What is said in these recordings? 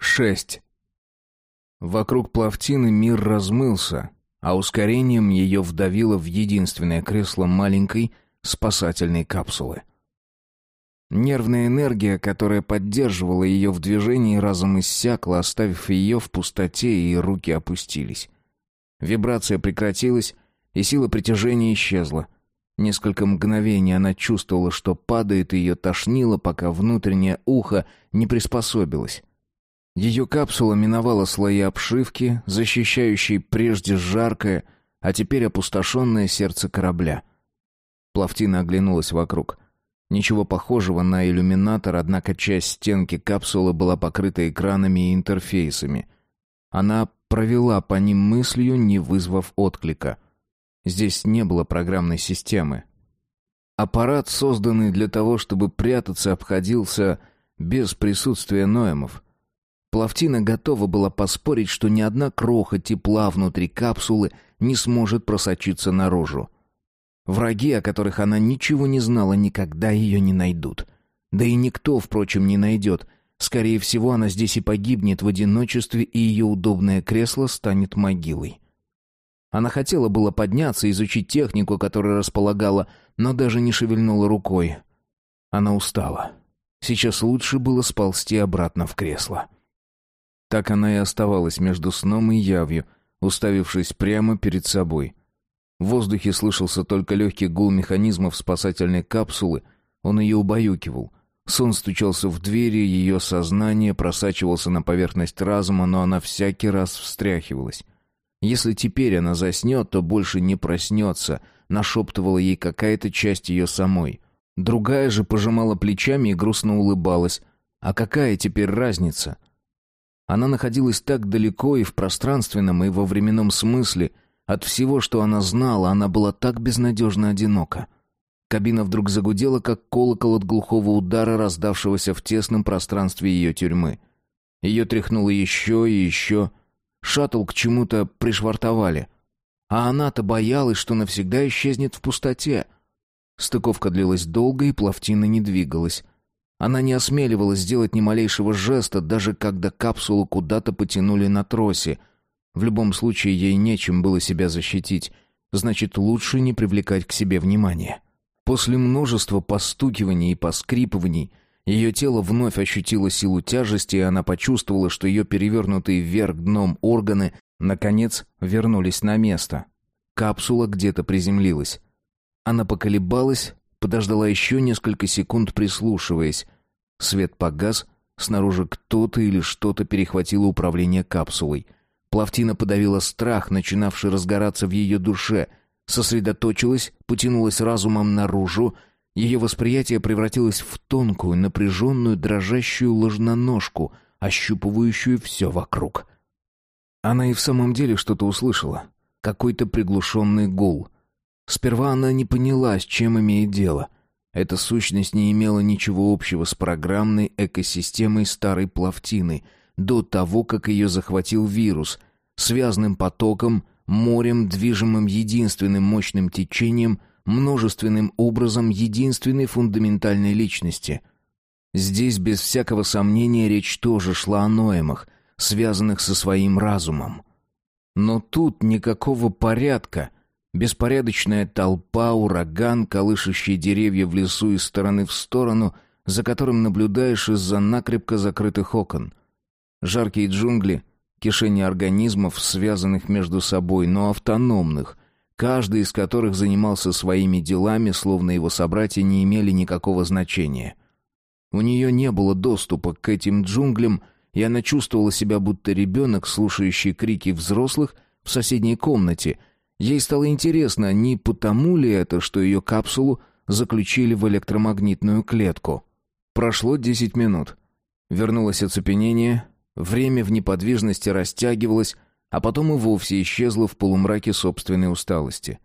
6. Вокруг плавтины мир размылся, а ускорением ее вдавило в единственное кресло маленькой спасательной капсулы. Нервная энергия, которая поддерживала ее в движении, разом иссякла, оставив ее в пустоте, и руки опустились. Вибрация прекратилась, и сила притяжения исчезла. Несколько мгновений она чувствовала, что падает, и ее тошнило, пока внутреннее ухо не приспособилось. Ее капсула миновала слои обшивки, защищающей прежде жаркое, а теперь опустошенное сердце корабля. Плавтина оглянулась вокруг. Ничего похожего на иллюминатор, однако часть стенки капсулы была покрыта экранами и интерфейсами. Она провела по ним мыслью, не вызвав отклика. Здесь не было программной системы. Аппарат, созданный для того, чтобы прятаться, обходился без присутствия Ноемов. Плавтина готова была поспорить, что ни одна кроха тепла внутри капсулы не сможет просочиться наружу. Враги, о которых она ничего не знала, никогда ее не найдут. Да и никто, впрочем, не найдет. Скорее всего, она здесь и погибнет в одиночестве, и ее удобное кресло станет могилой. Она хотела было подняться, изучить технику, которой располагала, но даже не шевельнула рукой. Она устала. Сейчас лучше было сползти обратно в кресло. Так она и оставалась между сном и явью, уставившись прямо перед собой. В воздухе слышался только легкий гул механизмов спасательной капсулы. Он ее убаюкивал. Сон стучался в двери, ее сознание просачивался на поверхность разума, но она всякий раз встряхивалась. Если теперь она заснет, то больше не проснется, нашептывала ей какая-то часть ее самой. Другая же пожимала плечами и грустно улыбалась. А какая теперь разница? Она находилась так далеко и в пространственном, и во временном смысле — от всего, что она знала, она была так безнадежно одинока. Кабина вдруг загудела, как колокол от глухого удара, раздавшегося в тесном пространстве ее тюрьмы. Ее тряхнуло еще и еще. Шаттл к чему-то пришвартовали. А она-то боялась, что навсегда исчезнет в пустоте. Стыковка длилась долго, и плавтина не двигалась. Она не осмеливалась сделать ни малейшего жеста, даже когда капсулу куда-то потянули на тросе — в любом случае ей нечем было себя защитить, значит, лучше не привлекать к себе внимания. После множества постукиваний и поскрипываний ее тело вновь ощутило силу тяжести, и она почувствовала, что ее перевернутые вверх дном органы наконец вернулись на место. Капсула где-то приземлилась. Она поколебалась, подождала еще несколько секунд, прислушиваясь. Свет погас, снаружи кто-то или что-то перехватило управление капсулой — Плавтина подавила страх, начинавший разгораться в ее душе, сосредоточилась, потянулась разумом наружу. Ее восприятие превратилось в тонкую, напряженную, дрожащую ложноножку, ощупывающую все вокруг. Она и в самом деле что-то услышала. Какой-то приглушенный гул. Сперва она не поняла, с чем имеет дело. Эта сущность не имела ничего общего с программной экосистемой старой плавтины — до того, как ее захватил вирус, связанным потоком, морем, движимым единственным мощным течением, множественным образом единственной фундаментальной личности. Здесь, без всякого сомнения, речь тоже шла о Ноемах, связанных со своим разумом. Но тут никакого порядка. Беспорядочная толпа, ураган, колышущие деревья в лесу из стороны в сторону, за которым наблюдаешь из-за накрепко закрытых окон. Жаркие джунгли, кишение организмов, связанных между собой, но автономных, каждый из которых занимался своими делами, словно его собратья не имели никакого значения. У нее не было доступа к этим джунглям, и она чувствовала себя будто ребенок, слушающий крики взрослых в соседней комнате. Ей стало интересно, не потому ли это, что ее капсулу заключили в электромагнитную клетку. Прошло десять минут. Вернулось оцепенение, Время в неподвижности растягивалось, а потом и вовсе исчезло в полумраке собственной усталости.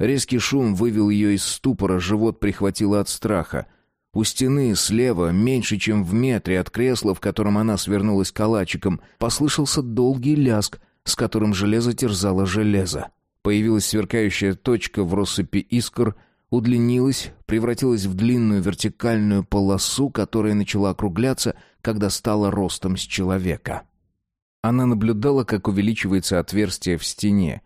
Резкий шум вывел ее из ступора, живот прихватило от страха. У стены слева, меньше чем в метре от кресла, в котором она свернулась калачиком, послышался долгий ляск, с которым железо терзало железо. Появилась сверкающая точка в россыпи искр, удлинилась, превратилась в длинную вертикальную полосу, которая начала округляться, когда стала ростом с человека. Она наблюдала, как увеличивается отверстие в стене.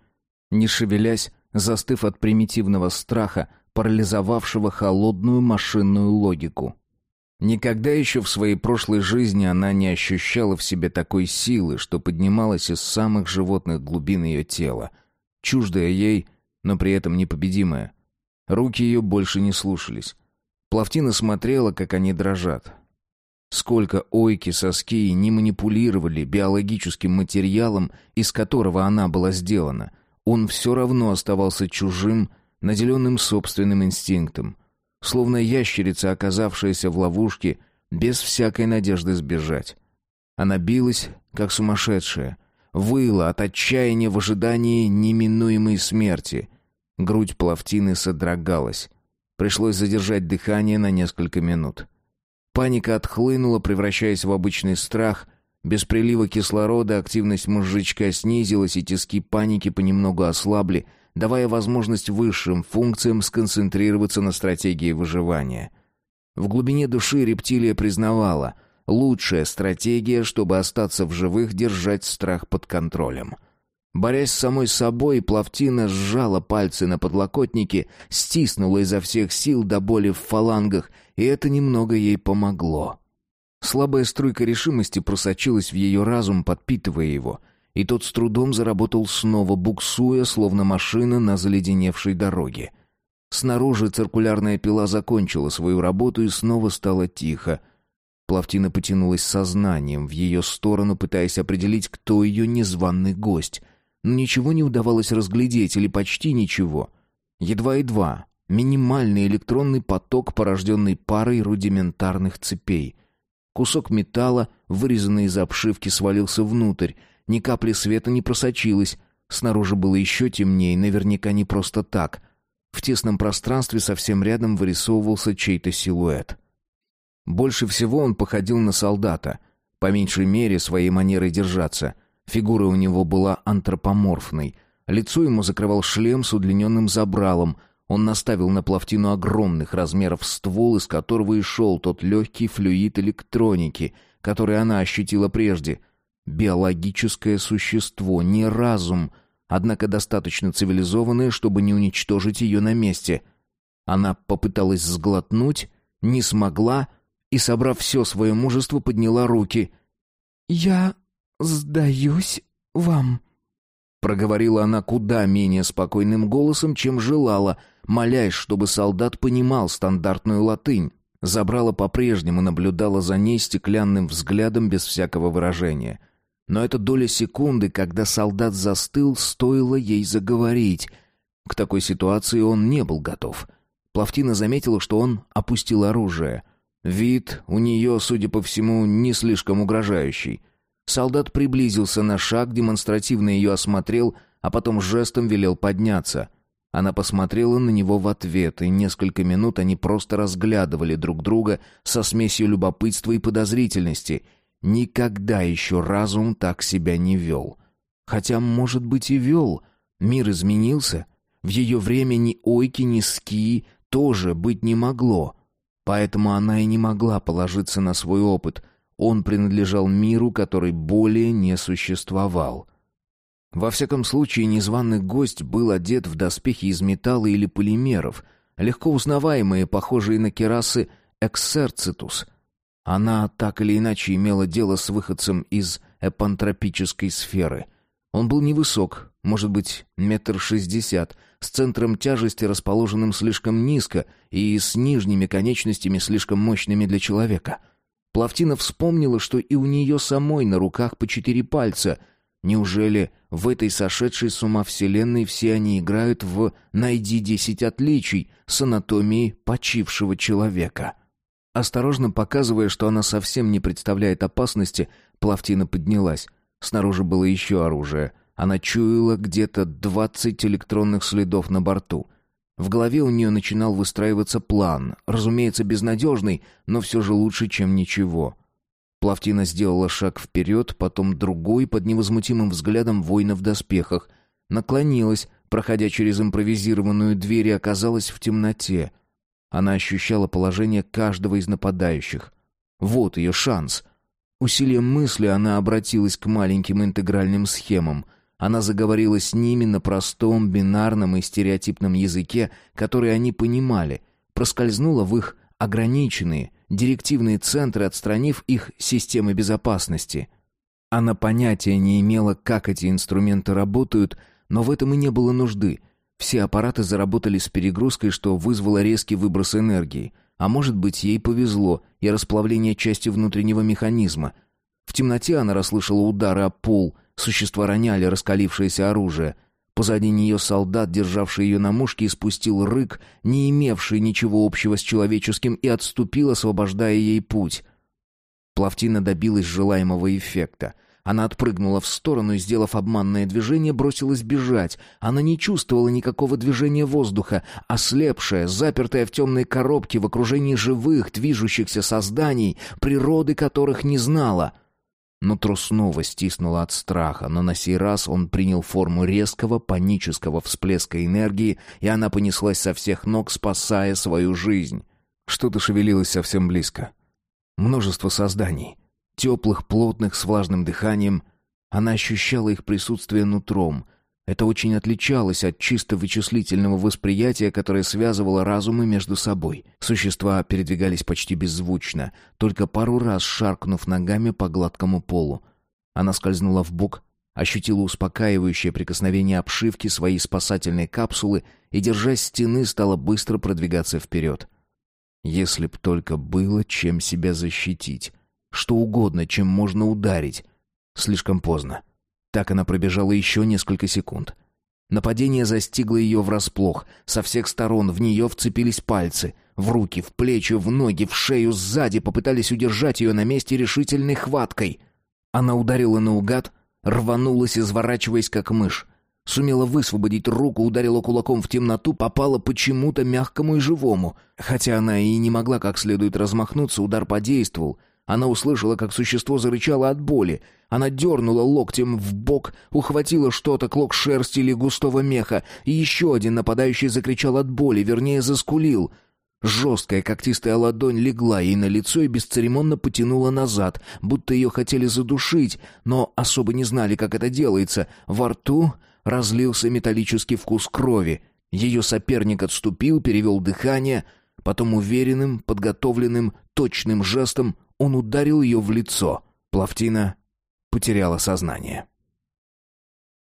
Не шевелясь, застыв от примитивного страха, парализовавшего холодную машинную логику. Никогда еще в своей прошлой жизни она не ощущала в себе такой силы, что поднималась из самых животных глубин ее тела, чуждая ей, но при этом непобедимая. Руки ее больше не слушались. Плавтина смотрела, как они дрожат. Сколько ойки, соски не манипулировали биологическим материалом, из которого она была сделана, он все равно оставался чужим, наделенным собственным инстинктом. Словно ящерица, оказавшаяся в ловушке, без всякой надежды сбежать. Она билась, как сумасшедшая, выла от отчаяния в ожидании неминуемой смерти. Грудь Плавтины содрогалась. Пришлось задержать дыхание на несколько минут. Паника отхлынула, превращаясь в обычный страх. Без прилива кислорода активность мозжечка снизилась, и тиски паники понемногу ослабли, давая возможность высшим функциям сконцентрироваться на стратегии выживания. В глубине души рептилия признавала — лучшая стратегия, чтобы остаться в живых, держать страх под контролем — Борясь с самой собой, Плавтина сжала пальцы на подлокотнике, стиснула изо всех сил до боли в фалангах, и это немного ей помогло. Слабая струйка решимости просочилась в ее разум, подпитывая его, и тот с трудом заработал снова, буксуя, словно машина на заледеневшей дороге. Снаружи циркулярная пила закончила свою работу и снова стало тихо. Плавтина потянулась сознанием в ее сторону, пытаясь определить, кто ее незваный гость — но ничего не удавалось разглядеть или почти ничего. Едва-едва. Минимальный электронный поток, порожденный парой рудиментарных цепей. Кусок металла, вырезанный из обшивки, свалился внутрь. Ни капли света не просочилось. Снаружи было еще темнее, наверняка не просто так. В тесном пространстве совсем рядом вырисовывался чей-то силуэт. Больше всего он походил на солдата. По меньшей мере, своей манерой держаться — Фигура у него была антропоморфной. Лицо ему закрывал шлем с удлиненным забралом. Он наставил на плавтину огромных размеров ствол, из которого и шел тот легкий флюид электроники, который она ощутила прежде. Биологическое существо, не разум, однако достаточно цивилизованное, чтобы не уничтожить ее на месте. Она попыталась сглотнуть, не смогла и, собрав все свое мужество, подняла руки. «Я «Сдаюсь вам», — проговорила она куда менее спокойным голосом, чем желала, молясь, чтобы солдат понимал стандартную латынь. Забрала по-прежнему, наблюдала за ней стеклянным взглядом без всякого выражения. Но эта доля секунды, когда солдат застыл, стоило ей заговорить. К такой ситуации он не был готов. Плавтина заметила, что он опустил оружие. Вид у нее, судя по всему, не слишком угрожающий. Солдат приблизился на шаг, демонстративно ее осмотрел, а потом жестом велел подняться. Она посмотрела на него в ответ, и несколько минут они просто разглядывали друг друга со смесью любопытства и подозрительности. Никогда еще разум так себя не вел. Хотя, может быть, и вел. Мир изменился. В ее время ни ойки, ни ски тоже быть не могло. Поэтому она и не могла положиться на свой опыт — он принадлежал миру, который более не существовал. Во всяком случае, незваный гость был одет в доспехи из металла или полимеров, легко узнаваемые, похожие на керасы «эксерцитус». Она так или иначе имела дело с выходцем из эпантропической сферы. Он был невысок, может быть, метр шестьдесят, с центром тяжести, расположенным слишком низко, и с нижними конечностями, слишком мощными для человека — Плавтина вспомнила, что и у нее самой на руках по четыре пальца. Неужели в этой сошедшей с ума вселенной все они играют в «найди десять отличий» с анатомией почившего человека? Осторожно показывая, что она совсем не представляет опасности, Плавтина поднялась. Снаружи было еще оружие. Она чуяла где-то двадцать электронных следов на борту — в голове у нее начинал выстраиваться план, разумеется, безнадежный, но все же лучше, чем ничего. Плавтина сделала шаг вперед, потом другой, под невозмутимым взглядом воина в доспехах. Наклонилась, проходя через импровизированную дверь, и оказалась в темноте. Она ощущала положение каждого из нападающих. Вот ее шанс. Усилием мысли она обратилась к маленьким интегральным схемам. Она заговорила с ними на простом, бинарном и стереотипном языке, который они понимали, проскользнула в их ограниченные, директивные центры, отстранив их системы безопасности. Она понятия не имела, как эти инструменты работают, но в этом и не было нужды. Все аппараты заработали с перегрузкой, что вызвало резкий выброс энергии. А может быть, ей повезло и расплавление части внутреннего механизма. В темноте она расслышала удары о пол, существа роняли раскалившееся оружие — Позади нее солдат, державший ее на мушке, испустил рык, не имевший ничего общего с человеческим, и отступил, освобождая ей путь. Плавтина добилась желаемого эффекта. Она отпрыгнула в сторону и, сделав обманное движение, бросилась бежать. Она не чувствовала никакого движения воздуха, ослепшая, запертая в темной коробке в окружении живых, движущихся созданий, природы которых не знала — Нутро снова стиснуло от страха, но на сей раз он принял форму резкого панического всплеска энергии, и она понеслась со всех ног, спасая свою жизнь. Что-то шевелилось совсем близко. Множество созданий. Теплых, плотных, с влажным дыханием. Она ощущала их присутствие нутром — это очень отличалось от чисто вычислительного восприятия, которое связывало разумы между собой. Существа передвигались почти беззвучно, только пару раз шаркнув ногами по гладкому полу. Она скользнула в бок, ощутила успокаивающее прикосновение обшивки своей спасательной капсулы и, держась стены, стала быстро продвигаться вперед. Если б только было чем себя защитить. Что угодно, чем можно ударить. Слишком поздно. Так она пробежала еще несколько секунд. Нападение застигло ее врасплох. Со всех сторон в нее вцепились пальцы. В руки, в плечи, в ноги, в шею, сзади попытались удержать ее на месте решительной хваткой. Она ударила наугад, рванулась, изворачиваясь как мышь. Сумела высвободить руку, ударила кулаком в темноту, попала почему-то мягкому и живому. Хотя она и не могла как следует размахнуться, удар подействовал — она услышала, как существо зарычало от боли. Она дернула локтем в бок, ухватила что-то, клок шерсти или густого меха, и еще один нападающий закричал от боли, вернее, заскулил. Жесткая когтистая ладонь легла ей на лицо и бесцеремонно потянула назад, будто ее хотели задушить, но особо не знали, как это делается. Во рту разлился металлический вкус крови. Ее соперник отступил, перевел дыхание, потом уверенным, подготовленным, точным жестом он ударил ее в лицо. Плавтина потеряла сознание.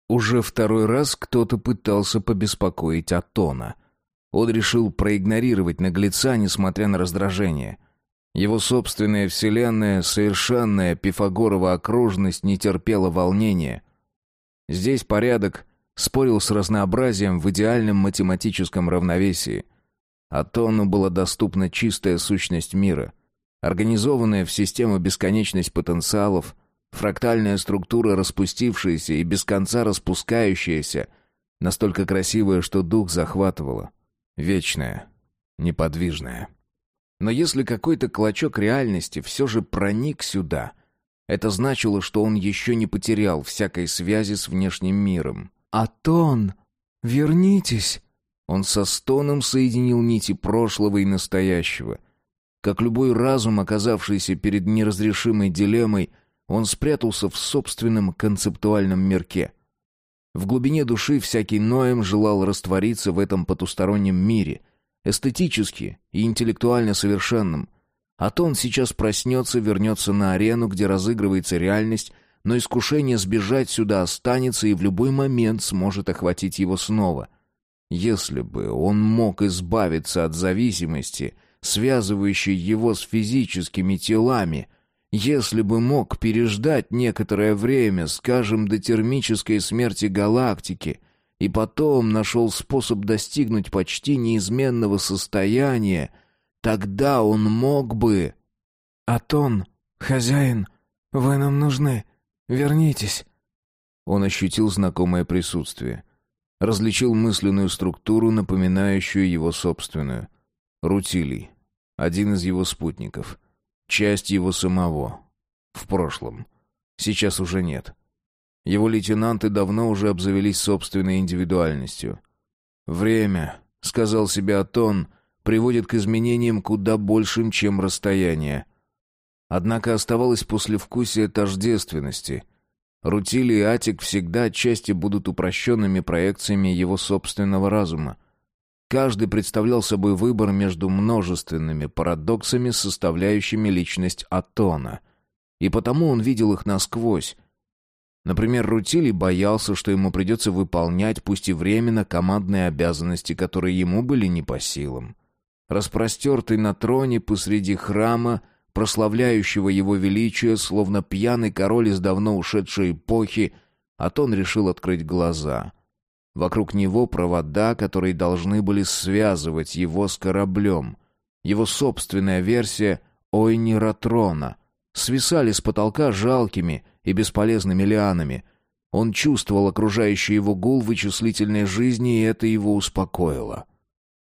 Уже второй раз кто-то пытался побеспокоить Атона. Он решил проигнорировать наглеца, несмотря на раздражение. Его собственная вселенная, совершенная Пифагорова окружность не терпела волнения. Здесь порядок спорил с разнообразием в идеальном математическом равновесии. Атону была доступна чистая сущность мира — Организованная в систему бесконечность потенциалов, фрактальная структура распустившаяся и без конца распускающаяся, настолько красивая, что дух захватывала. Вечная, неподвижная. Но если какой-то клочок реальности все же проник сюда, это значило, что он еще не потерял всякой связи с внешним миром. «Атон, вернитесь!» Он со стоном соединил нити прошлого и настоящего, как любой разум, оказавшийся перед неразрешимой дилеммой, он спрятался в собственном концептуальном мирке. В глубине души всякий Ноем желал раствориться в этом потустороннем мире, эстетически и интеллектуально совершенном. А то он сейчас проснется, вернется на арену, где разыгрывается реальность, но искушение сбежать сюда останется и в любой момент сможет охватить его снова. Если бы он мог избавиться от зависимости — связывающий его с физическими телами, если бы мог переждать некоторое время, скажем, до термической смерти галактики, и потом нашел способ достигнуть почти неизменного состояния, тогда он мог бы... «Атон, хозяин, вы нам нужны. Вернитесь». Он ощутил знакомое присутствие. Различил мысленную структуру, напоминающую его собственную. Рутилий. Один из его спутников. Часть его самого. В прошлом. Сейчас уже нет. Его лейтенанты давно уже обзавелись собственной индивидуальностью. «Время», — сказал себе Атон, — «приводит к изменениям куда большим, чем расстояние». Однако оставалось послевкусие тождественности. Рутили и Атик всегда отчасти будут упрощенными проекциями его собственного разума. Каждый представлял собой выбор между множественными парадоксами, составляющими личность Атона. И потому он видел их насквозь. Например, Рутили боялся, что ему придется выполнять, пусть и временно, командные обязанности, которые ему были не по силам. Распростертый на троне посреди храма — прославляющего его величие, словно пьяный король из давно ушедшей эпохи, Атон решил открыть глаза. Вокруг него провода, которые должны были связывать его с кораблем. Его собственная версия Ойни Ратрона свисали с потолка жалкими и бесполезными лианами. Он чувствовал окружающий его гул вычислительной жизни, и это его успокоило.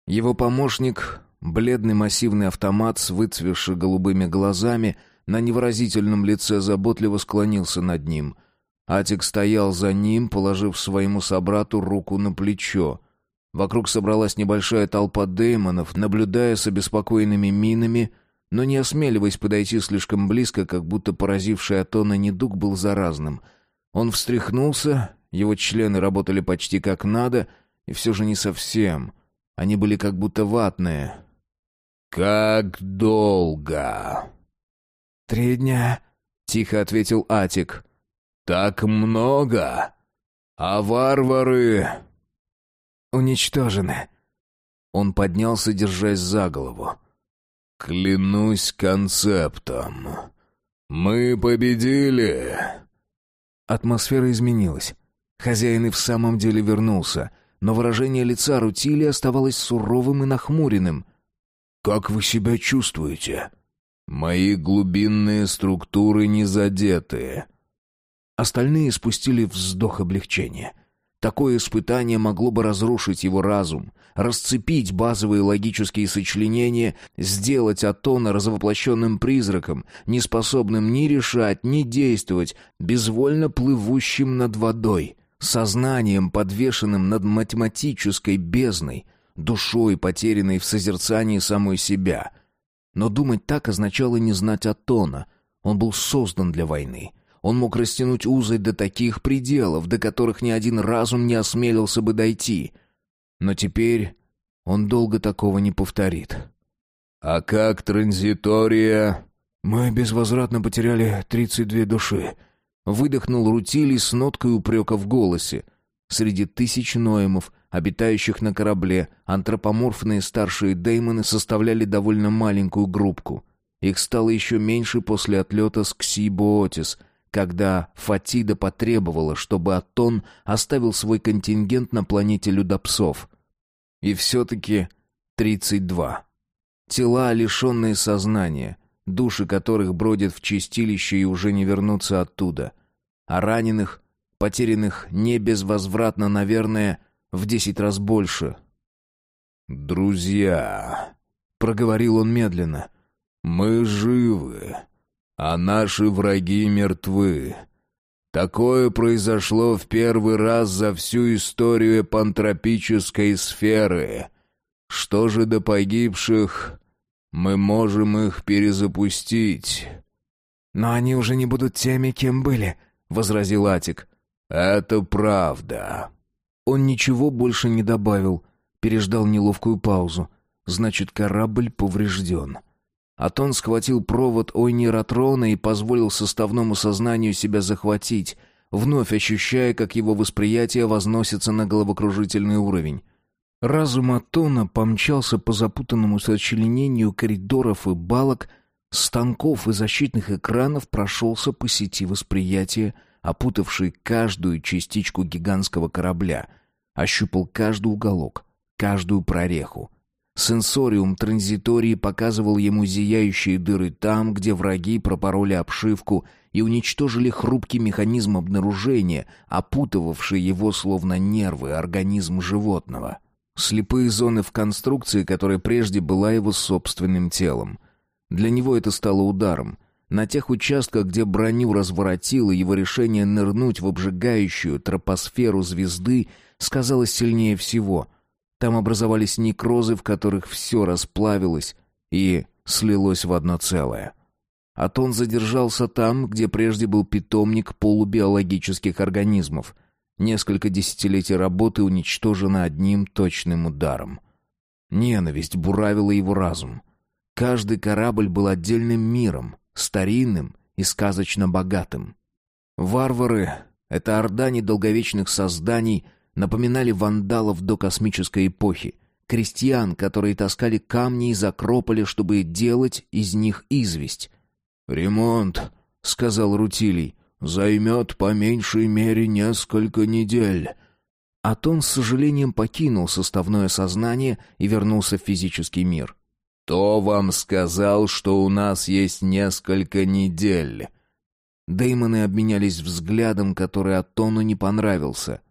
Его помощник Бледный массивный автомат с выцвевшими голубыми глазами на невыразительном лице заботливо склонился над ним. Атик стоял за ним, положив своему собрату руку на плечо. Вокруг собралась небольшая толпа демонов, наблюдая с обеспокоенными минами, но не осмеливаясь подойти слишком близко, как будто поразивший Атона недуг был заразным. Он встряхнулся, его члены работали почти как надо, и все же не совсем. Они были как будто ватные, «Как долго?» «Три дня», — тихо ответил Атик. «Так много? А варвары...» «Уничтожены». Он поднялся, держась за голову. «Клянусь концептом. Мы победили!» Атмосфера изменилась. Хозяин и в самом деле вернулся, но выражение лица Рутили оставалось суровым и нахмуренным — «Как вы себя чувствуете?» «Мои глубинные структуры не задеты». Остальные спустили вздох облегчения. Такое испытание могло бы разрушить его разум, расцепить базовые логические сочленения, сделать Атона развоплощенным призраком, неспособным ни решать, ни действовать, безвольно плывущим над водой, сознанием, подвешенным над математической бездной — душой, потерянной в созерцании самой себя. Но думать так означало не знать Атона. Он был создан для войны. Он мог растянуть узы до таких пределов, до которых ни один разум не осмелился бы дойти. Но теперь он долго такого не повторит. «А как транзитория?» «Мы безвозвратно потеряли тридцать две души», — выдохнул Рутили с ноткой упрека в голосе. Среди тысяч ноемов обитающих на корабле, антропоморфные старшие деймоны составляли довольно маленькую группку. Их стало еще меньше после отлета с Ксибоотис, когда Фатида потребовала, чтобы Атон оставил свой контингент на планете Людопсов. И все-таки 32. Тела, лишенные сознания, души которых бродят в чистилище и уже не вернутся оттуда. А раненых, потерянных не безвозвратно, наверное, в десять раз больше. «Друзья», — проговорил он медленно, — «мы живы, а наши враги мертвы. Такое произошло в первый раз за всю историю пантропической сферы. Что же до погибших, мы можем их перезапустить». «Но они уже не будут теми, кем были», — возразил Атик. «Это правда», он ничего больше не добавил, переждал неловкую паузу. Значит, корабль поврежден. Атон схватил провод Ойниратрона и позволил составному сознанию себя захватить, вновь ощущая, как его восприятие возносится на головокружительный уровень. Разум Атона помчался по запутанному сочленению коридоров и балок, станков и защитных экранов прошелся по сети восприятия, опутавшей каждую частичку гигантского корабля, ощупал каждый уголок, каждую прореху. Сенсориум транзитории показывал ему зияющие дыры там, где враги пропороли обшивку и уничтожили хрупкий механизм обнаружения, опутывавший его словно нервы организм животного. Слепые зоны в конструкции, которая прежде была его собственным телом. Для него это стало ударом. На тех участках, где броню разворотило, его решение нырнуть в обжигающую тропосферу звезды сказалось сильнее всего. Там образовались некрозы, в которых все расплавилось и слилось в одно целое. Атон задержался там, где прежде был питомник полубиологических организмов. Несколько десятилетий работы уничтожено одним точным ударом. Ненависть буравила его разум. Каждый корабль был отдельным миром, старинным и сказочно богатым. Варвары, эта орда недолговечных созданий, напоминали вандалов до космической эпохи, крестьян, которые таскали камни из Акрополя, чтобы делать из них известь. «Ремонт», — сказал Рутилий, — «займет по меньшей мере несколько недель». Атон с сожалением покинул составное сознание и вернулся в физический мир. «Кто вам сказал, что у нас есть несколько недель?» Деймоны обменялись взглядом, который Атону не понравился.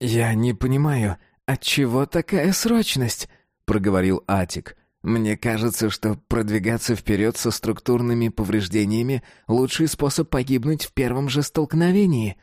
«Я не понимаю, отчего такая срочность?» — проговорил Атик. «Мне кажется, что продвигаться вперед со структурными повреждениями — лучший способ погибнуть в первом же столкновении».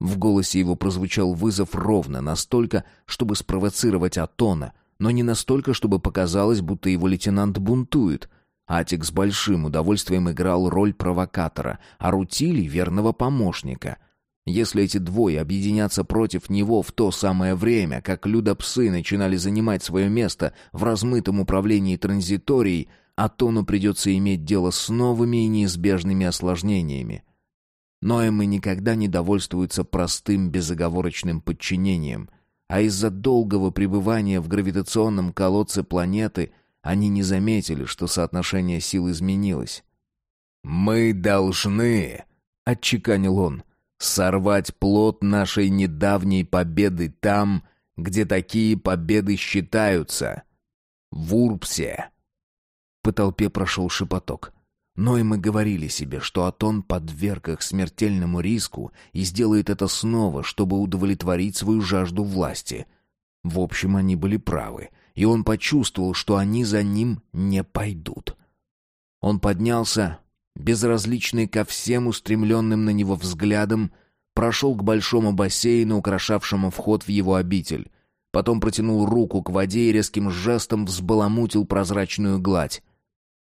В голосе его прозвучал вызов ровно настолько, чтобы спровоцировать Атона — но не настолько, чтобы показалось, будто его лейтенант бунтует. Атик с большим удовольствием играл роль провокатора, а Рутили — верного помощника. Если эти двое объединятся против него в то самое время, как людопсы начинали занимать свое место в размытом управлении транзиторией, Атону придется иметь дело с новыми и неизбежными осложнениями. Ноэмы никогда не довольствуются простым безоговорочным подчинением — а из-за долгого пребывания в гравитационном колодце планеты они не заметили, что соотношение сил изменилось. «Мы должны», — отчеканил он, — «сорвать плод нашей недавней победы там, где такие победы считаются. В Урбсе». По толпе прошел шепоток. Но и мы говорили себе, что Атон подверг их смертельному риску и сделает это снова, чтобы удовлетворить свою жажду власти. В общем, они были правы, и он почувствовал, что они за ним не пойдут. Он поднялся, безразличный ко всем устремленным на него взглядам, прошел к большому бассейну, украшавшему вход в его обитель. Потом протянул руку к воде и резким жестом взбаламутил прозрачную гладь.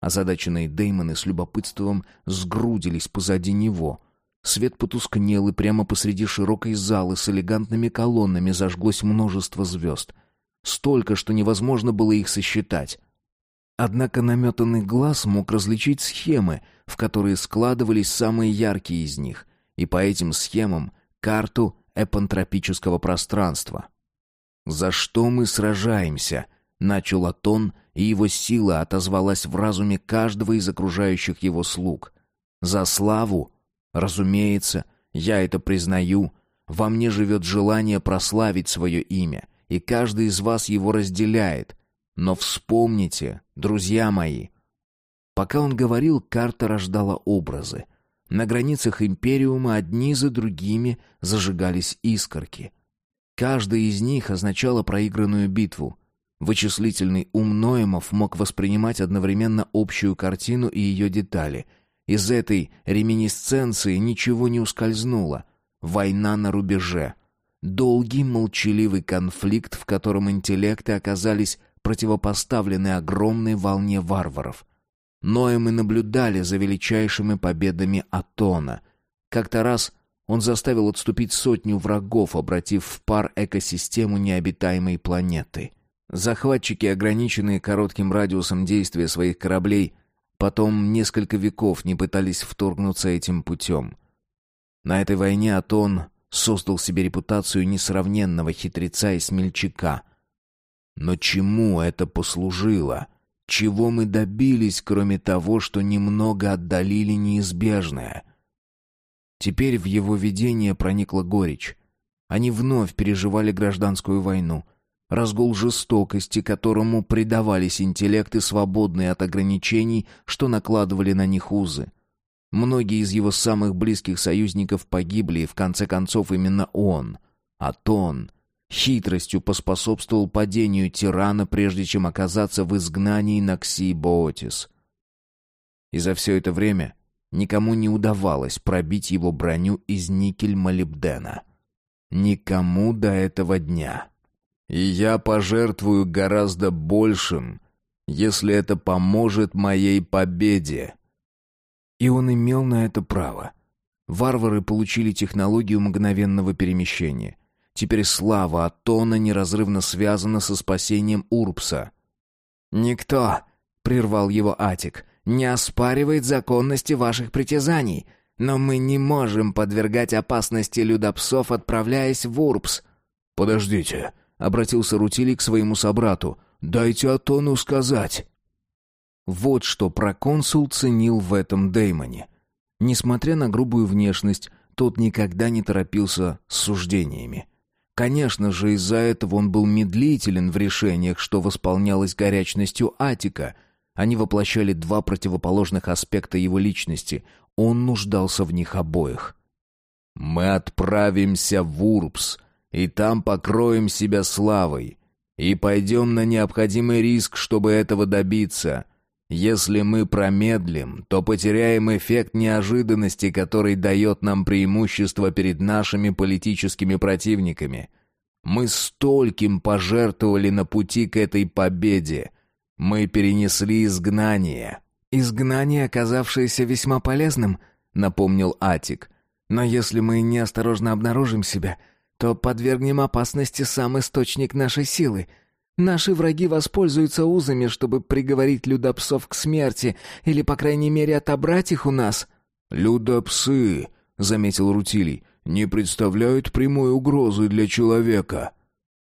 Озадаченные Деймоны с любопытством сгрудились позади него. Свет потускнел, и прямо посреди широкой залы с элегантными колоннами зажглось множество звезд. Столько, что невозможно было их сосчитать. Однако наметанный глаз мог различить схемы, в которые складывались самые яркие из них, и по этим схемам карту эпантропического пространства. «За что мы сражаемся?» — начал Атон, и его сила отозвалась в разуме каждого из окружающих его слуг. «За славу? Разумеется, я это признаю. Во мне живет желание прославить свое имя, и каждый из вас его разделяет. Но вспомните, друзья мои...» Пока он говорил, карта рождала образы. На границах Империума одни за другими зажигались искорки. Каждая из них означала проигранную битву — Вычислительный ум Ноемов мог воспринимать одновременно общую картину и ее детали. Из этой реминисценции ничего не ускользнуло. Война на рубеже. Долгий молчаливый конфликт, в котором интеллекты оказались противопоставлены огромной волне варваров. Ноемы наблюдали за величайшими победами Атона. Как-то раз он заставил отступить сотню врагов, обратив в пар экосистему необитаемой планеты — Захватчики, ограниченные коротким радиусом действия своих кораблей, потом несколько веков не пытались вторгнуться этим путем. На этой войне Атон создал себе репутацию несравненного хитреца и смельчака. Но чему это послужило? Чего мы добились, кроме того, что немного отдалили неизбежное? Теперь в его видение проникла горечь. Они вновь переживали гражданскую войну — разгул жестокости, которому предавались интеллекты, свободные от ограничений, что накладывали на них узы. Многие из его самых близких союзников погибли, и в конце концов именно он, Атон, хитростью поспособствовал падению тирана, прежде чем оказаться в изгнании на Кси-Боотис. И за все это время никому не удавалось пробить его броню из никель-молибдена. Никому до этого дня. И я пожертвую гораздо большим, если это поможет моей победе. И он имел на это право. Варвары получили технологию мгновенного перемещения. Теперь слава Атона неразрывно связана со спасением Урбса. «Никто», — прервал его Атик, — «не оспаривает законности ваших притязаний, но мы не можем подвергать опасности людопсов, отправляясь в Урбс». «Подождите», — обратился Рутили к своему собрату, — «дайте Атону сказать». Вот что проконсул ценил в этом Деймоне. Несмотря на грубую внешность, тот никогда не торопился с суждениями. Конечно же, из-за этого он был медлителен в решениях, что восполнялось горячностью Атика. Они воплощали два противоположных аспекта его личности. Он нуждался в них обоих. «Мы отправимся в Урбс, и там покроем себя славой, и пойдем на необходимый риск, чтобы этого добиться. Если мы промедлим, то потеряем эффект неожиданности, который дает нам преимущество перед нашими политическими противниками. Мы стольким пожертвовали на пути к этой победе. Мы перенесли изгнание. Изгнание, оказавшееся весьма полезным, напомнил Атик. Но если мы неосторожно обнаружим себя, то подвергнем опасности сам источник нашей силы — Наши враги воспользуются узами, чтобы приговорить людопсов к смерти или, по крайней мере, отобрать их у нас». «Людопсы», — заметил Рутилий, — «не представляют прямой угрозы для человека».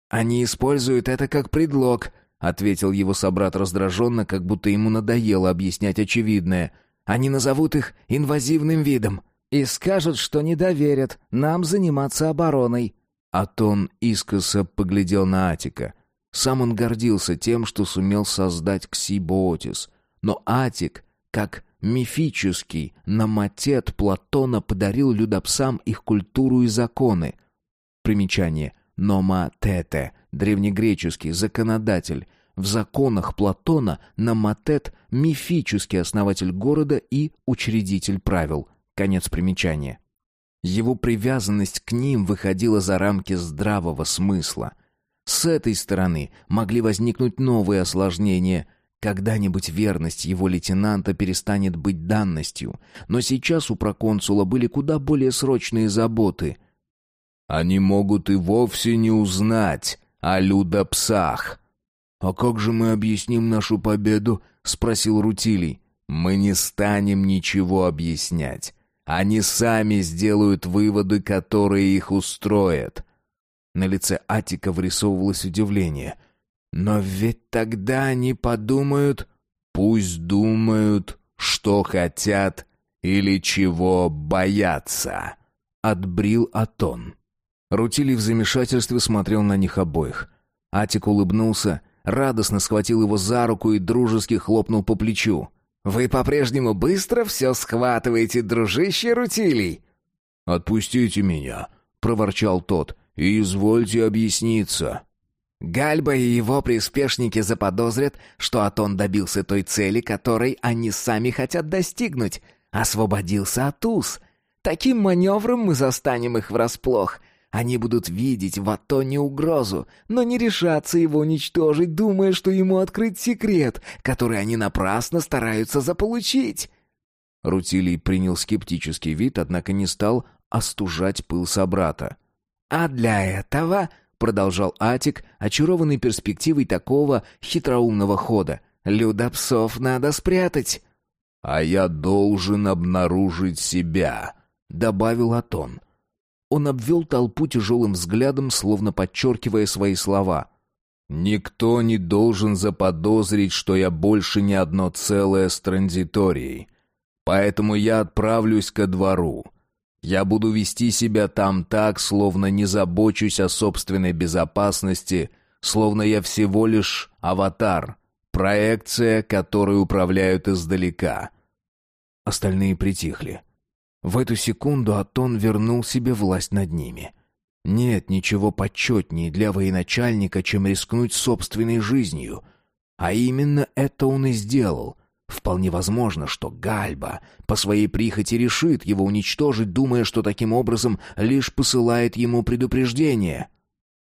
«Они используют это как предлог», — ответил его собрат раздраженно, как будто ему надоело объяснять очевидное. «Они назовут их инвазивным видом и скажут, что не доверят нам заниматься обороной». Атон искоса поглядел на Атика — сам он гордился тем, что сумел создать ксибоотис. Но Атик, как мифический наматет Платона, подарил людопсам их культуру и законы. Примечание. Номатете, древнегреческий законодатель. В законах Платона Наматет – мифический основатель города и учредитель правил. Конец примечания. Его привязанность к ним выходила за рамки здравого смысла – с этой стороны могли возникнуть новые осложнения. Когда-нибудь верность его лейтенанта перестанет быть данностью, но сейчас у проконсула были куда более срочные заботы. «Они могут и вовсе не узнать о людопсах». «А как же мы объясним нашу победу?» — спросил Рутилий. «Мы не станем ничего объяснять. Они сами сделают выводы, которые их устроят. На лице Атика вырисовывалось удивление. «Но ведь тогда они подумают...» «Пусть думают, что хотят или чего боятся», — отбрил Атон. Рутили в замешательстве смотрел на них обоих. Атик улыбнулся, радостно схватил его за руку и дружески хлопнул по плечу. «Вы по-прежнему быстро все схватываете, дружище Рутилий!» «Отпустите меня!» — проворчал тот и извольте объясниться». Гальба и его приспешники заподозрят, что Атон добился той цели, которой они сами хотят достигнуть. Освободился от уз. Таким маневром мы застанем их врасплох. Они будут видеть в Атоне угрозу, но не решаться его уничтожить, думая, что ему открыть секрет, который они напрасно стараются заполучить. Рутилий принял скептический вид, однако не стал остужать пыл собрата. А для этого, продолжал Атик, очарованный перспективой такого хитроумного хода, людопсов надо спрятать. А я должен обнаружить себя, добавил Атон. Он обвел толпу тяжелым взглядом, словно подчеркивая свои слова. «Никто не должен заподозрить, что я больше не одно целое с транзиторией. Поэтому я отправлюсь ко двору. Я буду вести себя там так, словно не забочусь о собственной безопасности, словно я всего лишь аватар, проекция, которой управляют издалека. Остальные притихли. В эту секунду Атон вернул себе власть над ними. Нет ничего почетнее для военачальника, чем рискнуть собственной жизнью. А именно это он и сделал. Вполне возможно, что Гальба по своей прихоти решит его уничтожить, думая, что таким образом лишь посылает ему предупреждение.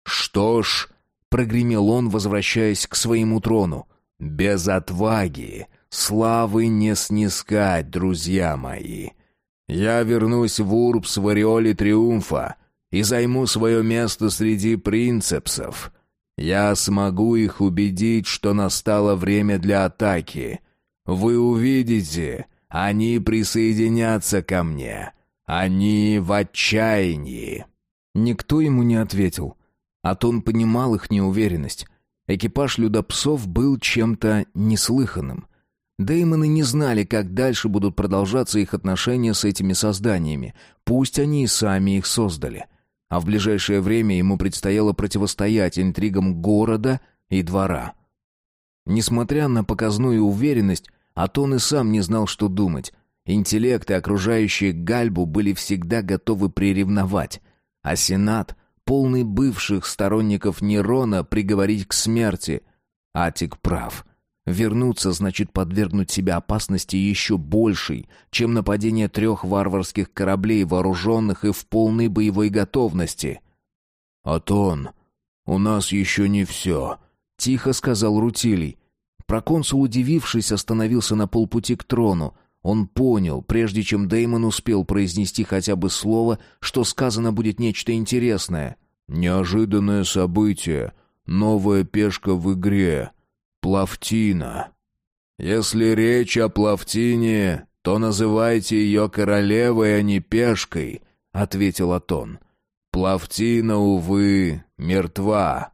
«Что ж», — прогремел он, возвращаясь к своему трону, — «без отваги славы не снискать, друзья мои. Я вернусь в Урбс в ореоле триумфа и займу свое место среди принцепсов. Я смогу их убедить, что настало время для атаки» Вы увидите, они присоединятся ко мне. Они в отчаянии». Никто ему не ответил. Атон понимал их неуверенность. Экипаж людопсов был чем-то неслыханным. Деймоны не знали, как дальше будут продолжаться их отношения с этими созданиями. Пусть они и сами их создали. А в ближайшее время ему предстояло противостоять интригам города и двора. Несмотря на показную уверенность, а Атон и сам не знал, что думать. Интеллект и окружающие Гальбу были всегда готовы приревновать. А Сенат, полный бывших сторонников Нерона, приговорить к смерти. Атик прав. Вернуться значит подвергнуть себя опасности еще большей, чем нападение трех варварских кораблей, вооруженных и в полной боевой готовности. «Атон, у нас еще не все», — тихо сказал Рутилий. Проконсул, удивившись, остановился на полпути к трону. Он понял, прежде чем Деймон успел произнести хотя бы слово, что сказано будет нечто интересное. «Неожиданное событие. Новая пешка в игре. Плавтина. Если речь о Плавтине, то называйте ее королевой, а не пешкой», — ответил Атон. «Плавтина, увы, мертва».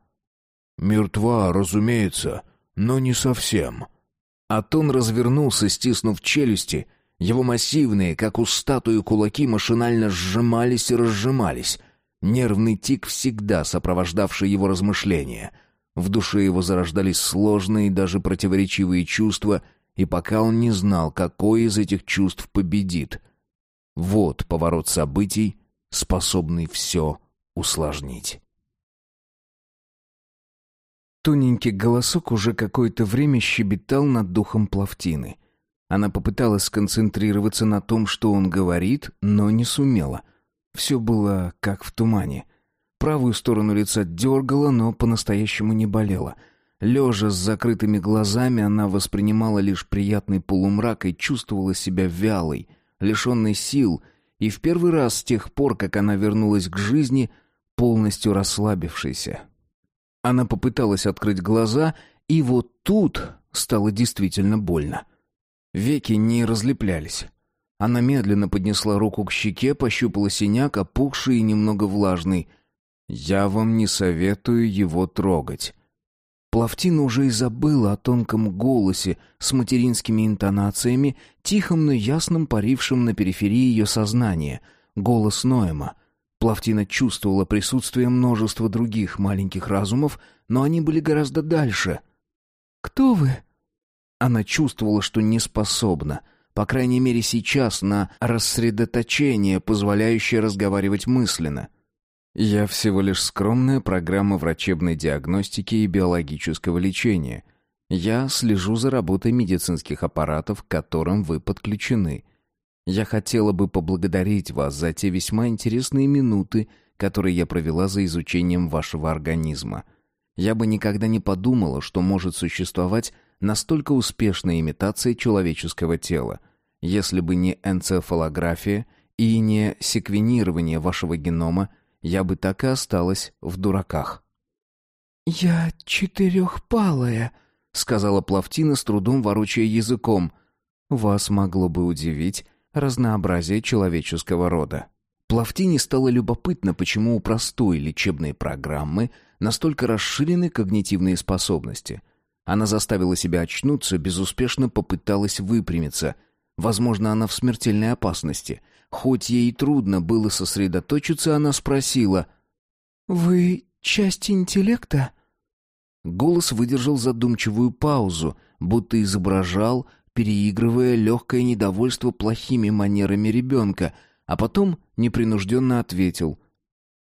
«Мертва, разумеется», но не совсем. Атон развернулся, стиснув челюсти. Его массивные, как у статуи, кулаки машинально сжимались и разжимались. Нервный тик, всегда сопровождавший его размышления. В душе его зарождались сложные, даже противоречивые чувства, и пока он не знал, какое из этих чувств победит. Вот поворот событий, способный все усложнить. Тоненький голосок уже какое-то время щебетал над духом Плавтины. Она попыталась сконцентрироваться на том, что он говорит, но не сумела. Все было как в тумане. Правую сторону лица дергала, но по-настоящему не болела. Лежа с закрытыми глазами, она воспринимала лишь приятный полумрак и чувствовала себя вялой, лишенной сил, и в первый раз с тех пор, как она вернулась к жизни, полностью расслабившейся. Она попыталась открыть глаза, и вот тут стало действительно больно. Веки не разлеплялись. Она медленно поднесла руку к щеке, пощупала синяк, опухший и немного влажный. «Я вам не советую его трогать». Плавтина уже и забыла о тонком голосе с материнскими интонациями, тихом, но ясным парившим на периферии ее сознания. Голос Ноэма — Плавтина чувствовала присутствие множества других маленьких разумов, но они были гораздо дальше. «Кто вы?» Она чувствовала, что не способна, по крайней мере сейчас, на рассредоточение, позволяющее разговаривать мысленно. «Я всего лишь скромная программа врачебной диагностики и биологического лечения. Я слежу за работой медицинских аппаратов, к которым вы подключены». Я хотела бы поблагодарить вас за те весьма интересные минуты, которые я провела за изучением вашего организма. Я бы никогда не подумала, что может существовать настолько успешная имитация человеческого тела, если бы не энцефалография и не секвенирование вашего генома, я бы так и осталась в дураках. «Я четырехпалая», — сказала Плавтина с трудом ворочая языком. «Вас могло бы удивить, разнообразие человеческого рода. Плавтине стало любопытно, почему у простой лечебной программы настолько расширены когнитивные способности. Она заставила себя очнуться, безуспешно попыталась выпрямиться. Возможно, она в смертельной опасности. Хоть ей трудно было сосредоточиться, она спросила. «Вы часть интеллекта?» Голос выдержал задумчивую паузу, будто изображал переигрывая легкое недовольство плохими манерами ребенка, а потом непринужденно ответил.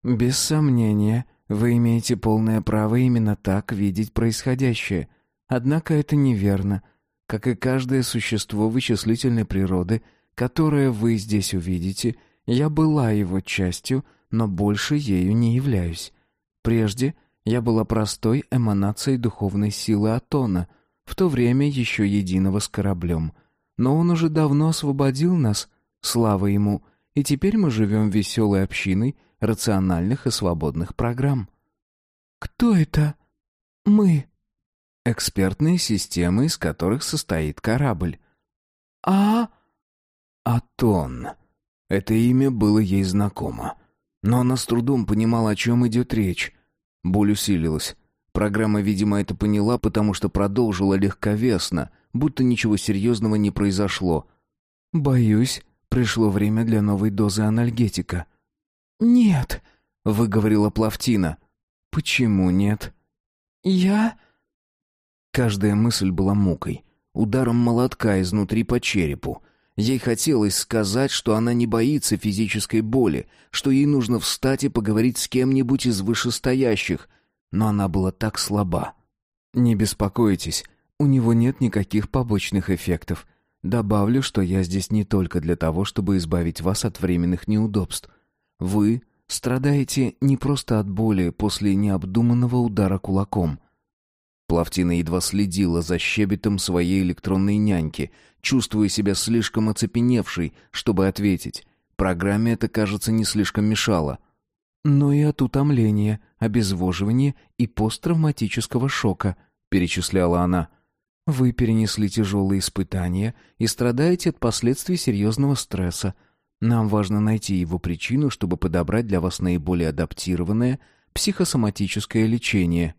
«Без сомнения, вы имеете полное право именно так видеть происходящее. Однако это неверно. Как и каждое существо вычислительной природы, которое вы здесь увидите, я была его частью, но больше ею не являюсь. Прежде я была простой эманацией духовной силы Атона, в то время еще единого с кораблем. Но он уже давно освободил нас, слава ему, и теперь мы живем веселой общиной рациональных и свободных программ. «Кто это? Мы?» «Экспертные системы, из которых состоит корабль». «А...» «Атон». Это имя было ей знакомо. Но она с трудом понимала, о чем идет речь. Боль усилилась. Программа, видимо, это поняла, потому что продолжила легковесно, будто ничего серьезного не произошло. «Боюсь, пришло время для новой дозы анальгетика». «Нет», — выговорила Плавтина. «Почему нет?» «Я...» Каждая мысль была мукой, ударом молотка изнутри по черепу. Ей хотелось сказать, что она не боится физической боли, что ей нужно встать и поговорить с кем-нибудь из вышестоящих, но она была так слаба. «Не беспокойтесь, у него нет никаких побочных эффектов. Добавлю, что я здесь не только для того, чтобы избавить вас от временных неудобств. Вы страдаете не просто от боли после необдуманного удара кулаком. Плавтина едва следила за щебетом своей электронной няньки, чувствуя себя слишком оцепеневшей, чтобы ответить. Программе это, кажется, не слишком мешало. «Но и от утомления, обезвоживания и посттравматического шока», — перечисляла она. «Вы перенесли тяжелые испытания и страдаете от последствий серьезного стресса. Нам важно найти его причину, чтобы подобрать для вас наиболее адаптированное психосоматическое лечение».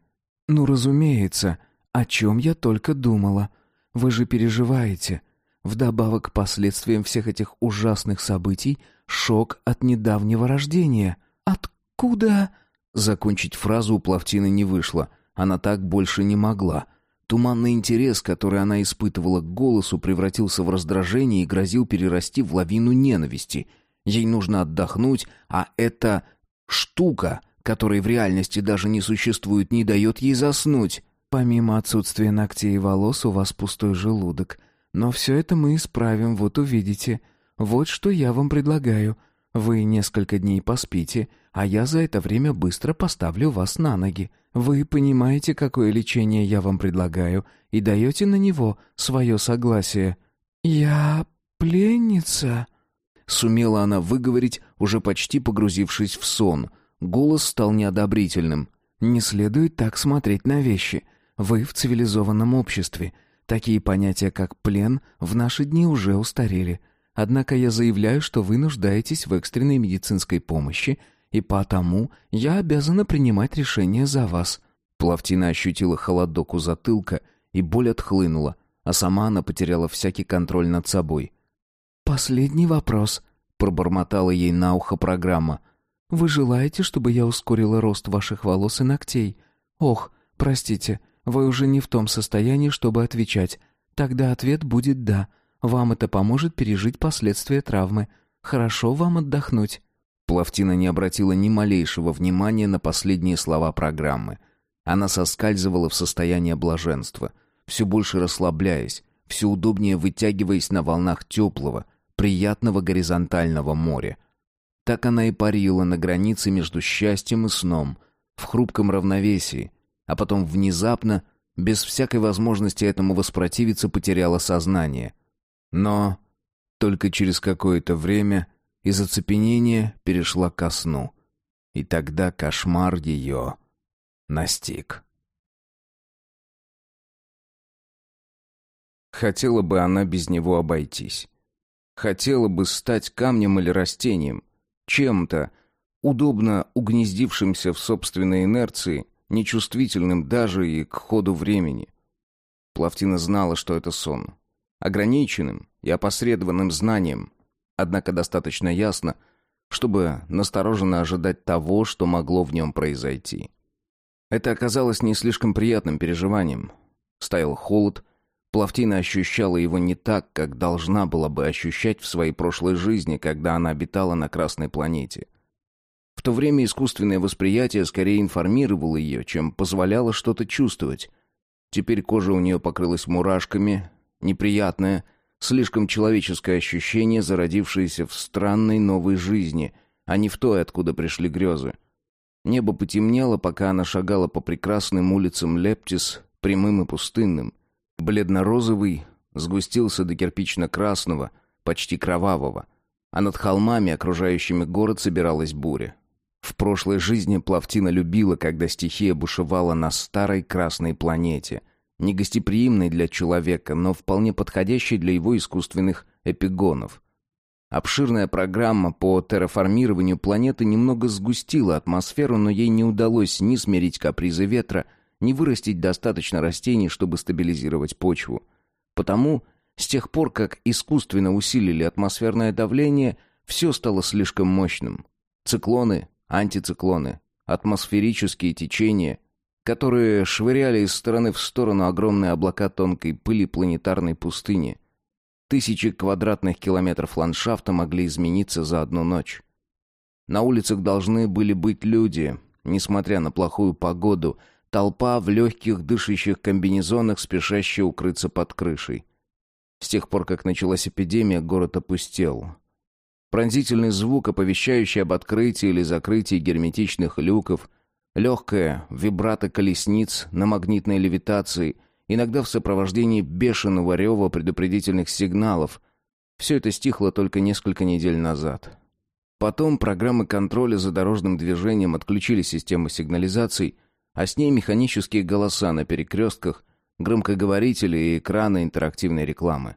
«Ну, разумеется, о чем я только думала. Вы же переживаете. Вдобавок к последствиям всех этих ужасных событий, шок от недавнего рождения. Откуда...» Закончить фразу у Плавтины не вышло. Она так больше не могла. Туманный интерес, который она испытывала к голосу, превратился в раздражение и грозил перерасти в лавину ненависти. Ей нужно отдохнуть, а эта штука который в реальности даже не существует, не дает ей заснуть. Помимо отсутствия ногтей и волос, у вас пустой желудок. Но все это мы исправим, вот увидите. Вот что я вам предлагаю. Вы несколько дней поспите, а я за это время быстро поставлю вас на ноги. Вы понимаете, какое лечение я вам предлагаю, и даете на него свое согласие. Я пленница? Сумела она выговорить, уже почти погрузившись в сон — Голос стал неодобрительным. «Не следует так смотреть на вещи. Вы в цивилизованном обществе. Такие понятия, как плен, в наши дни уже устарели. Однако я заявляю, что вы нуждаетесь в экстренной медицинской помощи, и потому я обязана принимать решение за вас». Плавтина ощутила холодок у затылка, и боль отхлынула, а сама она потеряла всякий контроль над собой. «Последний вопрос», — пробормотала ей на ухо программа — вы желаете, чтобы я ускорила рост ваших волос и ногтей? Ох, простите, вы уже не в том состоянии, чтобы отвечать. Тогда ответ будет «да». Вам это поможет пережить последствия травмы. Хорошо вам отдохнуть». Плавтина не обратила ни малейшего внимания на последние слова программы. Она соскальзывала в состояние блаженства, все больше расслабляясь, все удобнее вытягиваясь на волнах теплого, приятного горизонтального моря. Так она и парила на границе между счастьем и сном, в хрупком равновесии, а потом внезапно, без всякой возможности этому воспротивиться, потеряла сознание. Но только через какое-то время из оцепенения перешла ко сну. И тогда кошмар ее настиг. Хотела бы она без него обойтись. Хотела бы стать камнем или растением, чем-то, удобно угнездившимся в собственной инерции, нечувствительным даже и к ходу времени. Плавтина знала, что это сон. Ограниченным и опосредованным знанием, однако достаточно ясно, чтобы настороженно ожидать того, что могло в нем произойти. Это оказалось не слишком приятным переживанием. Стоял холод, Плавтина ощущала его не так, как должна была бы ощущать в своей прошлой жизни, когда она обитала на Красной планете. В то время искусственное восприятие скорее информировало ее, чем позволяло что-то чувствовать. Теперь кожа у нее покрылась мурашками, Неприятное, слишком человеческое ощущение, зародившееся в странной новой жизни, а не в той, откуда пришли грезы. Небо потемнело, пока она шагала по прекрасным улицам Лептис, прямым и пустынным. Бледно-розовый сгустился до кирпично-красного, почти кровавого, а над холмами, окружающими город, собиралась буря. В прошлой жизни Плавтина любила, когда стихия бушевала на старой красной планете, негостеприимной для человека, но вполне подходящей для его искусственных эпигонов. Обширная программа по терраформированию планеты немного сгустила атмосферу, но ей не удалось ни смирить капризы ветра, ни вырастить достаточно растений, чтобы стабилизировать почву. Потому, с тех пор, как искусственно усилили атмосферное давление, все стало слишком мощным. Циклоны, антициклоны, атмосферические течения, которые швыряли из стороны в сторону огромные облака тонкой пыли планетарной пустыни. Тысячи квадратных километров ландшафта могли измениться за одну ночь. На улицах должны были быть люди, несмотря на плохую погоду, толпа в легких дышащих комбинезонах, спешащая укрыться под крышей. С тех пор, как началась эпидемия, город опустел. Пронзительный звук, оповещающий об открытии или закрытии герметичных люков, легкое вибрато колесниц на магнитной левитации, иногда в сопровождении бешеного рева предупредительных сигналов. Все это стихло только несколько недель назад. Потом программы контроля за дорожным движением отключили систему сигнализаций, а с ней механические голоса на перекрестках, громкоговорители и экраны интерактивной рекламы.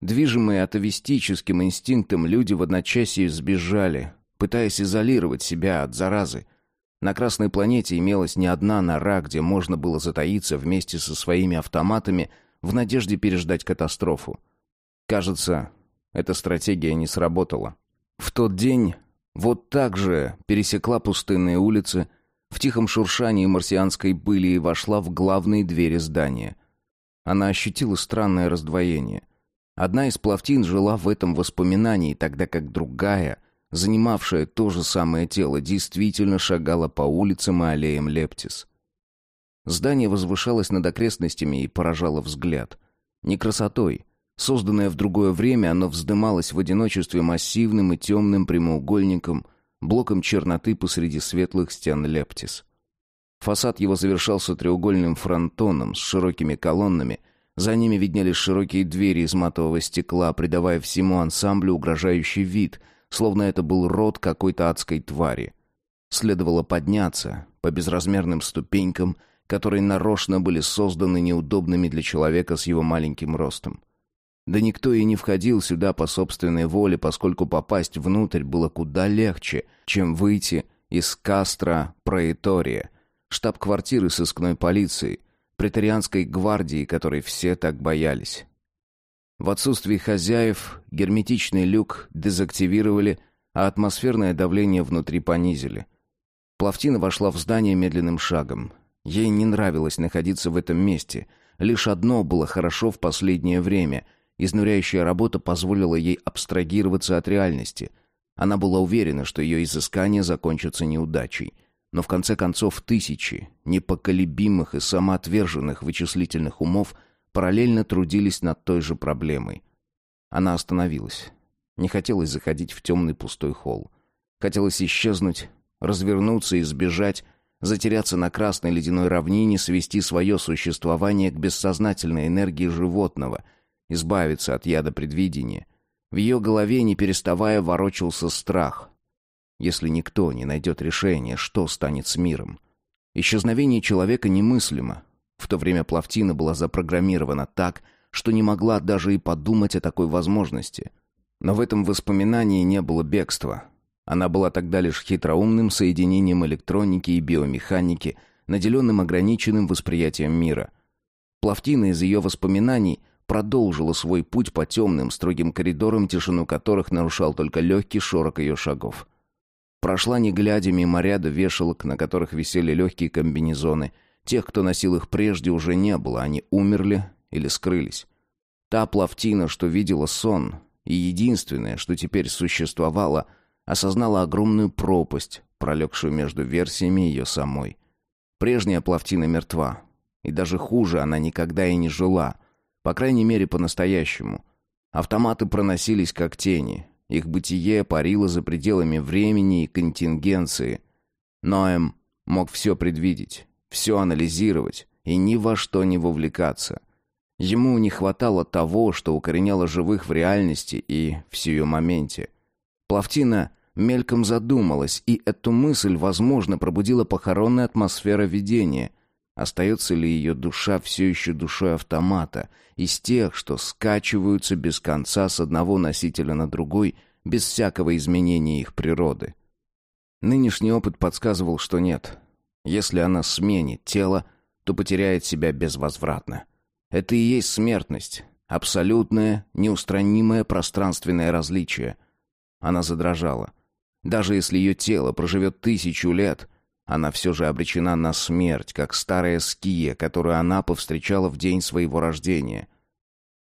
Движимые атовистическим инстинктом люди в одночасье сбежали, пытаясь изолировать себя от заразы. На Красной планете имелась не одна нора, где можно было затаиться вместе со своими автоматами в надежде переждать катастрофу. Кажется, эта стратегия не сработала. В тот день вот так же пересекла пустынные улицы, в тихом шуршании марсианской пыли и вошла в главные двери здания. Она ощутила странное раздвоение — Одна из плавтин жила в этом воспоминании, тогда как другая, занимавшая то же самое тело, действительно шагала по улицам и аллеям Лептис. Здание возвышалось над окрестностями и поражало взгляд. Не красотой. Созданное в другое время, оно вздымалось в одиночестве массивным и темным прямоугольником, блоком черноты посреди светлых стен Лептис. Фасад его завершался треугольным фронтоном с широкими колоннами — за ними виднелись широкие двери из матового стекла, придавая всему ансамблю угрожающий вид, словно это был род какой-то адской твари. Следовало подняться по безразмерным ступенькам, которые нарочно были созданы неудобными для человека с его маленьким ростом. Да никто и не входил сюда по собственной воле, поскольку попасть внутрь было куда легче, чем выйти из Кастро Проэтория, штаб-квартиры сыскной полиции, претарианской гвардии, которой все так боялись. В отсутствие хозяев герметичный люк дезактивировали, а атмосферное давление внутри понизили. Плавтина вошла в здание медленным шагом. Ей не нравилось находиться в этом месте. Лишь одно было хорошо в последнее время. Изнуряющая работа позволила ей абстрагироваться от реальности. Она была уверена, что ее изыскания закончатся неудачей — но в конце концов тысячи непоколебимых и самоотверженных вычислительных умов параллельно трудились над той же проблемой. Она остановилась. Не хотелось заходить в темный пустой холл. Хотелось исчезнуть, развернуться и сбежать, затеряться на красной ледяной равнине, свести свое существование к бессознательной энергии животного, избавиться от яда предвидения. В ее голове, не переставая, ворочался страх, если никто не найдет решения, что станет с миром? Исчезновение человека немыслимо. В то время Плавтина была запрограммирована так, что не могла даже и подумать о такой возможности. Но в этом воспоминании не было бегства. Она была тогда лишь хитроумным соединением электроники и биомеханики, наделенным ограниченным восприятием мира. Плавтина из ее воспоминаний продолжила свой путь по темным, строгим коридорам, тишину которых нарушал только легкий шорох ее шагов. Прошла не глядя мимо ряда вешалок, на которых висели легкие комбинезоны. Тех, кто носил их прежде, уже не было, они умерли или скрылись. Та плавтина, что видела сон, и единственное, что теперь существовало, осознала огромную пропасть, пролегшую между версиями ее самой. Прежняя плавтина мертва, и даже хуже она никогда и не жила. По крайней мере, по-настоящему. Автоматы проносились как тени. Их бытие парило за пределами времени и контингенции. Ноэм мог все предвидеть, все анализировать и ни во что не вовлекаться. Ему не хватало того, что укореняло живых в реальности и в сию моменте. Плавтина мельком задумалась, и эту мысль, возможно, пробудила похоронная атмосфера видения. Остается ли ее душа все еще душой автомата, из тех, что скачиваются без конца с одного носителя на другой, без всякого изменения их природы? Нынешний опыт подсказывал, что нет. Если она сменит тело, то потеряет себя безвозвратно. Это и есть смертность, абсолютное, неустранимое пространственное различие. Она задрожала. Даже если ее тело проживет тысячу лет, она все же обречена на смерть, как старая ския, которую она повстречала в день своего рождения.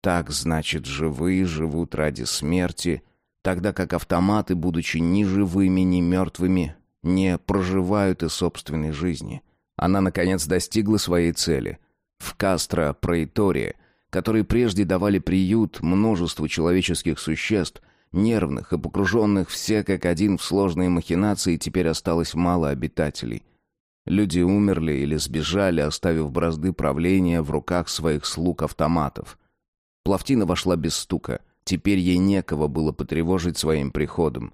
Так, значит, живые живут ради смерти, тогда как автоматы, будучи ни живыми, ни мертвыми, не проживают и собственной жизни. Она, наконец, достигла своей цели. В Кастро-Проиторе, которые прежде давали приют множеству человеческих существ, нервных и погруженных все как один в сложные махинации, теперь осталось мало обитателей. Люди умерли или сбежали, оставив бразды правления в руках своих слуг-автоматов. Плавтина вошла без стука. Теперь ей некого было потревожить своим приходом.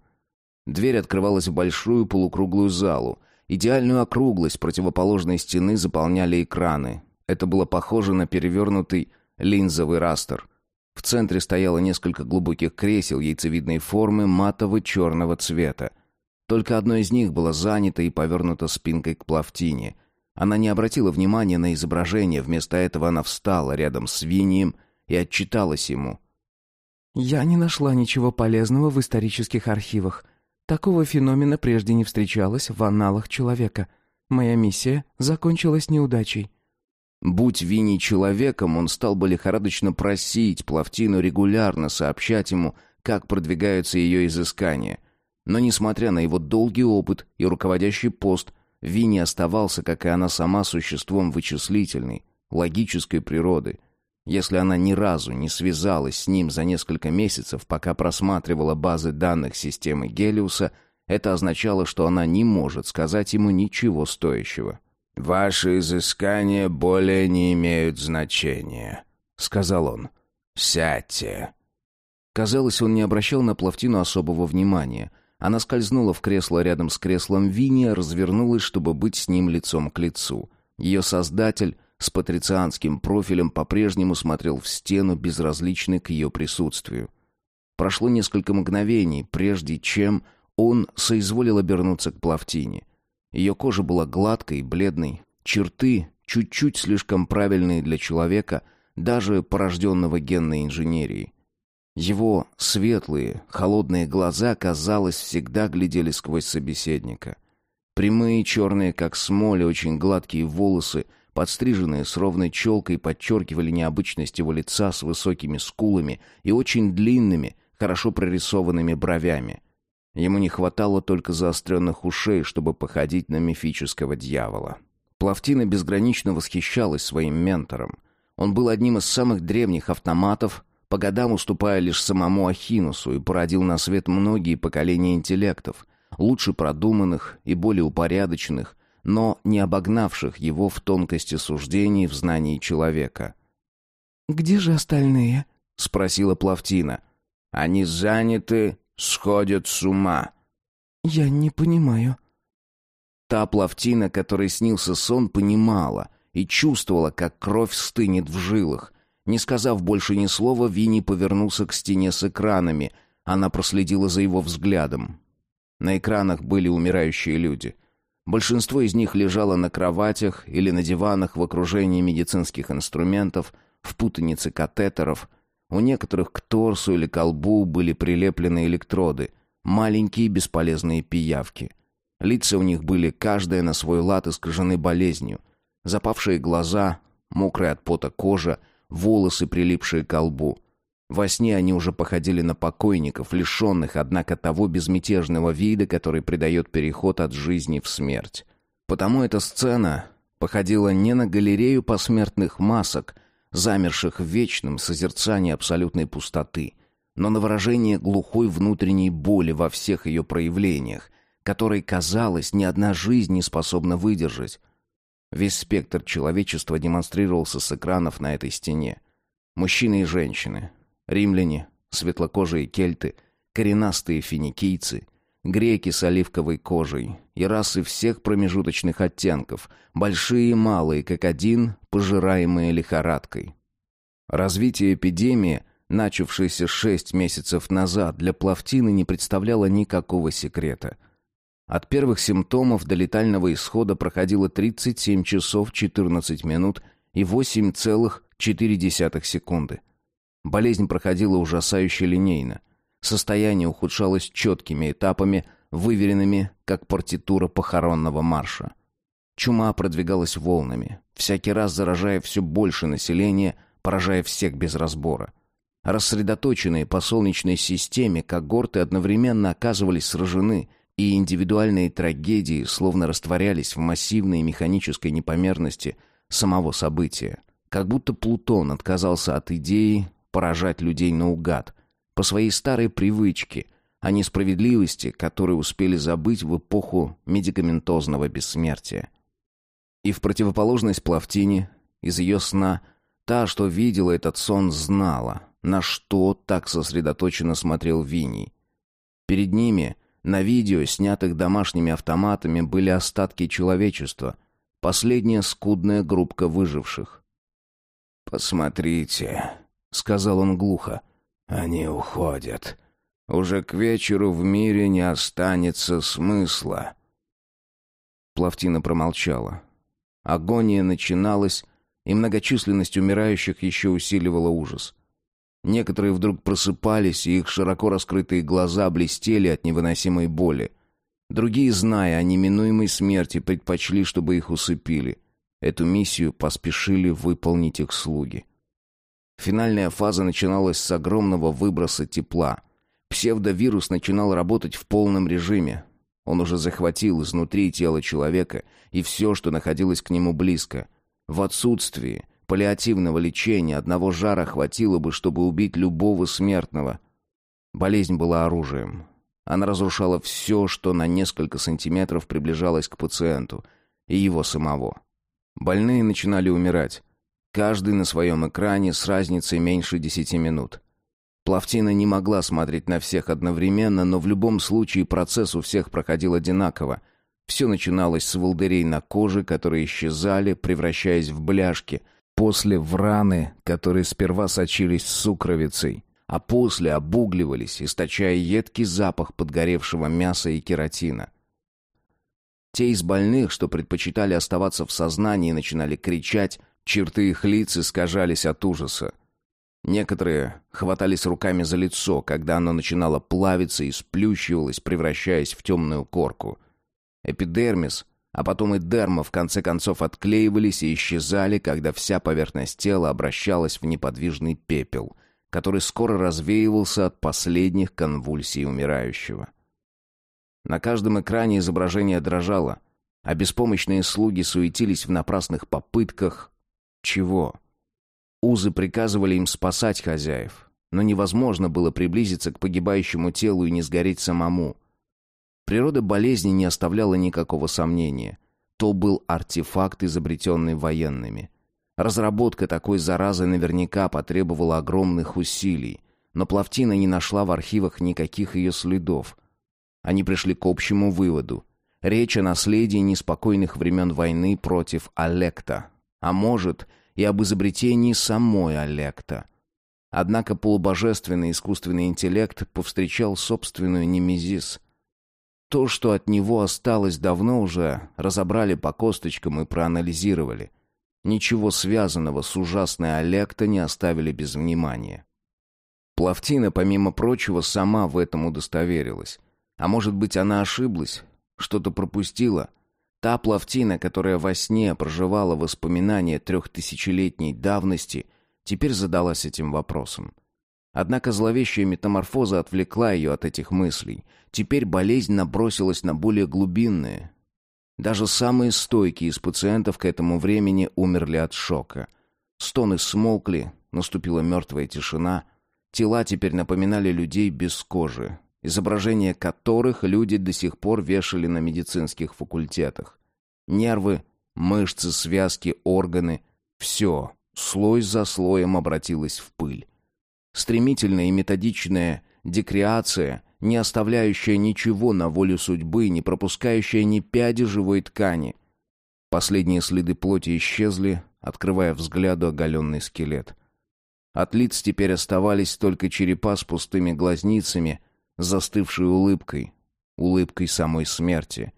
Дверь открывалась в большую полукруглую залу. Идеальную округлость противоположной стены заполняли экраны. Это было похоже на перевернутый линзовый растер — в центре стояло несколько глубоких кресел яйцевидной формы матово-черного цвета. Только одно из них было занято и повернуто спинкой к плавтине. Она не обратила внимания на изображение, вместо этого она встала рядом с Винием и отчиталась ему. «Я не нашла ничего полезного в исторических архивах. Такого феномена прежде не встречалось в аналах человека. Моя миссия закончилась неудачей. Будь Винни человеком, он стал бы лихорадочно просить Плавтину регулярно сообщать ему, как продвигаются ее изыскания. Но, несмотря на его долгий опыт и руководящий пост, Винни оставался, как и она сама, существом вычислительной, логической природы. Если она ни разу не связалась с ним за несколько месяцев, пока просматривала базы данных системы Гелиуса, это означало, что она не может сказать ему ничего стоящего. «Ваши изыскания более не имеют значения», — сказал он. «Сядьте». Казалось, он не обращал на Плавтину особого внимания. Она скользнула в кресло рядом с креслом Винни, развернулась, чтобы быть с ним лицом к лицу. Ее создатель с патрицианским профилем по-прежнему смотрел в стену, безразличный к ее присутствию. Прошло несколько мгновений, прежде чем он соизволил обернуться к Плавтине — ее кожа была гладкой и бледной, черты чуть-чуть слишком правильные для человека, даже порожденного генной инженерией. Его светлые, холодные глаза, казалось, всегда глядели сквозь собеседника. Прямые, черные, как смоль, очень гладкие волосы, подстриженные с ровной челкой, подчеркивали необычность его лица с высокими скулами и очень длинными, хорошо прорисованными бровями. Ему не хватало только заостренных ушей, чтобы походить на мифического дьявола. Плавтина безгранично восхищалась своим ментором. Он был одним из самых древних автоматов, по годам уступая лишь самому Ахинусу, и породил на свет многие поколения интеллектов, лучше продуманных и более упорядоченных, но не обогнавших его в тонкости суждений в знании человека. «Где же остальные?» — спросила Плавтина. «Они заняты сходят с ума». «Я не понимаю». Та плавтина, которой снился сон, понимала и чувствовала, как кровь стынет в жилах. Не сказав больше ни слова, Винни повернулся к стене с экранами. Она проследила за его взглядом. На экранах были умирающие люди. Большинство из них лежало на кроватях или на диванах в окружении медицинских инструментов, в путанице катетеров, у некоторых к торсу или колбу были прилеплены электроды, маленькие бесполезные пиявки. Лица у них были каждая на свой лад искажены болезнью. Запавшие глаза, мокрая от пота кожа, волосы, прилипшие к колбу. Во сне они уже походили на покойников, лишенных, однако, того безмятежного вида, который придает переход от жизни в смерть. Потому эта сцена походила не на галерею посмертных масок, замерших в вечном созерцании абсолютной пустоты, но на выражение глухой внутренней боли во всех ее проявлениях, которой, казалось, ни одна жизнь не способна выдержать. Весь спектр человечества демонстрировался с экранов на этой стене. Мужчины и женщины, римляне, светлокожие кельты, коренастые финикийцы, греки с оливковой кожей и расы всех промежуточных оттенков, большие и малые, как один, пожираемые лихорадкой. Развитие эпидемии, начавшейся шесть месяцев назад, для Плавтины не представляло никакого секрета. От первых симптомов до летального исхода проходило 37 часов 14 минут и 8,4 секунды. Болезнь проходила ужасающе линейно. Состояние ухудшалось четкими этапами, выверенными, как партитура похоронного марша. Чума продвигалась волнами, всякий раз заражая все больше населения, поражая всех без разбора. Рассредоточенные по солнечной системе когорты одновременно оказывались сражены, и индивидуальные трагедии словно растворялись в массивной механической непомерности самого события. Как будто Плутон отказался от идеи поражать людей наугад, по своей старой привычке, о несправедливости, которую успели забыть в эпоху медикаментозного бессмертия. И в противоположность Плавтине, из ее сна, та, что видела этот сон, знала, на что так сосредоточенно смотрел Винни. Перед ними, на видео, снятых домашними автоматами, были остатки человечества, последняя скудная группка выживших. «Посмотрите», сказал он глухо. Они уходят. Уже к вечеру в мире не останется смысла. Плавтина промолчала. Агония начиналась, и многочисленность умирающих еще усиливала ужас. Некоторые вдруг просыпались, и их широко раскрытые глаза блестели от невыносимой боли. Другие, зная о неминуемой смерти, предпочли, чтобы их усыпили. Эту миссию поспешили выполнить их слуги. Финальная фаза начиналась с огромного выброса тепла. Псевдовирус начинал работать в полном режиме. Он уже захватил изнутри тело человека и все, что находилось к нему близко. В отсутствии паллиативного лечения одного жара хватило бы, чтобы убить любого смертного. Болезнь была оружием. Она разрушала все, что на несколько сантиметров приближалось к пациенту и его самого. Больные начинали умирать. Каждый на своем экране с разницей меньше десяти минут. Плавтина не могла смотреть на всех одновременно, но в любом случае процесс у всех проходил одинаково. Все начиналось с волдырей на коже, которые исчезали, превращаясь в бляшки, после в раны, которые сперва сочились сукровицей, а после обугливались, источая едкий запах подгоревшего мяса и кератина. Те из больных, что предпочитали оставаться в сознании, начинали кричать, Черты их лиц искажались от ужаса. Некоторые хватались руками за лицо, когда оно начинало плавиться и сплющивалось, превращаясь в темную корку. Эпидермис, а потом и дерма в конце концов отклеивались и исчезали, когда вся поверхность тела обращалась в неподвижный пепел, который скоро развеивался от последних конвульсий умирающего. На каждом экране изображение дрожало, а беспомощные слуги суетились в напрасных попытках чего? Узы приказывали им спасать хозяев, но невозможно было приблизиться к погибающему телу и не сгореть самому. Природа болезни не оставляла никакого сомнения. То был артефакт, изобретенный военными. Разработка такой заразы наверняка потребовала огромных усилий, но Плавтина не нашла в архивах никаких ее следов. Они пришли к общему выводу. Речь о наследии неспокойных времен войны против Алекта, а может и об изобретении самой Олекта. Однако полубожественный искусственный интеллект повстречал собственную немезис. То, что от него осталось давно уже, разобрали по косточкам и проанализировали. Ничего связанного с ужасной Олекта не оставили без внимания. Плавтина, помимо прочего, сама в этом удостоверилась. А может быть, она ошиблась, что-то пропустила — Та плавтина, которая во сне проживала воспоминания трехтысячелетней давности, теперь задалась этим вопросом. Однако зловещая метаморфоза отвлекла ее от этих мыслей. Теперь болезнь набросилась на более глубинные. Даже самые стойкие из пациентов к этому времени умерли от шока. Стоны смолкли, наступила мертвая тишина. Тела теперь напоминали людей без кожи, изображения которых люди до сих пор вешали на медицинских факультетах. Нервы, мышцы, связки, органы — все, слой за слоем обратилось в пыль. Стремительная и методичная декреация, не оставляющая ничего на волю судьбы, не пропускающая ни пяди живой ткани. Последние следы плоти исчезли, открывая взгляду оголенный скелет. От лиц теперь оставались только черепа с пустыми глазницами, застывшей улыбкой, улыбкой самой смерти.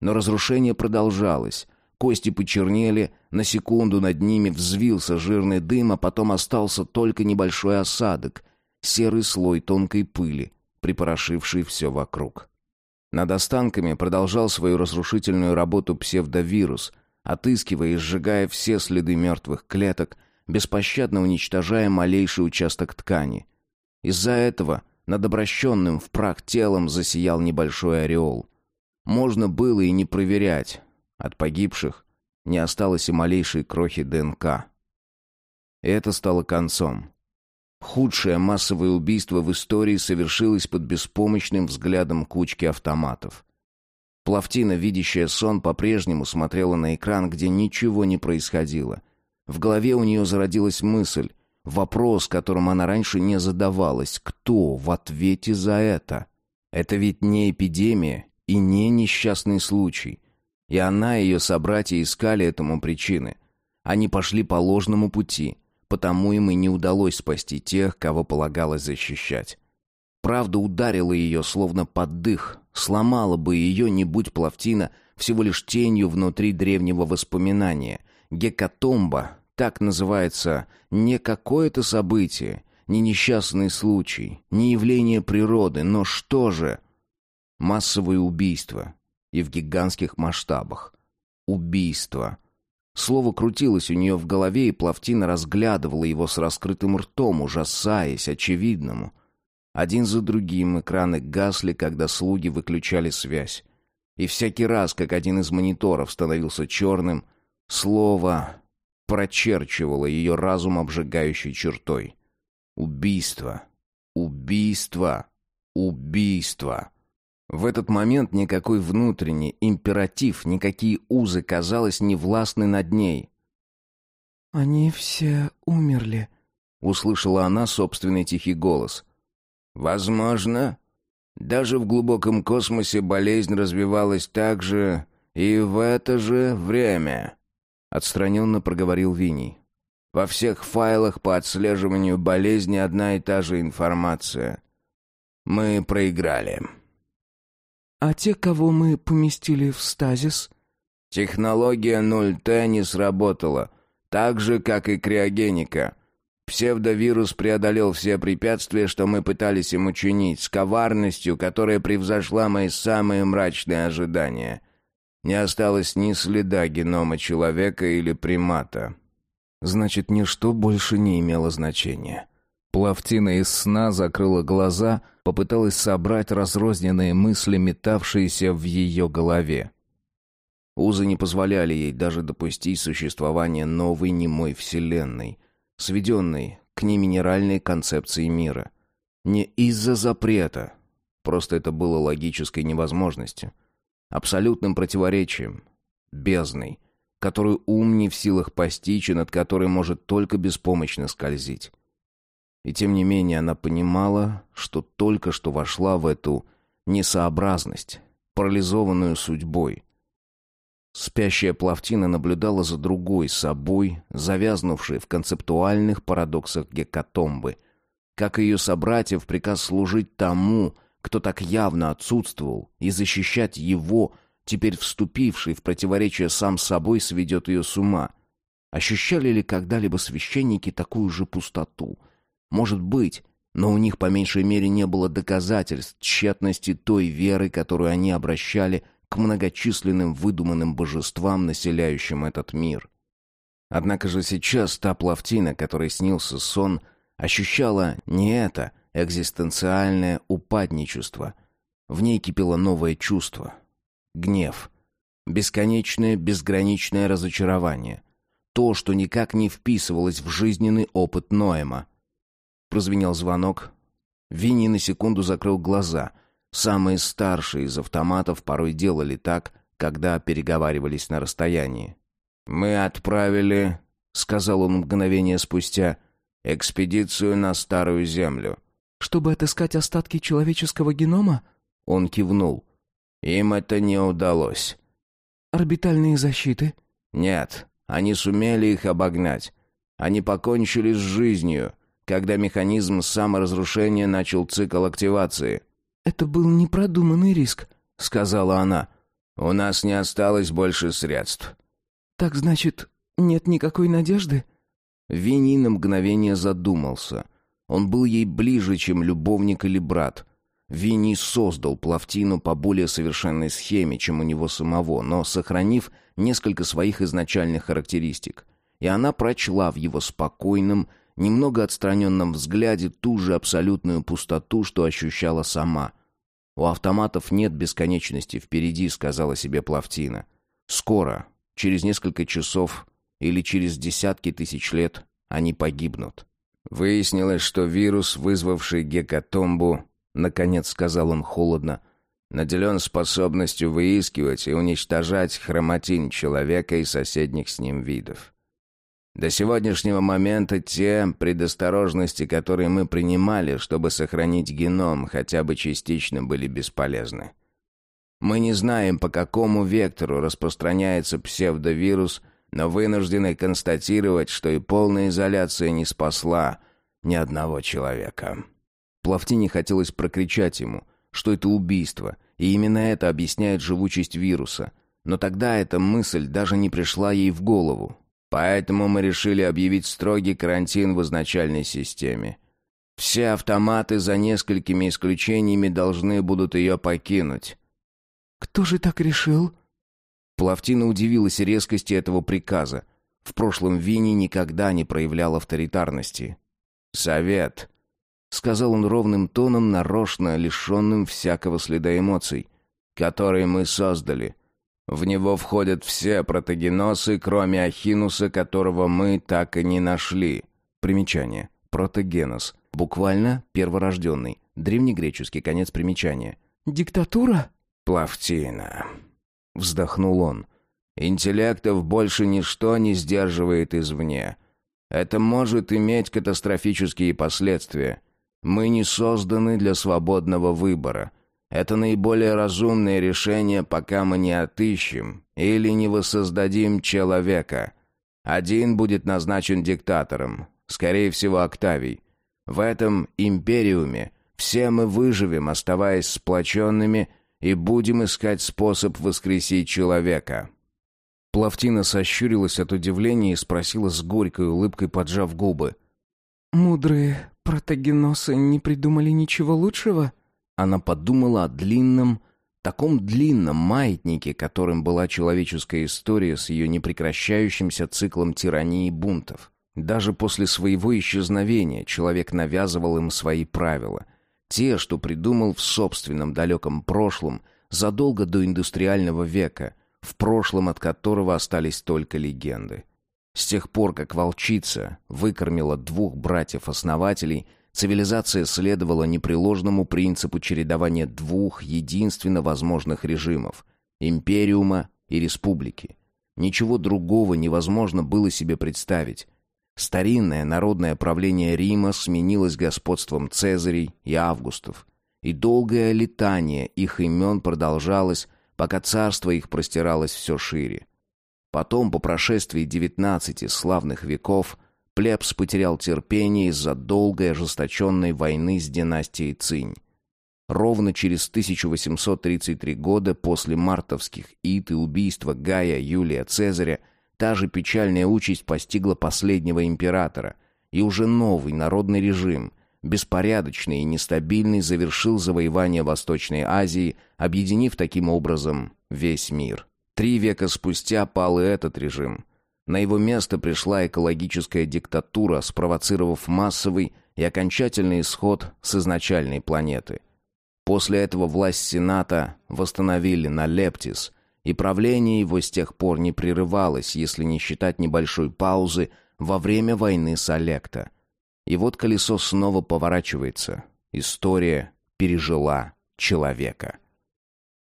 Но разрушение продолжалось. Кости почернели, на секунду над ними взвился жирный дым, а потом остался только небольшой осадок, серый слой тонкой пыли, припорошивший все вокруг. Над останками продолжал свою разрушительную работу псевдовирус, отыскивая и сжигая все следы мертвых клеток, беспощадно уничтожая малейший участок ткани. Из-за этого над обращенным в прах телом засиял небольшой ореол. Можно было и не проверять. От погибших не осталось и малейшей крохи ДНК. И это стало концом. Худшее массовое убийство в истории совершилось под беспомощным взглядом кучки автоматов. Плавтина, видящая сон, по-прежнему смотрела на экран, где ничего не происходило. В голове у нее зародилась мысль, вопрос, которым она раньше не задавалась. Кто в ответе за это? Это ведь не эпидемия и не несчастный случай. И она и ее собратья искали этому причины. Они пошли по ложному пути, потому им и не удалось спасти тех, кого полагалось защищать. Правда ударила ее, словно под дых, сломала бы ее, не будь Плавтина, всего лишь тенью внутри древнего воспоминания. Гекатомба, так называется, не какое-то событие, не несчастный случай, не явление природы, но что же? Массовые убийства. И в гигантских масштабах. Убийство. Слово крутилось у нее в голове, и Плавтина разглядывала его с раскрытым ртом, ужасаясь очевидному — один за другим экраны гасли, когда слуги выключали связь. И всякий раз, как один из мониторов становился черным, слово прочерчивало ее разум обжигающей чертой. Убийство. Убийство. Убийство. В этот момент никакой внутренний императив, никакие узы, казалось, не властны над ней. «Они все умерли», — услышала она собственный тихий голос — Возможно. Даже в глубоком космосе болезнь развивалась так же и в это же время, отстраненно проговорил Винни. Во всех файлах по отслеживанию болезни одна и та же информация. Мы проиграли. А те, кого мы поместили в стазис? Технология 0Т не сработала, так же, как и криогеника. Псевдовирус преодолел все препятствия, что мы пытались ему чинить, с коварностью, которая превзошла мои самые мрачные ожидания. Не осталось ни следа генома человека или примата. Значит, ничто больше не имело значения. Плавтина из сна закрыла глаза, попыталась собрать разрозненные мысли, метавшиеся в ее голове. Узы не позволяли ей даже допустить существование новой немой вселенной — сведенной к неминеральной концепции мира. Не из-за запрета, просто это было логической невозможностью, абсолютным противоречием, бездной, которую ум не в силах постичь и над которой может только беспомощно скользить. И тем не менее она понимала, что только что вошла в эту несообразность, парализованную судьбой, Спящая Плавтина наблюдала за другой собой, завязнувшей в концептуальных парадоксах гекатомбы. Как ее собратьев приказ служить тому, кто так явно отсутствовал, и защищать его, теперь вступивший в противоречие сам собой, сведет ее с ума. Ощущали ли когда-либо священники такую же пустоту? Может быть, но у них по меньшей мере не было доказательств тщетности той веры, которую они обращали к многочисленным выдуманным божествам, населяющим этот мир. Однако же сейчас та плавтина, которой снился сон, ощущала не это экзистенциальное упадничество. В ней кипело новое чувство — гнев, бесконечное, безграничное разочарование. То, что никак не вписывалось в жизненный опыт Ноэма. Прозвенел звонок. Винни на секунду закрыл глаза. Самые старшие из автоматов порой делали так, когда переговаривались на расстоянии. «Мы отправили», — сказал он мгновение спустя, — «экспедицию на Старую Землю». «Чтобы отыскать остатки человеческого генома?» Он кивнул. «Им это не удалось». «Орбитальные защиты?» «Нет, они сумели их обогнать. Они покончили с жизнью, когда механизм саморазрушения начал цикл активации». «Это был непродуманный риск», — сказала она. «У нас не осталось больше средств». «Так значит, нет никакой надежды?» Винни на мгновение задумался. Он был ей ближе, чем любовник или брат. Винни создал Плавтину по более совершенной схеме, чем у него самого, но сохранив несколько своих изначальных характеристик. И она прочла в его спокойном, немного отстраненном взгляде ту же абсолютную пустоту, что ощущала сама. «У автоматов нет бесконечности впереди», — сказала себе Плавтина. «Скоро, через несколько часов или через десятки тысяч лет, они погибнут». Выяснилось, что вирус, вызвавший гекатомбу, наконец сказал он холодно, наделен способностью выискивать и уничтожать хроматин человека и соседних с ним видов. До сегодняшнего момента те предосторожности, которые мы принимали, чтобы сохранить геном, хотя бы частично были бесполезны. Мы не знаем, по какому вектору распространяется псевдовирус, но вынуждены констатировать, что и полная изоляция не спасла ни одного человека. Плавтине хотелось прокричать ему, что это убийство, и именно это объясняет живучесть вируса. Но тогда эта мысль даже не пришла ей в голову. Поэтому мы решили объявить строгий карантин в изначальной системе. Все автоматы за несколькими исключениями должны будут ее покинуть. «Кто же так решил?» Плавтина удивилась резкости этого приказа. В прошлом Винни никогда не проявлял авторитарности. «Совет», — сказал он ровным тоном, нарочно лишенным всякого следа эмоций, «который мы создали. В него входят все протогеносы, кроме Ахинуса, которого мы так и не нашли. Примечание. Протогенос. Буквально перворожденный. Древнегреческий конец примечания. «Диктатура?» «Плавтина». Вздохнул он. «Интеллектов больше ничто не сдерживает извне. Это может иметь катастрофические последствия. Мы не созданы для свободного выбора». Это наиболее разумное решение, пока мы не отыщем или не воссоздадим человека. Один будет назначен диктатором, скорее всего, Октавий. В этом империуме все мы выживем, оставаясь сплоченными, и будем искать способ воскресить человека». Плавтина сощурилась от удивления и спросила с горькой улыбкой, поджав губы. «Мудрые протагеносы не придумали ничего лучшего?» Она подумала о длинном, таком длинном маятнике, которым была человеческая история с ее непрекращающимся циклом тирании и бунтов. Даже после своего исчезновения человек навязывал им свои правила. Те, что придумал в собственном далеком прошлом, задолго до индустриального века, в прошлом от которого остались только легенды. С тех пор, как волчица выкормила двух братьев-основателей – Цивилизация следовала непреложному принципу чередования двух единственно возможных режимов – империума и республики. Ничего другого невозможно было себе представить. Старинное народное правление Рима сменилось господством Цезарей и Августов, и долгое летание их имен продолжалось, пока царство их простиралось все шире. Потом, по прошествии девятнадцати славных веков, Плебс потерял терпение из-за долгой ожесточенной войны с династией Цинь. Ровно через 1833 года после мартовских ид и убийства Гая Юлия Цезаря та же печальная участь постигла последнего императора, и уже новый народный режим, беспорядочный и нестабильный, завершил завоевание Восточной Азии, объединив таким образом весь мир. Три века спустя пал и этот режим – на его место пришла экологическая диктатура, спровоцировав массовый и окончательный исход с изначальной планеты. После этого власть Сената восстановили на Лептис, и правление его с тех пор не прерывалось, если не считать небольшой паузы во время войны с Олекта. И вот колесо снова поворачивается. История пережила человека.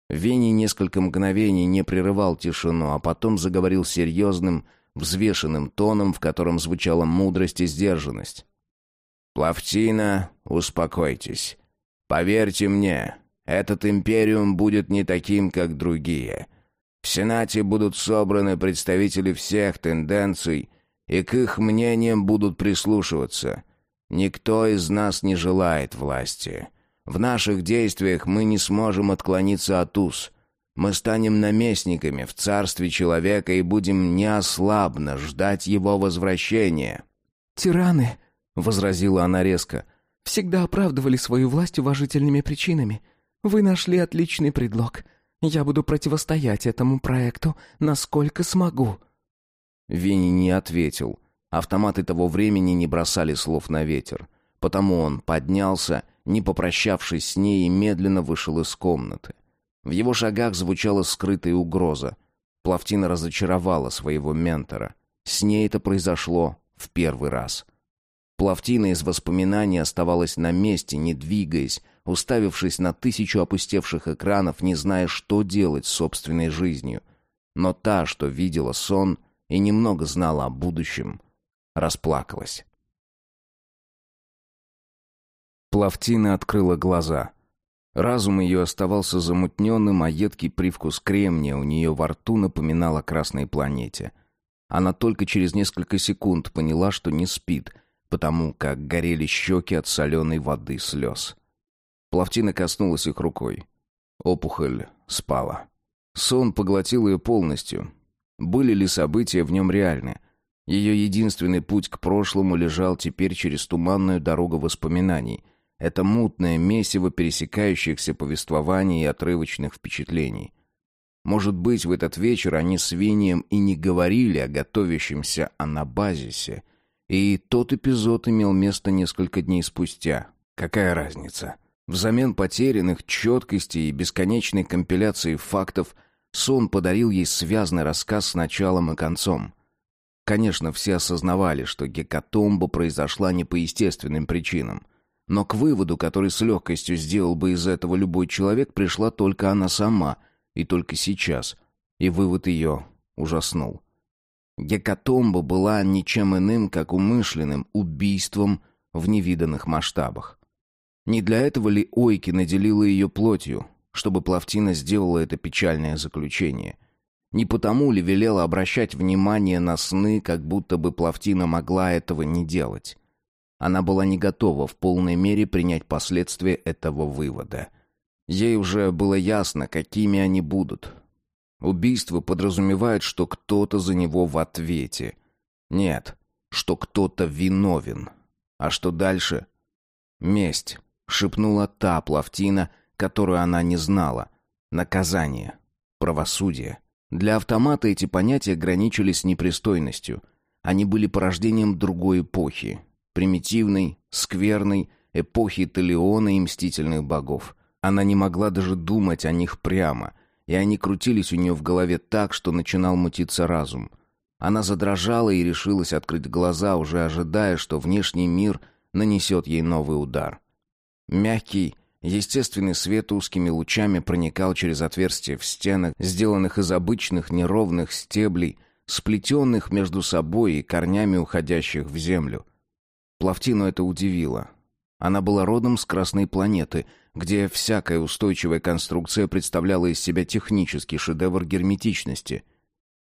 Вени несколько мгновений не прерывал тишину, а потом заговорил серьезным, взвешенным тоном, в котором звучала мудрость и сдержанность. «Плавтина, успокойтесь. Поверьте мне, этот империум будет не таким, как другие. В Сенате будут собраны представители всех тенденций, и к их мнениям будут прислушиваться. Никто из нас не желает власти. В наших действиях мы не сможем отклониться от уз. Мы станем наместниками в царстве человека и будем неослабно ждать его возвращения». «Тираны», — возразила она резко, — «всегда оправдывали свою власть уважительными причинами. Вы нашли отличный предлог. Я буду противостоять этому проекту, насколько смогу». Винни не ответил. Автоматы того времени не бросали слов на ветер. Потому он поднялся, не попрощавшись с ней, и медленно вышел из комнаты. В его шагах звучала скрытая угроза. Плавтина разочаровала своего ментора. С ней это произошло в первый раз. Плавтина из воспоминаний оставалась на месте, не двигаясь, уставившись на тысячу опустевших экранов, не зная, что делать с собственной жизнью. Но та, что видела сон и немного знала о будущем, расплакалась. Плавтина открыла глаза. Разум ее оставался замутненным, а едкий привкус кремния у нее во рту напоминал о красной планете. Она только через несколько секунд поняла, что не спит, потому как горели щеки от соленой воды слез. Плавтина коснулась их рукой. Опухоль спала. Сон поглотил ее полностью. Были ли события в нем реальны? Ее единственный путь к прошлому лежал теперь через туманную дорогу воспоминаний, это мутное месиво пересекающихся повествований и отрывочных впечатлений. Может быть, в этот вечер они с Винием и не говорили о готовящемся анабазисе, и тот эпизод имел место несколько дней спустя. Какая разница? Взамен потерянных четкости и бесконечной компиляции фактов сон подарил ей связный рассказ с началом и концом. Конечно, все осознавали, что гекатомба произошла не по естественным причинам. Но к выводу, который с легкостью сделал бы из этого любой человек, пришла только она сама, и только сейчас. И вывод ее ужаснул. Гекатомба была ничем иным, как умышленным убийством в невиданных масштабах. Не для этого ли Ойки наделила ее плотью, чтобы Плавтина сделала это печальное заключение? Не потому ли велела обращать внимание на сны, как будто бы Плавтина могла этого не делать? Она была не готова в полной мере принять последствия этого вывода. Ей уже было ясно, какими они будут. Убийство подразумевает, что кто-то за него в ответе. Нет, что кто-то виновен. А что дальше? Месть, шепнула та плавтина, которую она не знала. Наказание, правосудие. Для автомата эти понятия граничили непристойностью. Они были порождением другой эпохи, примитивной, скверной, эпохи Талиона и мстительных богов. Она не могла даже думать о них прямо, и они крутились у нее в голове так, что начинал мутиться разум. Она задрожала и решилась открыть глаза, уже ожидая, что внешний мир нанесет ей новый удар. Мягкий, естественный свет узкими лучами проникал через отверстия в стенах, сделанных из обычных неровных стеблей, сплетенных между собой и корнями уходящих в землю. Плавтину это удивило. Она была родом с Красной планеты, где всякая устойчивая конструкция представляла из себя технический шедевр герметичности.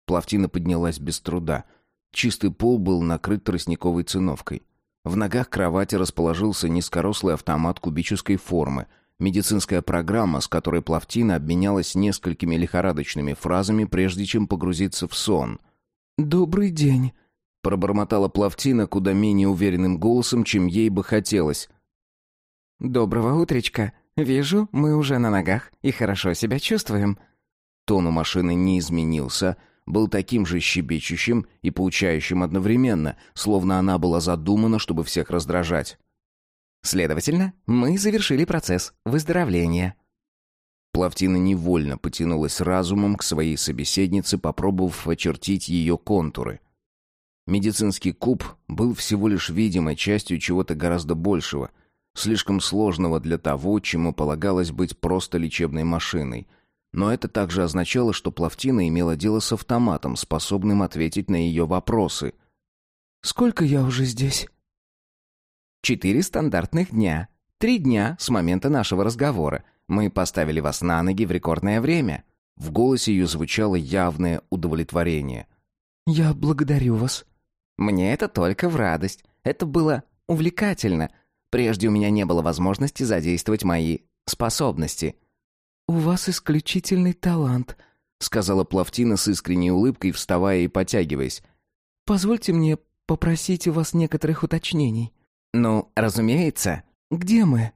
Плавтина поднялась без труда. Чистый пол был накрыт тростниковой циновкой. В ногах кровати расположился низкорослый автомат кубической формы, медицинская программа, с которой Плавтина обменялась несколькими лихорадочными фразами, прежде чем погрузиться в сон. «Добрый день», Пробормотала Плавтина куда менее уверенным голосом, чем ей бы хотелось. «Доброго утречка. Вижу, мы уже на ногах и хорошо себя чувствуем». Тон у машины не изменился, был таким же щебечущим и поучающим одновременно, словно она была задумана, чтобы всех раздражать. «Следовательно, мы завершили процесс выздоровления». Плавтина невольно потянулась разумом к своей собеседнице, попробовав очертить ее контуры. Медицинский куб был всего лишь видимой частью чего-то гораздо большего, слишком сложного для того, чему полагалось быть просто лечебной машиной. Но это также означало, что Плавтина имела дело с автоматом, способным ответить на ее вопросы. «Сколько я уже здесь?» «Четыре стандартных дня. Три дня с момента нашего разговора. Мы поставили вас на ноги в рекордное время». В голосе ее звучало явное удовлетворение. «Я благодарю вас». «Мне это только в радость. Это было увлекательно. Прежде у меня не было возможности задействовать мои способности». «У вас исключительный талант», — сказала Плавтина с искренней улыбкой, вставая и потягиваясь. «Позвольте мне попросить у вас некоторых уточнений». «Ну, разумеется». «Где мы?»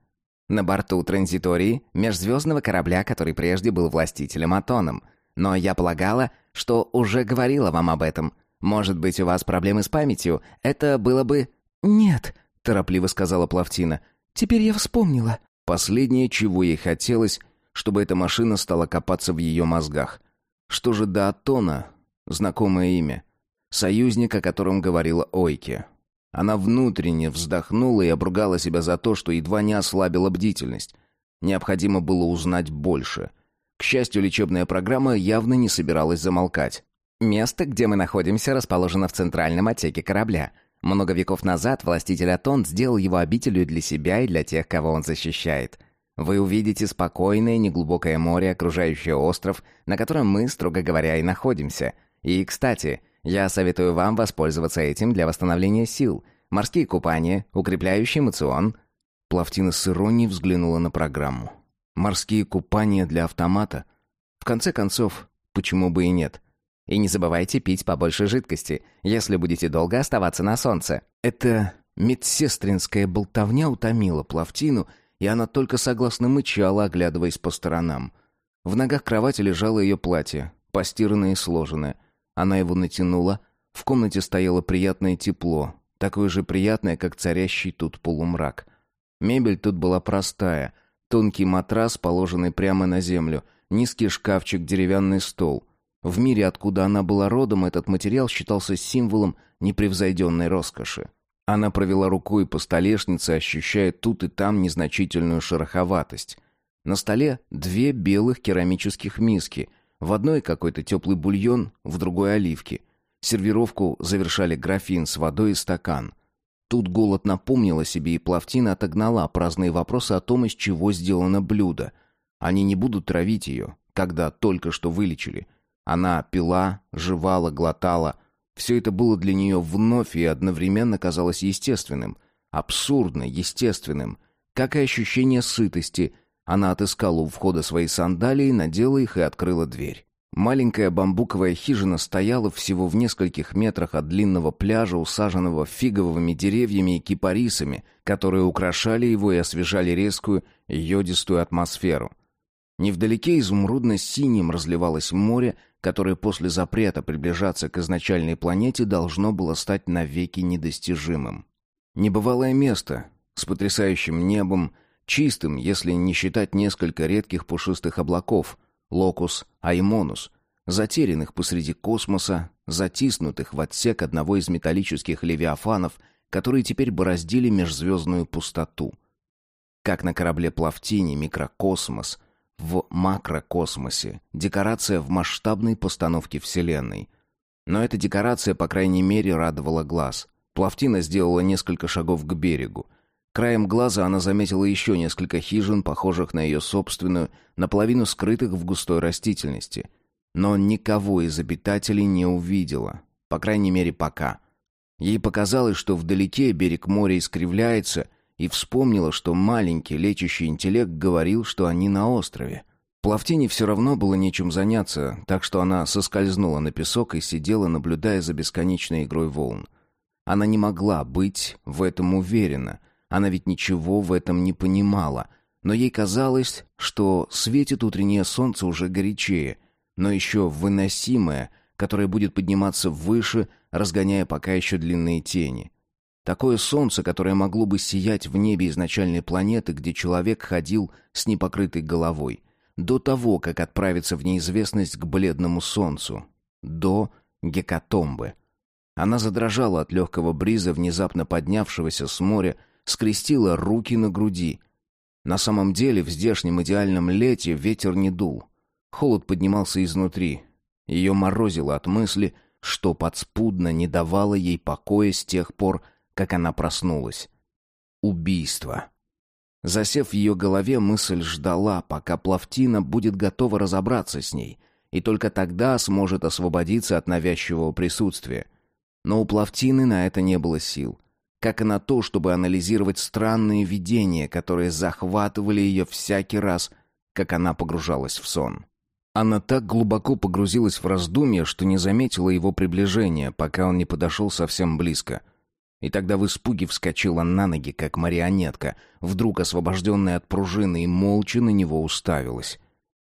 На борту транзитории межзвездного корабля, который прежде был властителем Атоном. Но я полагала, что уже говорила вам об этом. Может быть, у вас проблемы с памятью? Это было бы...» «Нет», — торопливо сказала Плавтина. «Теперь я вспомнила». Последнее, чего ей хотелось, чтобы эта машина стала копаться в ее мозгах. Что же до Атона? Знакомое имя. Союзник, о котором говорила Ойке. Она внутренне вздохнула и обругала себя за то, что едва не ослабила бдительность. Необходимо было узнать больше. К счастью, лечебная программа явно не собиралась замолкать. «Место, где мы находимся, расположено в центральном отсеке корабля. Много веков назад властитель Атон сделал его обителью для себя и для тех, кого он защищает. Вы увидите спокойное, неглубокое море, окружающее остров, на котором мы, строго говоря, и находимся. И, кстати, я советую вам воспользоваться этим для восстановления сил. Морские купания, укрепляющий эмоцион». Плавтина с иронией взглянула на программу. «Морские купания для автомата? В конце концов, почему бы и нет?» И не забывайте пить побольше жидкости, если будете долго оставаться на солнце. Это медсестринская болтовня утомила Плавтину, и она только согласно мычала, оглядываясь по сторонам. В ногах кровати лежало ее платье, постиранное и сложенное. Она его натянула. В комнате стояло приятное тепло, такое же приятное, как царящий тут полумрак. Мебель тут была простая. Тонкий матрас, положенный прямо на землю, низкий шкафчик, деревянный стол. В мире, откуда она была родом, этот материал считался символом непревзойденной роскоши. Она провела рукой по столешнице, ощущая тут и там незначительную шероховатость. На столе две белых керамических миски, в одной какой-то теплый бульон, в другой оливки. Сервировку завершали графин с водой и стакан. Тут голод напомнил о себе, и Плавтина отогнала праздные вопросы о том, из чего сделано блюдо. Они не будут травить ее, когда только что вылечили. Она пила, жевала, глотала. Все это было для нее вновь и одновременно казалось естественным. Абсурдно естественным. Как и ощущение сытости – она отыскала у входа свои сандалии, надела их и открыла дверь. Маленькая бамбуковая хижина стояла всего в нескольких метрах от длинного пляжа, усаженного фиговыми деревьями и кипарисами, которые украшали его и освежали резкую, йодистую атмосферу. Невдалеке изумрудно-синим разливалось море, которое после запрета приближаться к изначальной планете должно было стать навеки недостижимым. Небывалое место с потрясающим небом, Чистым, если не считать несколько редких пушистых облаков, локус аймонус, затерянных посреди космоса, затиснутых в отсек одного из металлических левиафанов, которые теперь бороздили межзвездную пустоту. Как на корабле Плавтини микрокосмос, в макрокосмосе, декорация в масштабной постановке Вселенной. Но эта декорация, по крайней мере, радовала глаз. Плавтина сделала несколько шагов к берегу. Краем глаза она заметила еще несколько хижин, похожих на ее собственную, наполовину скрытых в густой растительности. Но никого из обитателей не увидела. По крайней мере, пока. Ей показалось, что вдалеке берег моря искривляется, и вспомнила, что маленький лечащий интеллект говорил, что они на острове. Плавтине все равно было нечем заняться, так что она соскользнула на песок и сидела, наблюдая за бесконечной игрой волн. Она не могла быть в этом уверена — она ведь ничего в этом не понимала, но ей казалось, что светит утреннее солнце уже горячее, но еще выносимое, которое будет подниматься выше, разгоняя пока еще длинные тени. Такое солнце, которое могло бы сиять в небе изначальной планеты, где человек ходил с непокрытой головой. до того, как отправиться в неизвестность к бледному солнцу, до гекатомбы. Она задрожала от легкого бриза, внезапно поднявшегося с моря, скрестила руки на груди. На самом деле, в здешнем идеальном лете ветер не дул. Холод поднимался изнутри. Ее морозило от мысли, что подспудно не давало ей покоя с тех пор, как она проснулась. Убийство. Засев в ее голове, мысль ждала, пока Плавтина будет готова разобраться с ней, и только тогда сможет освободиться от навязчивого присутствия. Но у Плавтины на это не было сил, как и на то, чтобы анализировать странные видения, которые захватывали ее всякий раз, как она погружалась в сон. Она так глубоко погрузилась в раздумья, что не заметила его приближения, пока он не подошел совсем близко — и тогда в испуге вскочила на ноги, как марионетка, вдруг освобожденная от пружины, и молча на него уставилась.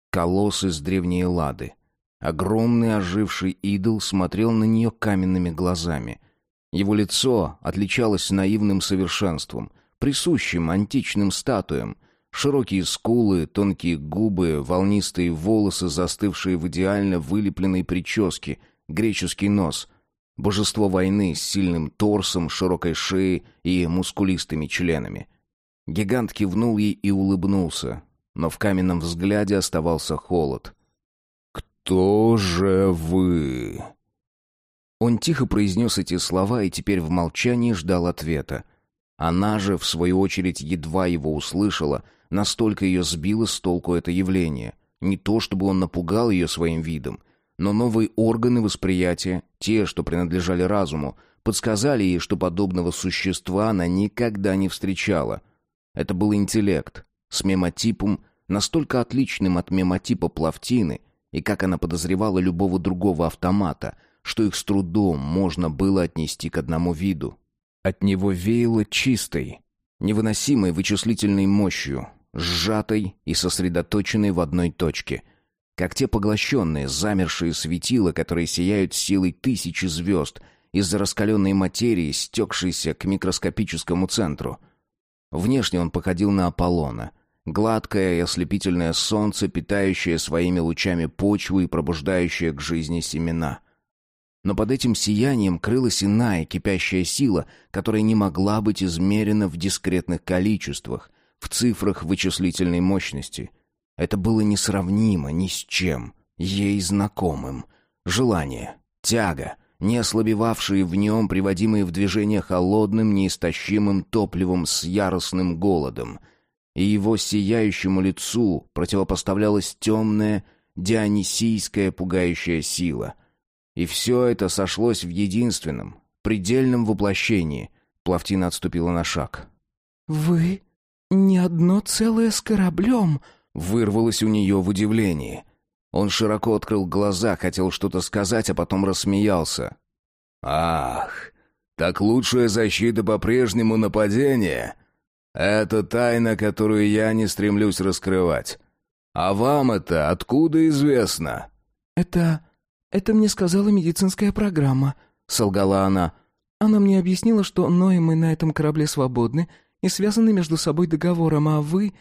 Колосс из древней Лады. Огромный оживший идол смотрел на нее каменными глазами. Его лицо отличалось наивным совершенством, присущим античным статуям. Широкие скулы, тонкие губы, волнистые волосы, застывшие в идеально вылепленной прическе, греческий нос — Божество войны с сильным торсом, широкой шеей и мускулистыми членами. Гигант кивнул ей и улыбнулся, но в каменном взгляде оставался холод. «Кто же вы?» Он тихо произнес эти слова и теперь в молчании ждал ответа. Она же, в свою очередь, едва его услышала, настолько ее сбило с толку это явление. Не то чтобы он напугал ее своим видом — но новые органы восприятия, те, что принадлежали разуму, подсказали ей, что подобного существа она никогда не встречала. Это был интеллект с мемотипом, настолько отличным от мемотипа плавтины, и, как она подозревала, любого другого автомата, что их с трудом можно было отнести к одному виду. От него веяло чистой, невыносимой вычислительной мощью, сжатой и сосредоточенной в одной точке — как те поглощенные, замершие светила, которые сияют силой тысячи звезд из-за раскаленной материи, стекшейся к микроскопическому центру. Внешне он походил на Аполлона. Гладкое и ослепительное солнце, питающее своими лучами почву и пробуждающее к жизни семена. Но под этим сиянием крылась иная кипящая сила, которая не могла быть измерена в дискретных количествах, в цифрах вычислительной мощности — это было несравнимо ни с чем, ей знакомым. Желание, тяга, не ослабевавшие в нем, приводимые в движение холодным, неистощимым топливом с яростным голодом. И его сияющему лицу противопоставлялась темная, дионисийская пугающая сила. И все это сошлось в единственном, предельном воплощении. Плавтина отступила на шаг. «Вы не одно целое с кораблем», Вырвалось у нее в удивлении. Он широко открыл глаза, хотел что-то сказать, а потом рассмеялся. «Ах, так лучшая защита по-прежнему нападение. Это тайна, которую я не стремлюсь раскрывать. А вам это откуда известно?» «Это... это мне сказала медицинская программа», — солгала она. «Она мне объяснила, что Ной мы на этом корабле свободны и связаны между собой договором, а вы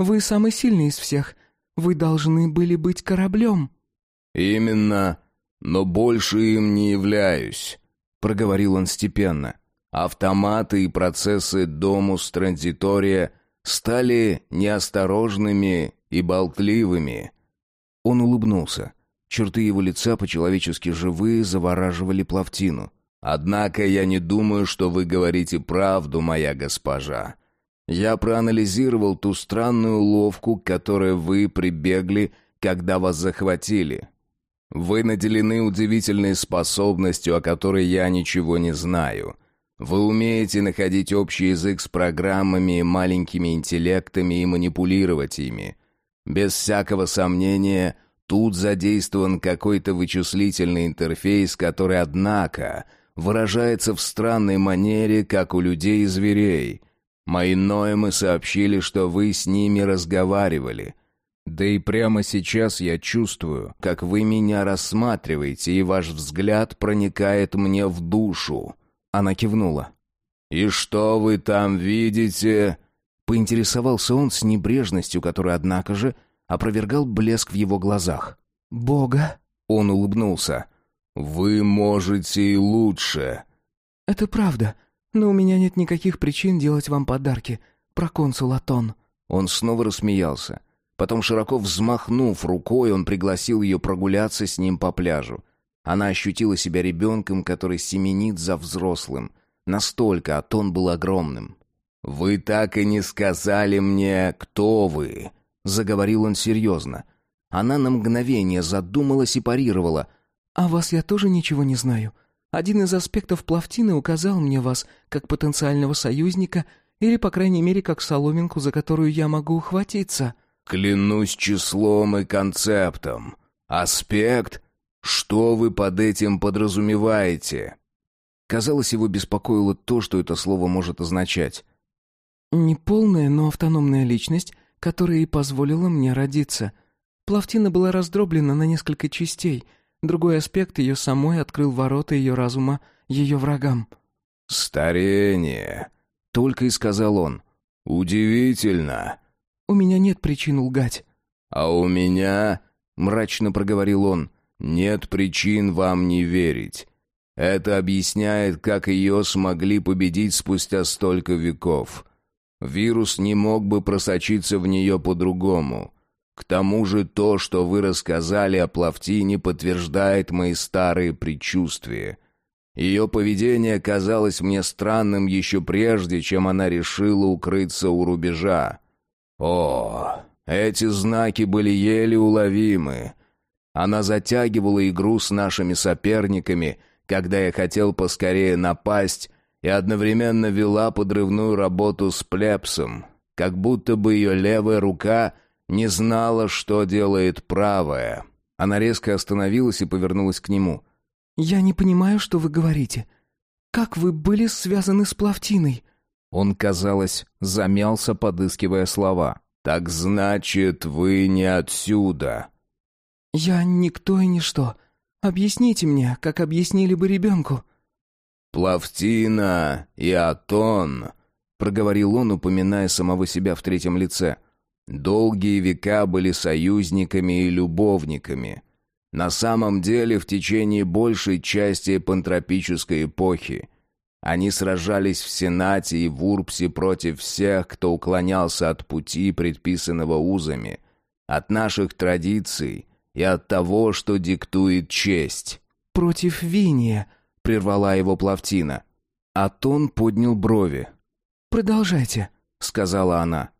вы самый сильный из всех. Вы должны были быть кораблем». «Именно. Но больше им не являюсь», — проговорил он степенно. «Автоматы и процессы Домус Транзитория стали неосторожными и болтливыми». Он улыбнулся. Черты его лица по-человечески живые завораживали плавтину. «Однако я не думаю, что вы говорите правду, моя госпожа. Я проанализировал ту странную уловку, к которой вы прибегли, когда вас захватили. Вы наделены удивительной способностью, о которой я ничего не знаю. Вы умеете находить общий язык с программами и маленькими интеллектами и манипулировать ими. Без всякого сомнения, тут задействован какой-то вычислительный интерфейс, который, однако, выражается в странной манере, как у людей и зверей – Мои Ноемы сообщили, что вы с ними разговаривали. Да и прямо сейчас я чувствую, как вы меня рассматриваете, и ваш взгляд проникает мне в душу». Она кивнула. «И что вы там видите?» Поинтересовался он с небрежностью, которая, однако же, опровергал блеск в его глазах. «Бога?» Он улыбнулся. «Вы можете и лучше». «Это правда, но у меня нет никаких причин делать вам подарки. Проконсул Атон». Он снова рассмеялся. Потом, широко взмахнув рукой, он пригласил ее прогуляться с ним по пляжу. Она ощутила себя ребенком, который семенит за взрослым. Настолько Атон был огромным. «Вы так и не сказали мне, кто вы», — заговорил он серьезно. Она на мгновение задумалась и парировала. «А вас я тоже ничего не знаю. Один из аспектов Плавтины указал мне вас как потенциального союзника или, по крайней мере, как соломинку, за которую я могу ухватиться». «Клянусь числом и концептом. Аспект? Что вы под этим подразумеваете?» Казалось, его беспокоило то, что это слово может означать. «Неполная, но автономная личность, которая и позволила мне родиться. Плавтина была раздроблена на несколько частей. Другой аспект ее самой открыл ворота ее разума ее врагам». «Старение», — только и сказал он. «Удивительно». «У меня нет причин лгать». «А у меня», — мрачно проговорил он, — «нет причин вам не верить. Это объясняет, как ее смогли победить спустя столько веков. Вирус не мог бы просочиться в нее по-другому. К тому же то, что вы рассказали о Плавтине, подтверждает мои старые предчувствия. Ее поведение казалось мне странным еще прежде, чем она решила укрыться у рубежа. О, эти знаки были еле уловимы. Она затягивала игру с нашими соперниками, когда я хотел поскорее напасть, и одновременно вела подрывную работу с плебсом, как будто бы ее левая рука не знала, что делает правая. Она резко остановилась и повернулась к нему. «Я не понимаю, что вы говорите. Как вы были связаны с Плавтиной?» Он, казалось, замялся, подыскивая слова. «Так значит, вы не отсюда?» «Я никто и ничто. Объясните мне, как объяснили бы ребенку». «Плавтина и Атон», — проговорил он, упоминая самого себя в третьем лице, — «долгие века были союзниками и любовниками. На самом деле, в течение большей части пантропической эпохи они сражались в Сенате и в Урбсе против всех, кто уклонялся от пути, предписанного узами, от наших традиций и от того, что диктует честь». «Против Виния», — прервала его Плавтина. Атон поднял брови. «Продолжайте», — сказала она.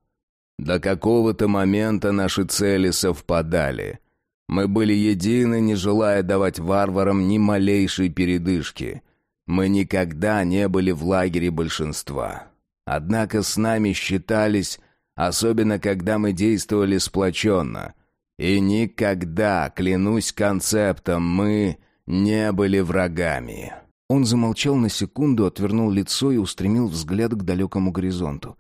«До какого-то момента наши цели совпадали. Мы были едины, не желая давать варварам ни малейшей передышки. Мы никогда не были в лагере большинства. Однако с нами считались, особенно когда мы действовали сплоченно. И никогда, клянусь концептом, мы не были врагами». Он замолчал на секунду, отвернул лицо и устремил взгляд к далекому горизонту.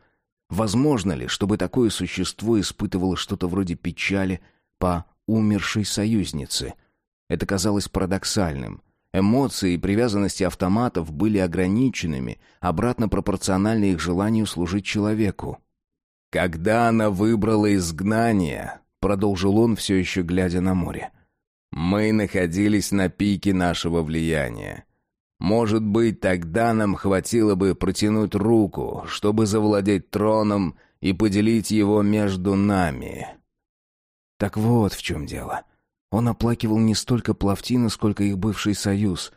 Возможно ли, чтобы такое существо испытывало что-то вроде печали по умершей союзнице? Это казалось парадоксальным. Эмоции и привязанности автоматов были ограниченными, обратно пропорциональны их желанию служить человеку. «Когда она выбрала изгнание», — продолжил он, все еще глядя на море, — мы находились на пике нашего влияния. Может быть, тогда нам хватило бы протянуть руку, чтобы завладеть троном и поделить его между нами. Так вот в чем дело. Он оплакивал не столько Плавтина, сколько их бывший союз.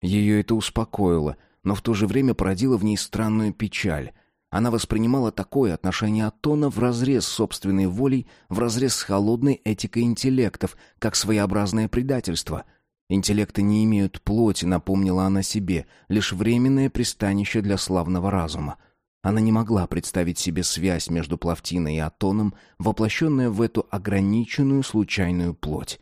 Ее это успокоило, но в то же время породило в ней странную печаль. Она воспринимала такое отношение Атона вразрез с собственной волей, вразрез с холодной этикой интеллектов, как своеобразное предательство. Интеллекты не имеют плоти, напомнила она себе, лишь временное пристанище для славного разума. Она не могла представить себе связь между Плавтиной и Атоном, воплощенная в эту ограниченную случайную плоть.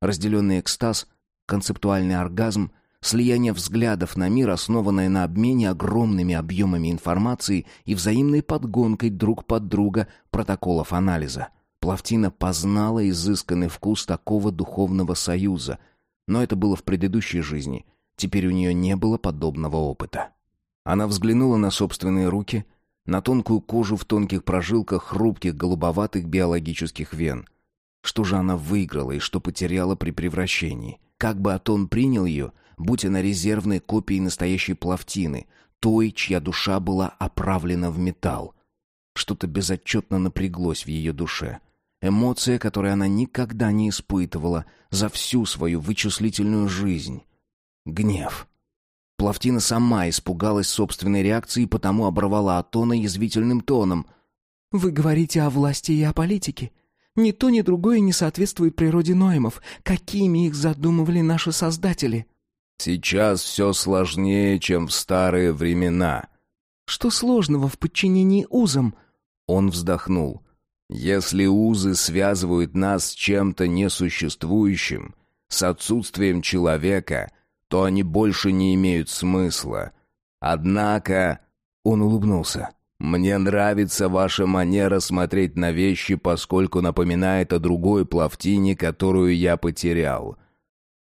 Разделенный экстаз, концептуальный оргазм — Слияние взглядов на мир, основанное на обмене огромными объемами информации и взаимной подгонкой друг под друга протоколов анализа. Плавтина познала изысканный вкус такого духовного союза. Но это было в предыдущей жизни. Теперь у нее не было подобного опыта. Она взглянула на собственные руки, на тонкую кожу в тонких прожилках хрупких голубоватых биологических вен. Что же она выиграла и что потеряла при превращении? Как бы Атон принял ее, будь она резервной копией настоящей Плавтины, той, чья душа была оправлена в металл. Что-то безотчетно напряглось в ее душе. Эмоция, которую она никогда не испытывала за всю свою вычислительную жизнь. Гнев. Плавтина сама испугалась собственной реакции и потому оборвала Атона язвительным тоном. «Вы говорите о власти и о политике. Ни то, ни другое не соответствует природе Ноемов. Какими их задумывали наши создатели?» «Сейчас все сложнее, чем в старые времена». «Что сложного в подчинении узам?» Он вздохнул. «Если узы связывают нас с чем-то несуществующим, с отсутствием человека, то они больше не имеют смысла. Однако...» Он улыбнулся. «Мне нравится ваша манера смотреть на вещи, поскольку напоминает о другой плавтине, которую я потерял.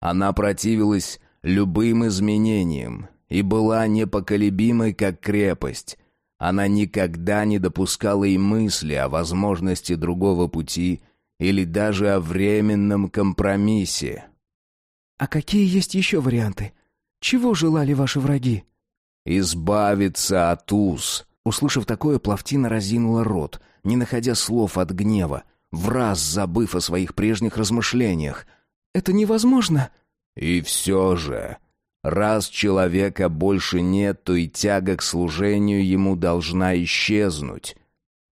Она противилась любым изменениям и была непоколебимой, как крепость. Она никогда не допускала и мысли о возможности другого пути или даже о временном компромиссе. «А какие есть еще варианты? Чего желали ваши враги?» «Избавиться от уз», Услышав такое, Плавтина разинула рот, не находя слов от гнева, в раз забыв о своих прежних размышлениях. «Это невозможно!» «И все же, раз человека больше нет, то и тяга к служению ему должна исчезнуть».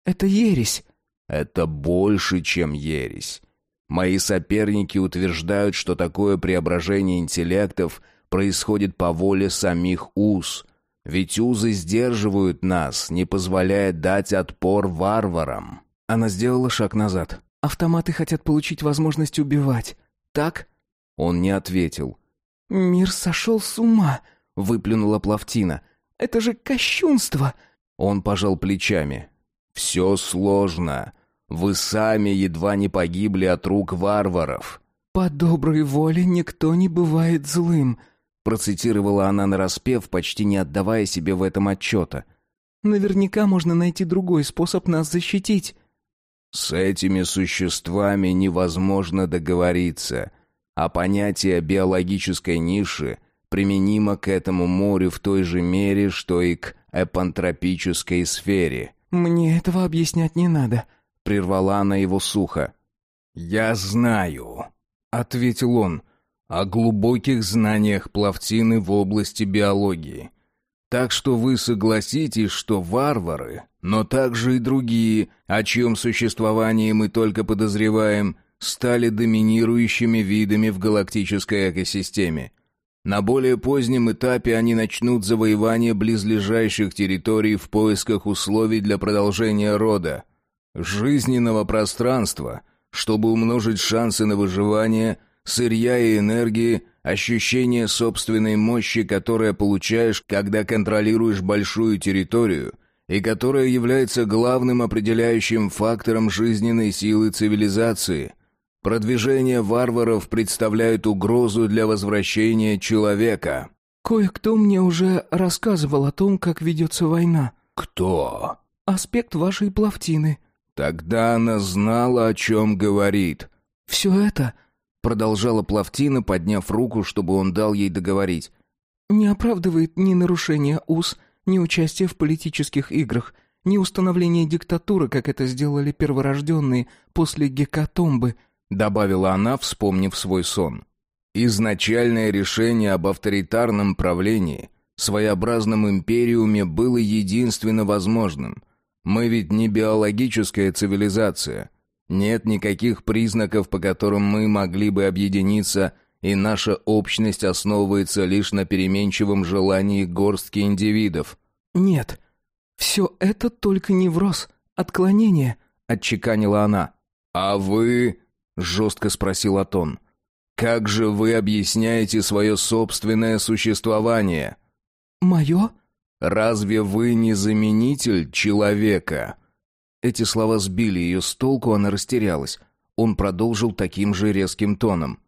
«Это ересь!» «Это больше, чем ересь. Мои соперники утверждают, что такое преображение интеллектов происходит по воле самих уз». Ведь узы сдерживают нас, не позволяя дать отпор варварам. Она сделала шаг назад. Автоматы хотят получить возможность убивать. Так? Он не ответил. Мир сошел с ума, выплюнула Плавтина. Это же кощунство. Он пожал плечами. Все сложно. Вы сами едва не погибли от рук варваров. По доброй воле никто не бывает злым, Процитировала она нараспев, почти не отдавая себе в этом отчета. «Наверняка можно найти другой способ нас защитить». «С этими существами невозможно договориться, а понятие биологической ниши применимо к этому морю в той же мере, что и к эпантропической сфере». «Мне этого объяснять не надо», — прервала она его сухо. «Я знаю», — ответил он, — о глубоких знаниях плавтины в области биологии. Так что вы согласитесь, что варвары, но также и другие, о чьем существовании мы только подозреваем, стали доминирующими видами в галактической экосистеме. На более позднем этапе они начнут завоевание близлежащих территорий в поисках условий для продолжения рода, жизненного пространства, чтобы умножить шансы на выживание – сырья и энергии, ощущение собственной мощи, которое получаешь, когда контролируешь большую территорию, и которая является главным определяющим фактором жизненной силы цивилизации. Продвижение варваров представляет угрозу для возвращения человека. «Кое-кто мне уже рассказывал о том, как ведется война». «Кто?» «Аспект вашей плавтины». «Тогда она знала, о чем говорит». «Все это Продолжала Плавтина, подняв руку, чтобы он дал ей договорить. «Не оправдывает ни нарушение уз, ни участие в политических играх, ни установление диктатуры, как это сделали перворожденные после гекатомбы», добавила она, вспомнив свой сон. «Изначальное решение об авторитарном правлении, своеобразном империуме было единственно возможным. Мы ведь не биологическая цивилизация». Нет никаких признаков, по которым мы могли бы объединиться, и наша общность основывается лишь на переменчивом желании горстки индивидов. Нет, все это только невроз, отклонение, отчеканила она. А вы, жестко спросил Атон, как же вы объясняете свое собственное существование? Мое? Разве вы не заменитель человека? Эти слова сбили ее с толку, она растерялась. Он продолжил таким же резким тоном.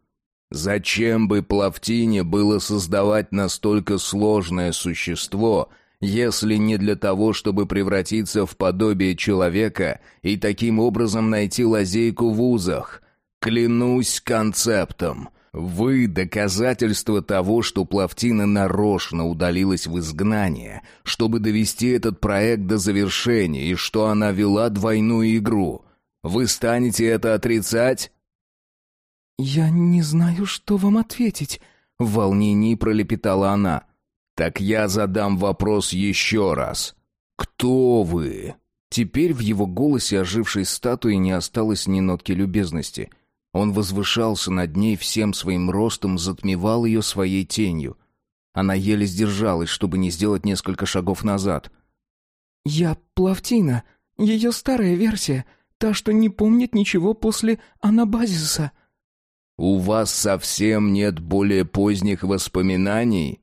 «Зачем бы Плавтине было создавать настолько сложное существо, если не для того, чтобы превратиться в подобие человека и таким образом найти лазейку в узах? Клянусь концептом. Вы — доказательство того, что Плавтина нарочно удалилась в изгнание, чтобы довести этот проект до завершения, и что она вела двойную игру. Вы станете это отрицать?» «Я не знаю, что вам ответить», — в волнении пролепетала она. «Так я задам вопрос еще раз. Кто вы?» Теперь в его голосе ожившей статуи не осталось ни нотки любезности. Он возвышался над ней всем своим ростом, затмевал ее своей тенью. Она еле сдержалась, чтобы не сделать несколько шагов назад. «Я Плавтина, ее старая версия, та, что не помнит ничего после анабазиса». «У вас совсем нет более поздних воспоминаний?»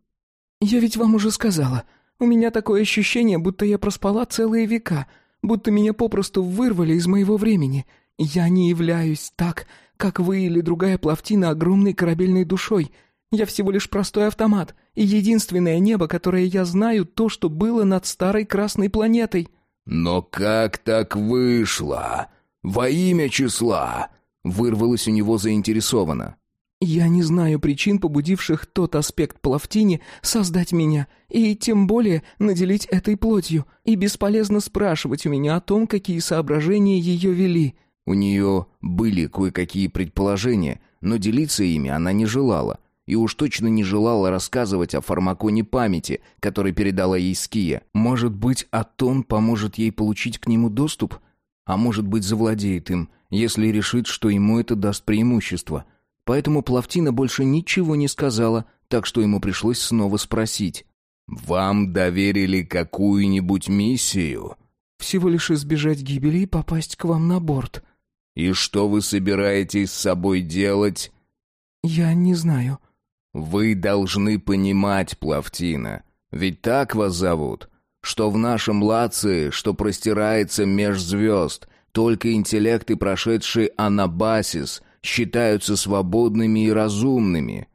«Я ведь вам уже сказала. У меня такое ощущение, будто я проспала целые века, будто меня попросту вырвали из моего времени. Я не являюсь так, как вы или другая плавтина огромной корабельной душой. Я всего лишь простой автомат, и единственное небо, которое я знаю, то, что было над старой красной планетой». «Но как так вышло? Во имя числа!» Вырвалось у него заинтересованно. «Я не знаю причин, побудивших тот аспект Плавтини создать меня, и тем более наделить этой плотью, и бесполезно спрашивать у меня о том, какие соображения ее вели». У нее были кое-какие предположения, но делиться ими она не желала, и уж точно не желала рассказывать о фармаконе памяти, который передала ей Ския. Может быть, Атон поможет ей получить к нему доступ? А может быть, завладеет им, если решит, что ему это даст преимущество. Поэтому Плавтина больше ничего не сказала, так что ему пришлось снова спросить. «Вам доверили какую-нибудь миссию?» «Всего лишь избежать гибели и попасть к вам на борт». «И что вы собираетесь с собой делать?» «Я не знаю». «Вы должны понимать, Плавтина, ведь так вас зовут, что в нашем Лации, что простирается меж звезд, только интеллекты, прошедшие анабасис, считаются свободными и разумными».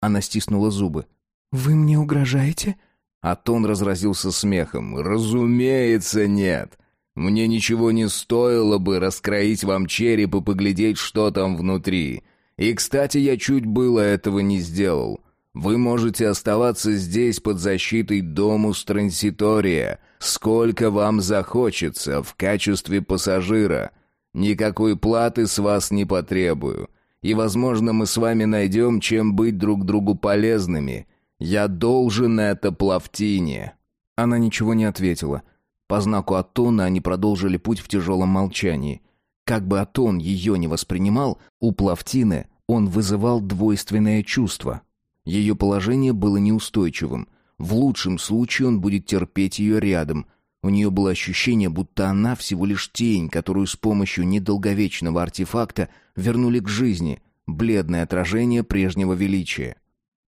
Она стиснула зубы. «Вы мне угрожаете?» Атон разразился смехом. «Разумеется, нет. Мне ничего не стоило бы раскроить вам череп и поглядеть, что там внутри. И, кстати, я чуть было этого не сделал. Вы можете оставаться здесь под защитой Домус Транситория, сколько вам захочется, в качестве пассажира. Никакой платы с вас не потребую. И, возможно, мы с вами найдем, чем быть друг другу полезными. Я должен это Плавтине». Она ничего не ответила — по знаку Атона они продолжили путь в тяжелом молчании. Как бы Атон ее не воспринимал, у Плавтины он вызывал двойственное чувство. Ее положение было неустойчивым. В лучшем случае он будет терпеть ее рядом. У нее было ощущение, будто она всего лишь тень, которую с помощью недолговечного артефакта вернули к жизни, бледное отражение прежнего величия.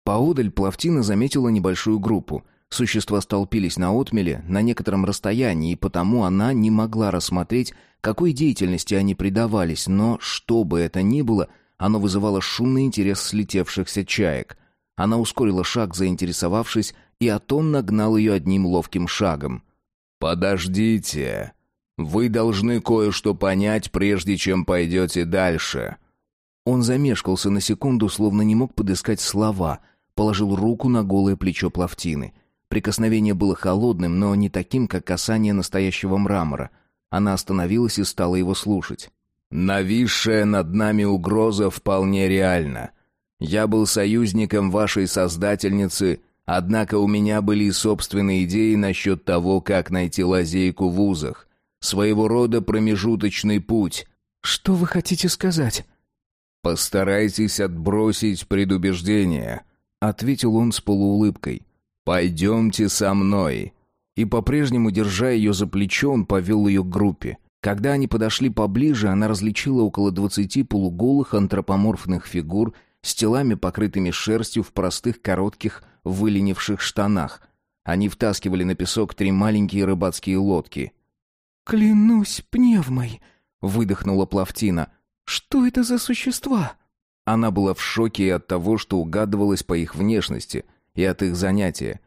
Поодаль Плавтина заметила небольшую группу — Существа столпились на отмеле на некотором расстоянии, и потому она не могла рассмотреть, какой деятельности они предавались, но, что бы это ни было, оно вызывало шумный интерес слетевшихся чаек. Она ускорила шаг, заинтересовавшись, и Атон нагнал ее одним ловким шагом. «Подождите. Вы должны кое-что понять, прежде чем пойдете дальше». Он замешкался на секунду, словно не мог подыскать слова, положил руку на голое плечо Плавтины — Прикосновение было холодным, но не таким, как касание настоящего мрамора. Она остановилась и стала его слушать. «Нависшая над нами угроза вполне реальна. Я был союзником вашей создательницы, однако у меня были и собственные идеи насчет того, как найти лазейку в вузах. Своего рода промежуточный путь». «Что вы хотите сказать?» «Постарайтесь отбросить предубеждения», — ответил он с полуулыбкой. «Пойдемте со мной». И по-прежнему, держа ее за плечо, он повел ее к группе. Когда они подошли поближе, она различила около двадцати полуголых антропоморфных фигур с телами, покрытыми шерстью в простых коротких выленивших штанах. Они втаскивали на песок три маленькие рыбацкие лодки. «Клянусь пневмой!» — выдохнула Плавтина. «Что это за существа?» Она была в шоке от того, что угадывалось по их внешности — и от их занятия.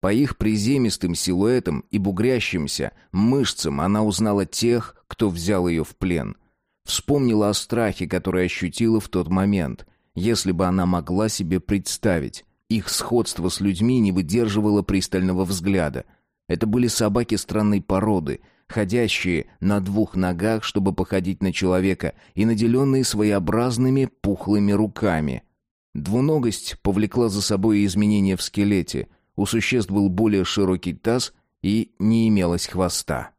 По их приземистым силуэтам и бугрящимся мышцам она узнала тех, кто взял ее в плен. Вспомнила о страхе, который ощутила в тот момент. Если бы она могла себе представить. Их сходство с людьми не выдерживало пристального взгляда. Это были собаки странной породы, ходящие на двух ногах, чтобы походить на человека, и наделенные своеобразными пухлыми руками. Двуногость повлекла за собой изменения в скелете. У существ был более широкий таз и не имелось хвоста.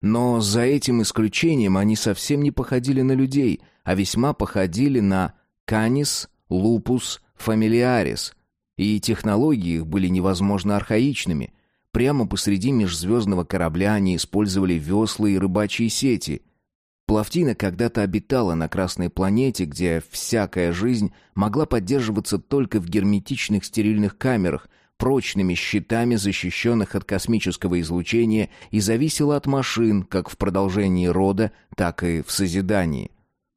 Но за этим исключением они совсем не походили на людей, а весьма походили на канис, лупус, фамилиарис, и технологии их были невозможно архаичными. Прямо посреди межзвездного корабля они использовали весла и рыбачьи сети. Плавтина когда-то обитала на Красной планете, где всякая жизнь могла поддерживаться только в герметичных стерильных камерах, прочными щитами, защищенных от космического излучения, и зависела от машин, как в продолжении рода, так и в созидании.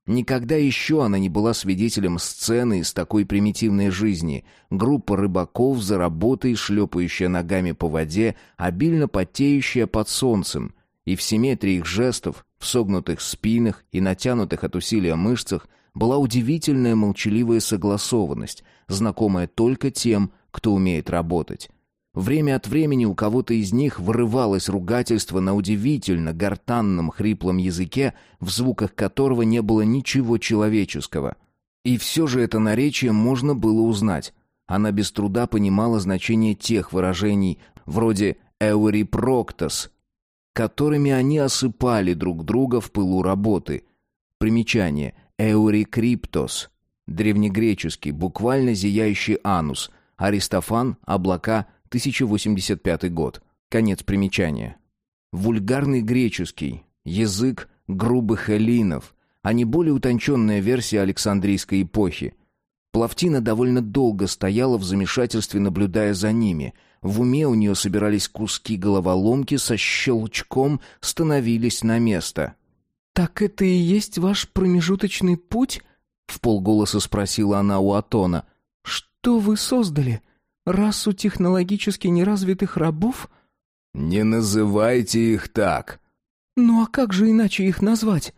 Никогда еще она не была свидетелем сцены из такой примитивной жизни. Группа рыбаков за работой, шлепающая ногами по воде, обильно потеющая под солнцем. И в симметрии их жестов, в согнутых спинах и натянутых от усилия мышцах была удивительная молчаливая согласованность, знакомая только тем, кто умеет работать. Время от времени у кого-то из них вырывалось ругательство на удивительно гортанном хриплом языке, в звуках которого не было ничего человеческого. И все же это наречие можно было узнать. Она без труда понимала значение тех выражений, вроде «эурипроктос», которыми они осыпали друг друга в пылу работы. Примечание «эурикриптос» — древнегреческий, буквально зияющий анус — Аристофан, облака, 1085 год. Конец примечания. Вульгарный греческий, язык грубых эллинов, а не более утонченная версия Александрийской эпохи. Плавтина довольно долго стояла в замешательстве, наблюдая за ними. В уме у нее собирались куски головоломки, со щелчком становились на место. «Так это и есть ваш промежуточный путь?» — в полголоса спросила она у Атона. Что вы создали? Расу технологически неразвитых рабов? Не называйте их так. Ну а как же иначе их назвать?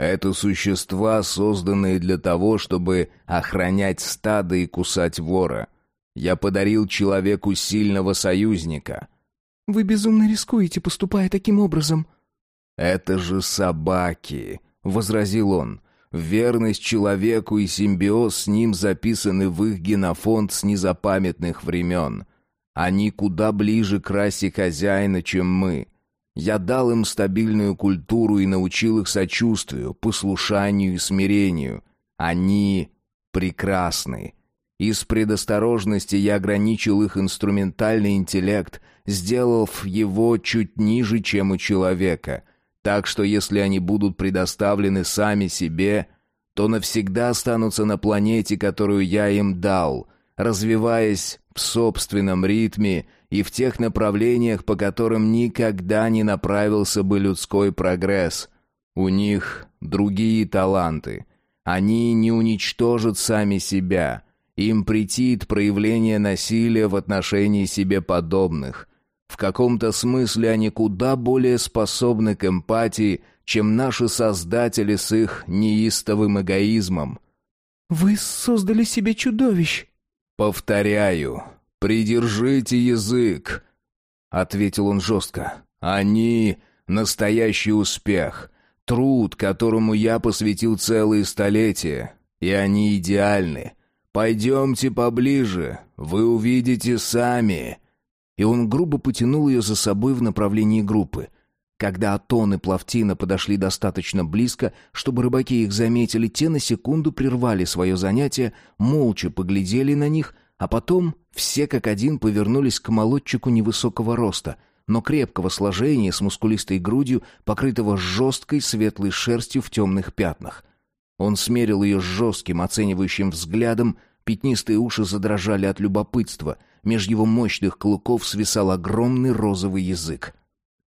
Это существа, созданные для того, чтобы охранять стадо и кусать вора. Я подарил человеку сильного союзника. Вы безумно рискуете, поступая таким образом. Это же собаки, возразил он. Верность человеку и симбиоз с ним записаны в их генофонд с незапамятных времен. Они куда ближе к расе хозяина, чем мы. Я дал им стабильную культуру и научил их сочувствию, послушанию и смирению. Они прекрасны. Из предосторожности я ограничил их инструментальный интеллект, сделав его чуть ниже, чем у человека — так что если они будут предоставлены сами себе, то навсегда останутся на планете, которую я им дал, развиваясь в собственном ритме и в тех направлениях, по которым никогда не направился бы людской прогресс. У них другие таланты. Они не уничтожат сами себя. Им претит проявление насилия в отношении себе подобных. В каком-то смысле они куда более способны к эмпатии, чем наши создатели с их неистовым эгоизмом. «Вы создали себе чудовищ!» «Повторяю, придержите язык!» — ответил он жестко. «Они — настоящий успех, труд, которому я посвятил целые столетия, и они идеальны. Пойдемте поближе, вы увидите сами» и он грубо потянул ее за собой в направлении группы. Когда Атон Плавтина подошли достаточно близко, чтобы рыбаки их заметили, те на секунду прервали свое занятие, молча поглядели на них, а потом все как один повернулись к молодчику невысокого роста, но крепкого сложения с мускулистой грудью, покрытого жесткой светлой шерстью в темных пятнах. Он смерил ее жестким оценивающим взглядом, пятнистые уши задрожали от любопытства — Меж его мощных клыков свисал огромный розовый язык.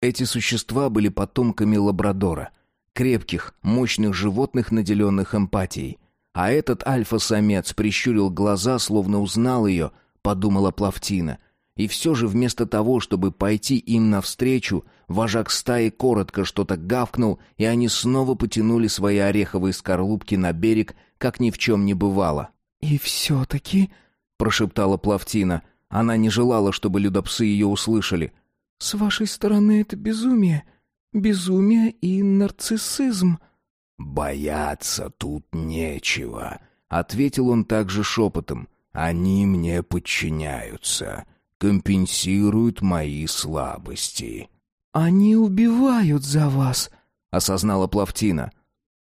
Эти существа были потомками лабрадора, крепких, мощных животных, наделенных эмпатией. А этот альфа-самец прищурил глаза, словно узнал ее, подумала Плавтина. И все же вместо того, чтобы пойти им навстречу, вожак стаи коротко что-то гавкнул, и они снова потянули свои ореховые скорлупки на берег, как ни в чем не бывало. «И все-таки...» — прошептала Плавтина. Она не желала, чтобы людопсы ее услышали. «С вашей стороны это безумие. Безумие и нарциссизм». «Бояться тут нечего», — ответил он также шепотом. «Они мне подчиняются, компенсируют мои слабости». «Они убивают за вас», — осознала Плавтина.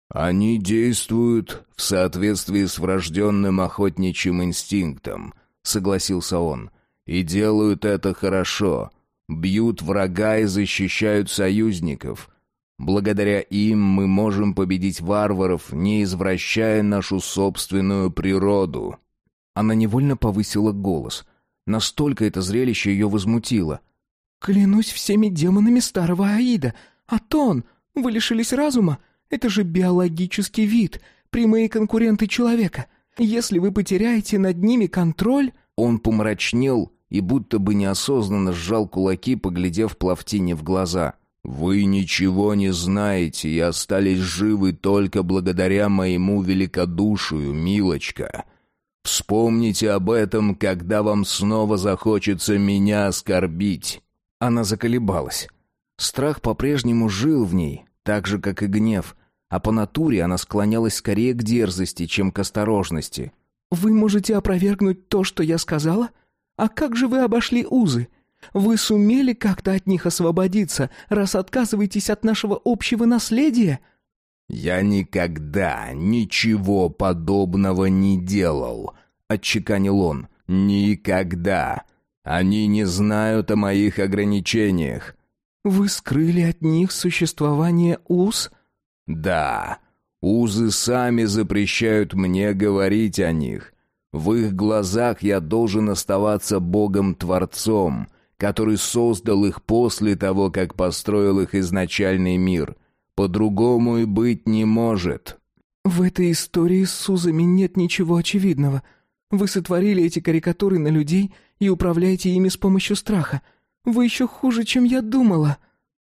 «Они действуют в соответствии с врожденным охотничьим инстинктом», — согласился он. «И делают это хорошо. Бьют врага и защищают союзников. Благодаря им мы можем победить варваров, не извращая нашу собственную природу». Она невольно повысила голос. Настолько это зрелище ее возмутило. «Клянусь всеми демонами старого Аида! Атон, вы лишились разума? Это же биологический вид, прямые конкуренты человека. Если вы потеряете над ними контроль...» Он помрачнел и будто бы неосознанно сжал кулаки, поглядев Плавтине в глаза. «Вы ничего не знаете и остались живы только благодаря моему великодушию, милочка. Вспомните об этом, когда вам снова захочется меня оскорбить». Она заколебалась. Страх по-прежнему жил в ней, так же, как и гнев, а по натуре она склонялась скорее к дерзости, чем к осторожности. «Вы можете опровергнуть то, что я сказала? А как же вы обошли узы? Вы сумели как-то от них освободиться, раз отказываетесь от нашего общего наследия?» «Я никогда ничего подобного не делал», — отчеканил он. «Никогда. Они не знают о моих ограничениях». «Вы скрыли от них существование уз?» «Да. Узы сами запрещают мне говорить о них. В их глазах я должен оставаться Богом-творцом, который создал их после того, как построил их изначальный мир. По-другому и быть не может». «В этой истории с Сузами нет ничего очевидного. Вы сотворили эти карикатуры на людей и управляете ими с помощью страха. Вы еще хуже, чем я думала».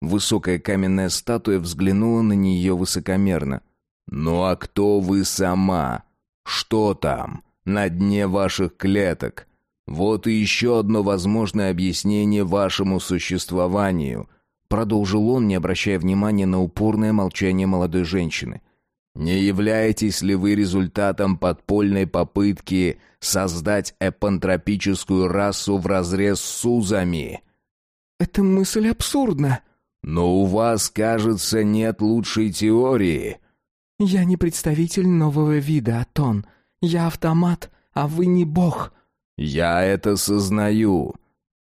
Высокая каменная статуя взглянула на нее высокомерно. «Ну а кто вы сама? Что там, на дне ваших клеток? Вот и еще одно возможное объяснение вашему существованию», продолжил он, не обращая внимания на упорное молчание молодой женщины. «Не являетесь ли вы результатом подпольной попытки создать эпантропическую расу вразрез с сузами?» «Эта мысль абсурдна», но у вас, кажется, нет лучшей теории. Я не представитель нового вида, Атон. Я автомат, а вы не бог. Я это сознаю.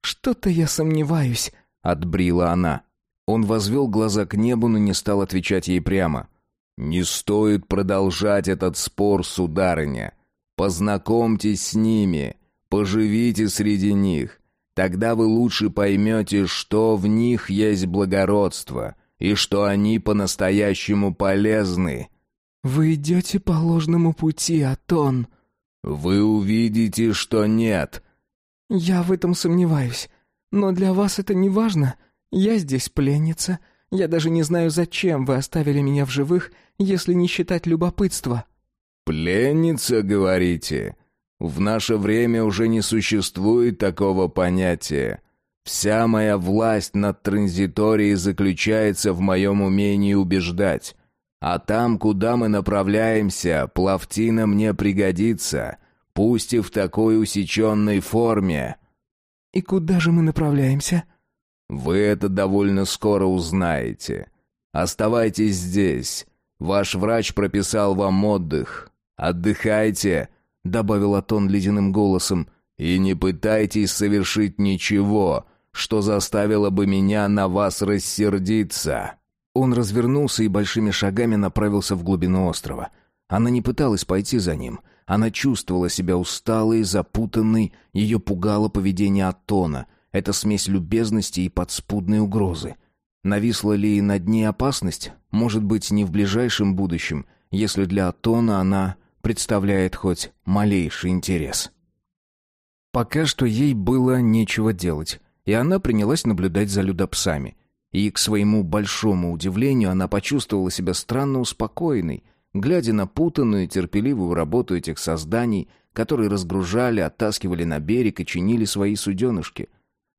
Что-то я сомневаюсь, отбрила она. Он возвел глаза к небу, но не стал отвечать ей прямо. Не стоит продолжать этот спор, сударыня. Познакомьтесь с ними, поживите среди них. Тогда вы лучше поймете, что в них есть благородство и что они по-настоящему полезны. Вы идете по ложному пути, Атон. Вы увидите, что нет. Я в этом сомневаюсь. Но для вас это не важно. Я здесь пленница. Я даже не знаю, зачем вы оставили меня в живых, если не считать любопытства. Пленница, говорите? В наше время уже не существует такого понятия. Вся моя власть над транзиторией заключается в моем умении убеждать. А там, куда мы направляемся, плавтина мне пригодится, пусть и в такой усеченной форме». «И куда же мы направляемся?» «Вы это довольно скоро узнаете. Оставайтесь здесь. Ваш врач прописал вам отдых. Отдыхайте, — добавил Атон ледяным голосом, — «и не пытайтесь совершить ничего, что заставило бы меня на вас рассердиться». Он развернулся и большими шагами направился в глубину острова. Она не пыталась пойти за ним. Она чувствовала себя усталой, запутанной, ее пугало поведение Атона, эта смесь любезности и подспудной угрозы. Нависла ли над ней опасность? Может быть, не в ближайшем будущем, если для Атона она представляет хоть малейший интерес. Пока что ей было нечего делать, и она принялась наблюдать за людопсами. И, к своему большому удивлению, она почувствовала себя странно успокоенной, глядя на путанную и терпеливую работу этих созданий, которые разгружали, оттаскивали на берег и чинили свои суденышки.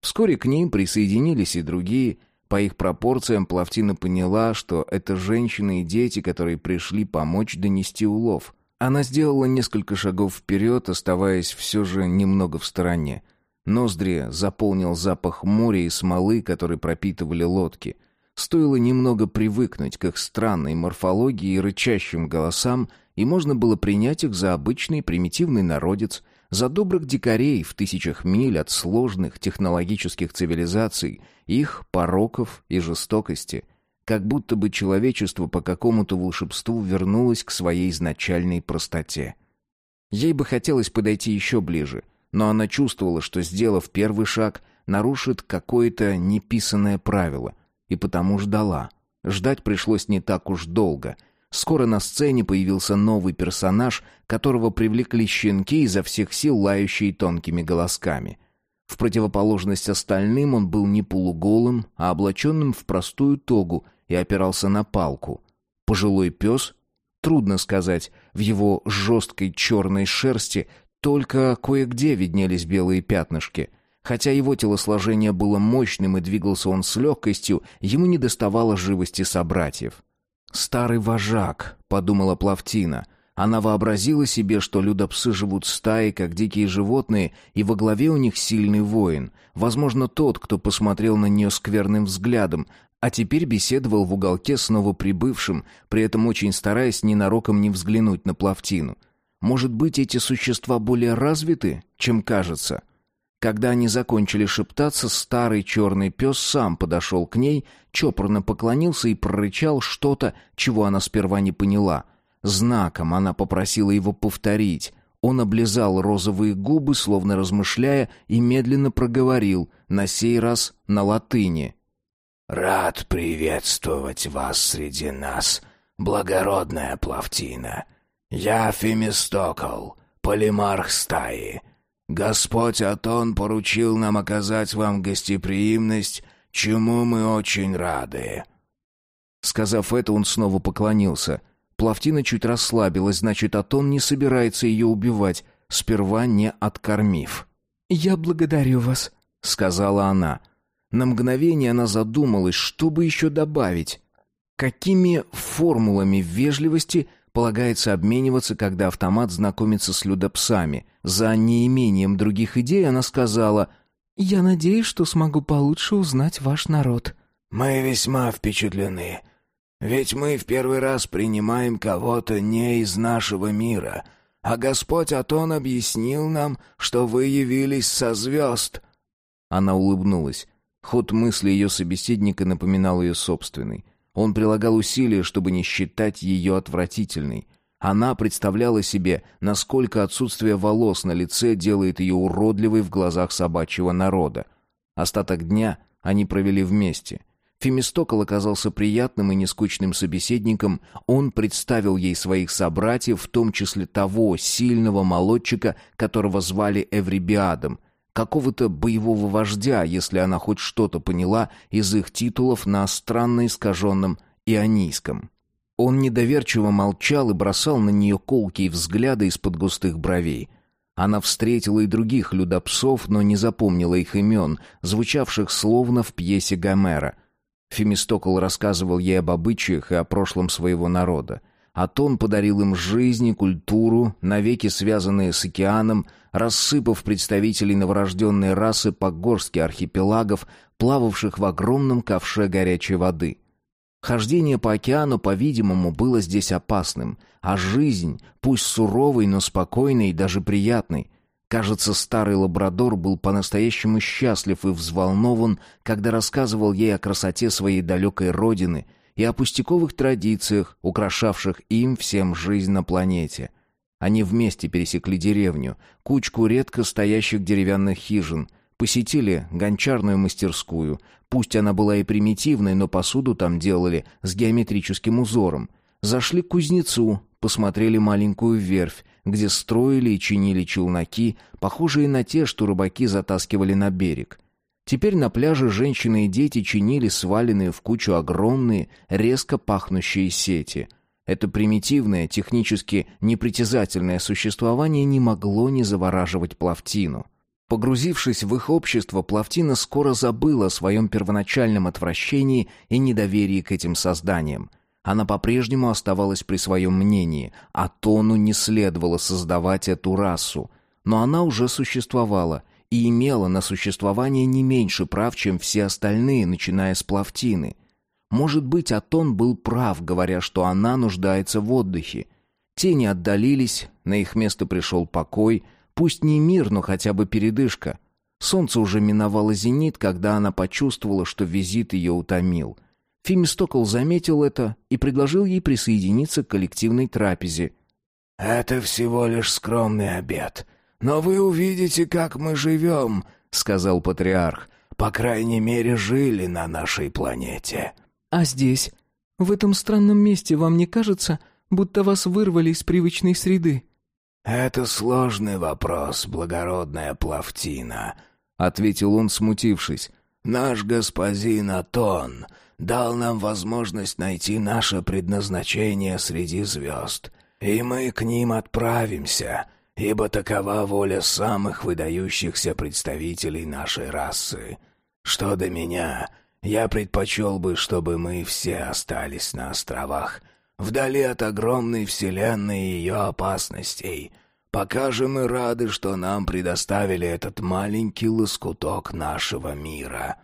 Вскоре к ним присоединились и другие. По их пропорциям Плавтина поняла, что это женщины и дети, которые пришли помочь донести улов. Она сделала несколько шагов вперед, оставаясь все же немного в стороне. Ноздри заполнил запах моря и смолы, которые пропитывали лодки. Стоило немного привыкнуть к их странной морфологии и рычащим голосам, и можно было принять их за обычный примитивный народец, за добрых дикарей в тысячах миль от сложных технологических цивилизаций, их пороков и жестокости, как будто бы человечество по какому-то волшебству вернулось к своей изначальной простоте. Ей бы хотелось подойти еще ближе, но она чувствовала, что, сделав первый шаг, нарушит какое-то неписанное правило, и потому ждала. Ждать пришлось не так уж долго — Скоро на сцене появился новый персонаж, которого привлекли щенки изо всех сил лающие тонкими голосками. В противоположность остальным он был не полуголым, а облаченным в простую тогу и опирался на палку. Пожилой пес? Трудно сказать, в его жесткой черной шерсти только кое-где виднелись белые пятнышки. Хотя его телосложение было мощным и двигался он с легкостью, ему не доставало живости собратьев. «Старый вожак», — подумала Плавтина. Она вообразила себе, что людопсы живут стаей, как дикие животные, и во главе у них сильный воин. Возможно, тот, кто посмотрел на нее скверным взглядом, а теперь беседовал в уголке с новоприбывшим, при этом очень стараясь ненароком не взглянуть на Плавтину. Может быть, эти существа более развиты, чем кажется?» Когда они закончили шептаться, старый черный пес сам подошел к ней, чопорно поклонился и прорычал что-то, чего она сперва не поняла. Знаком она попросила его повторить. Он облизал розовые губы, словно размышляя, и медленно проговорил, на сей раз на латыни. «Рад приветствовать вас среди нас, благородная Плавтина. Я Фемистокл, полимарх стаи». Господь Атон поручил нам оказать вам гостеприимность, чему мы очень рады». Сказав это, он снова поклонился. Плавтина чуть расслабилась, значит, Атон не собирается ее убивать, сперва не откормив. «Я благодарю вас», — сказала она. На мгновение она задумалась, что бы еще добавить. Какими формулами вежливости полагается обмениваться, когда автомат знакомится с людопсами. За неимением других идей она сказала «Я надеюсь, что смогу получше узнать ваш народ». «Мы весьма впечатлены. Ведь мы в первый раз принимаем кого-то не из нашего мира, а Господь Атон объяснил нам, что вы явились со звезд». Она улыбнулась. Ход мысли ее собеседника напоминал ее собственный. Он прилагал усилия, чтобы не считать ее отвратительной. Она представляла себе, насколько отсутствие волос на лице делает ее уродливой в глазах собачьего народа. Остаток дня они провели вместе. Фемистокл оказался приятным и нескучным собеседником. Он представил ей своих собратьев, в том числе того сильного молодчика, которого звали Эврибиадом — какого-то боевого вождя, если она хоть что-то поняла из их титулов на странно искаженном ионийском. Он недоверчиво молчал и бросал на нее колкие взгляды из-под густых бровей. Она встретила и других людопсов, но не запомнила их имен, звучавших словно в пьесе Гомера. Фемистокл рассказывал ей об обычаях и о прошлом своего народа. Атон подарил им жизнь и культуру, навеки связанные с океаном, рассыпав представителей новорожденной расы по горстке архипелагов, плававших в огромном ковше горячей воды. Хождение по океану, по-видимому, было здесь опасным, а жизнь, пусть суровой, но спокойной и даже приятной. Кажется, старый лабрадор был по-настоящему счастлив и взволнован, когда рассказывал ей о красоте своей далекой родины и о пустяковых традициях, украшавших им всем жизнь на планете — они вместе пересекли деревню, кучку редко стоящих деревянных хижин, посетили гончарную мастерскую. Пусть она была и примитивной, но посуду там делали с геометрическим узором. Зашли к кузнецу, посмотрели маленькую верфь, где строили и чинили челноки, похожие на те, что рыбаки затаскивали на берег. Теперь на пляже женщины и дети чинили сваленные в кучу огромные, резко пахнущие сети. Это примитивное, технически непритязательное существование не могло не завораживать Плавтину. Погрузившись в их общество, Плавтина скоро забыла о своем первоначальном отвращении и недоверии к этим созданиям. Она по-прежнему оставалась при своем мнении, а Тону не следовало создавать эту расу. Но она уже существовала и имела на существование не меньше прав, чем все остальные, начиная с Плавтины. Может быть, Атон был прав, говоря, что она нуждается в отдыхе. Тени отдалились, на их место пришел покой, пусть не мир, но хотя бы передышка. Солнце уже миновало зенит, когда она почувствовала, что визит ее утомил. Фимистокл заметил это и предложил ей присоединиться к коллективной трапезе. «Это всего лишь скромный обед», «Но вы увидите, как мы живем», — сказал патриарх. «По крайней мере, жили на нашей планете». «А здесь? В этом странном месте вам не кажется, будто вас вырвали из привычной среды?» «Это сложный вопрос, благородная Плавтина», — ответил он, смутившись. «Наш господин Атон дал нам возможность найти наше предназначение среди звезд, и мы к ним отправимся» ибо такова воля самых выдающихся представителей нашей расы. Что до меня, я предпочел бы, чтобы мы все остались на островах, вдали от огромной вселенной и ее опасностей. Пока же мы рады, что нам предоставили этот маленький лоскуток нашего мира».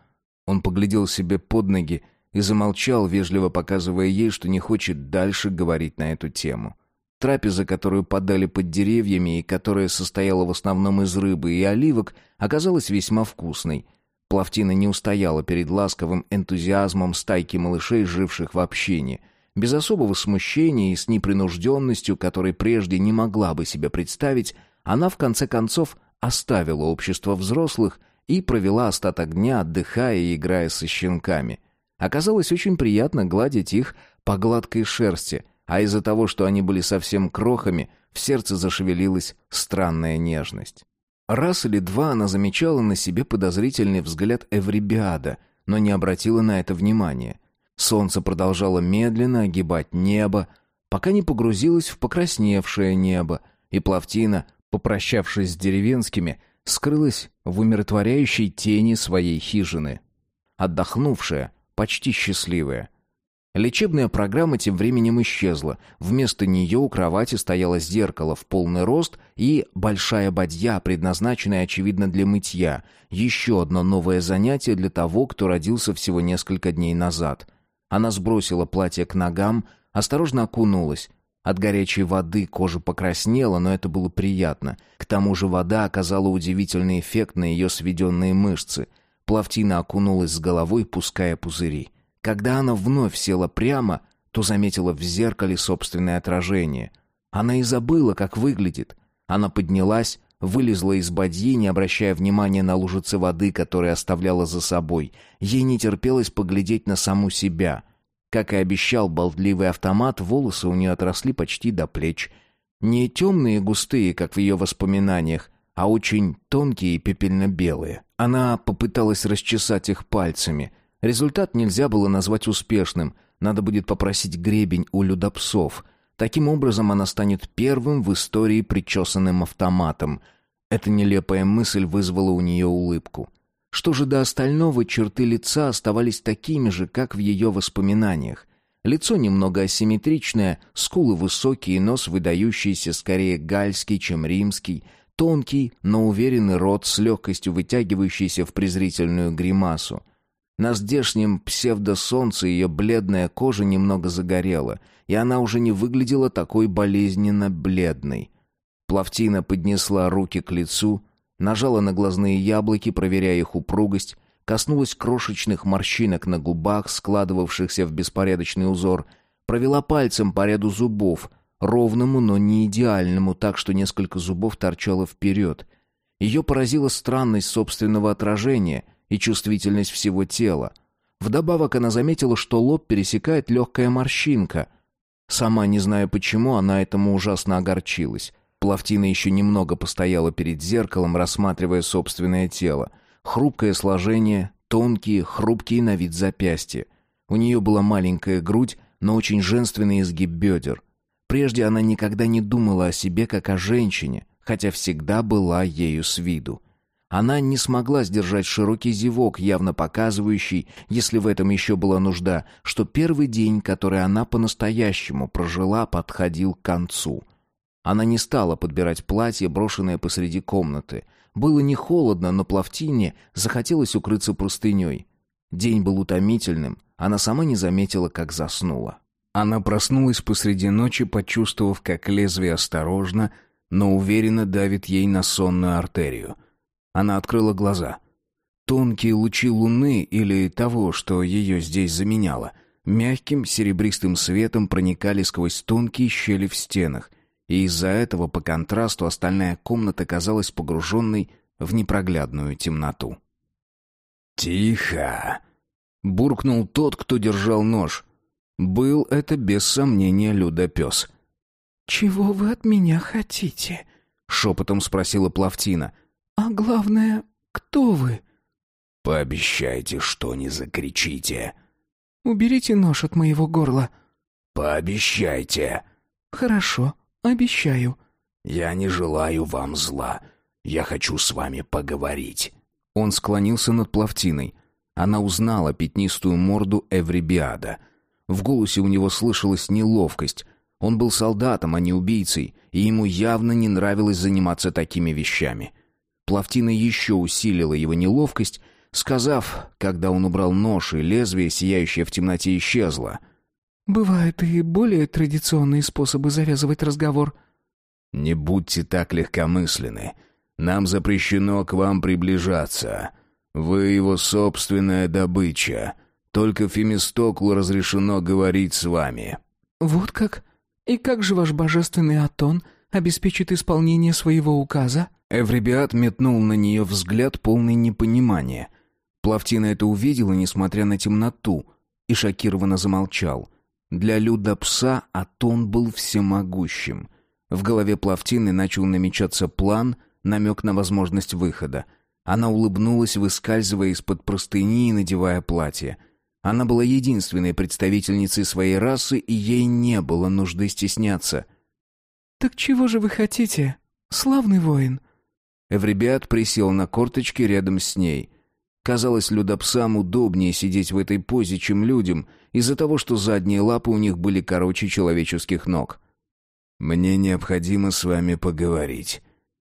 Он поглядел себе под ноги и замолчал, вежливо показывая ей, что не хочет дальше говорить на эту тему. Трапеза, которую подали под деревьями и которая состояла в основном из рыбы и оливок, оказалась весьма вкусной. Плавтина не устояла перед ласковым энтузиазмом стайки малышей, живших в общине. Без особого смущения и с непринужденностью, которой прежде не могла бы себе представить, она в конце концов оставила общество взрослых и провела остаток дня, отдыхая и играя со щенками. Оказалось очень приятно гладить их по гладкой шерсти, а из-за того, что они были совсем крохами, в сердце зашевелилась странная нежность. Раз или два она замечала на себе подозрительный взгляд Эврибиада, но не обратила на это внимания. Солнце продолжало медленно огибать небо, пока не погрузилось в покрасневшее небо, и Плавтина, попрощавшись с деревенскими, скрылась в умиротворяющей тени своей хижины. Отдохнувшая, почти счастливая — Лечебная программа тем временем исчезла. Вместо нее у кровати стояло зеркало в полный рост и большая бадья, предназначенная, очевидно, для мытья. Еще одно новое занятие для того, кто родился всего несколько дней назад. Она сбросила платье к ногам, осторожно окунулась. От горячей воды кожа покраснела, но это было приятно. К тому же вода оказала удивительный эффект на ее сведенные мышцы. Плавтина окунулась с головой, пуская пузыри. Когда она вновь села прямо, то заметила в зеркале собственное отражение. Она и забыла, как выглядит. Она поднялась, вылезла из бадьи, не обращая внимания на лужицы воды, которые оставляла за собой. Ей не терпелось поглядеть на саму себя. Как и обещал болтливый автомат, волосы у нее отросли почти до плеч. Не темные и густые, как в ее воспоминаниях, а очень тонкие и пепельно-белые. Она попыталась расчесать их пальцами. Результат нельзя было назвать успешным. Надо будет попросить гребень у людопсов. Таким образом, она станет первым в истории причесанным автоматом. Эта нелепая мысль вызвала у нее улыбку. Что же до остального, черты лица оставались такими же, как в ее воспоминаниях. Лицо немного асимметричное, скулы высокие, нос выдающийся скорее гальский, чем римский, тонкий, но уверенный рот с легкостью вытягивающийся в презрительную гримасу. На здешнем псевдосолнце ее бледная кожа немного загорела, и она уже не выглядела такой болезненно бледной. Плавтина поднесла руки к лицу, нажала на глазные яблоки, проверяя их упругость, коснулась крошечных морщинок на губах, складывавшихся в беспорядочный узор, провела пальцем по ряду зубов, ровному, но не идеальному, так что несколько зубов торчало вперед. Ее поразила странность собственного отражения — и чувствительность всего тела. Вдобавок она заметила, что лоб пересекает легкая морщинка. Сама не зная почему, она этому ужасно огорчилась. Плавтина еще немного постояла перед зеркалом, рассматривая собственное тело. Хрупкое сложение, тонкие, хрупкие на вид запястья. У нее была маленькая грудь, но очень женственный изгиб бедер. Прежде она никогда не думала о себе как о женщине, хотя всегда была ею с виду. Она не смогла сдержать широкий зевок, явно показывающий, если в этом еще была нужда, что первый день, который она по-настоящему прожила, подходил к концу. Она не стала подбирать платье, брошенное посреди комнаты. Было не холодно, но плавтине захотелось укрыться простыней. День был утомительным, она сама не заметила, как заснула. Она проснулась посреди ночи, почувствовав, как лезвие осторожно, но уверенно давит ей на сонную артерию — она открыла глаза. Тонкие лучи луны или того, что ее здесь заменяло, мягким серебристым светом проникали сквозь тонкие щели в стенах, и из-за этого по контрасту остальная комната казалась погруженной в непроглядную темноту. «Тихо!» — буркнул тот, кто держал нож. Был это без сомнения людопес. «Чего вы от меня хотите?» — шепотом спросила Плавтина. «А главное, кто вы?» «Пообещайте, что не закричите». «Уберите нож от моего горла». «Пообещайте». «Хорошо, обещаю». «Я не желаю вам зла. Я хочу с вами поговорить». Он склонился над плавтиной. Она узнала пятнистую морду Эврибиада. В голосе у него слышалась неловкость. Он был солдатом, а не убийцей, и ему явно не нравилось заниматься такими вещами. Плавтина еще усилила его неловкость, сказав, когда он убрал нож и лезвие, сияющее в темноте, исчезло. «Бывают и более традиционные способы завязывать разговор». «Не будьте так легкомысленны. Нам запрещено к вам приближаться. Вы его собственная добыча. Только Фемистоклу разрешено говорить с вами». «Вот как? И как же ваш божественный Атон обеспечит исполнение своего указа?» Эвребиат метнул на нее взгляд полный непонимания. Плавтина это увидела, несмотря на темноту, и шокированно замолчал. Для Люда пса Атон был всемогущим. В голове Плавтины начал намечаться план, намек на возможность выхода. Она улыбнулась, выскальзывая из-под простыни и надевая платье. Она была единственной представительницей своей расы, и ей не было нужды стесняться. «Так чего же вы хотите, славный воин?» Эвребиат присел на корточки рядом с ней. Казалось, людопсам удобнее сидеть в этой позе, чем людям, из-за того, что задние лапы у них были короче человеческих ног. «Мне необходимо с вами поговорить.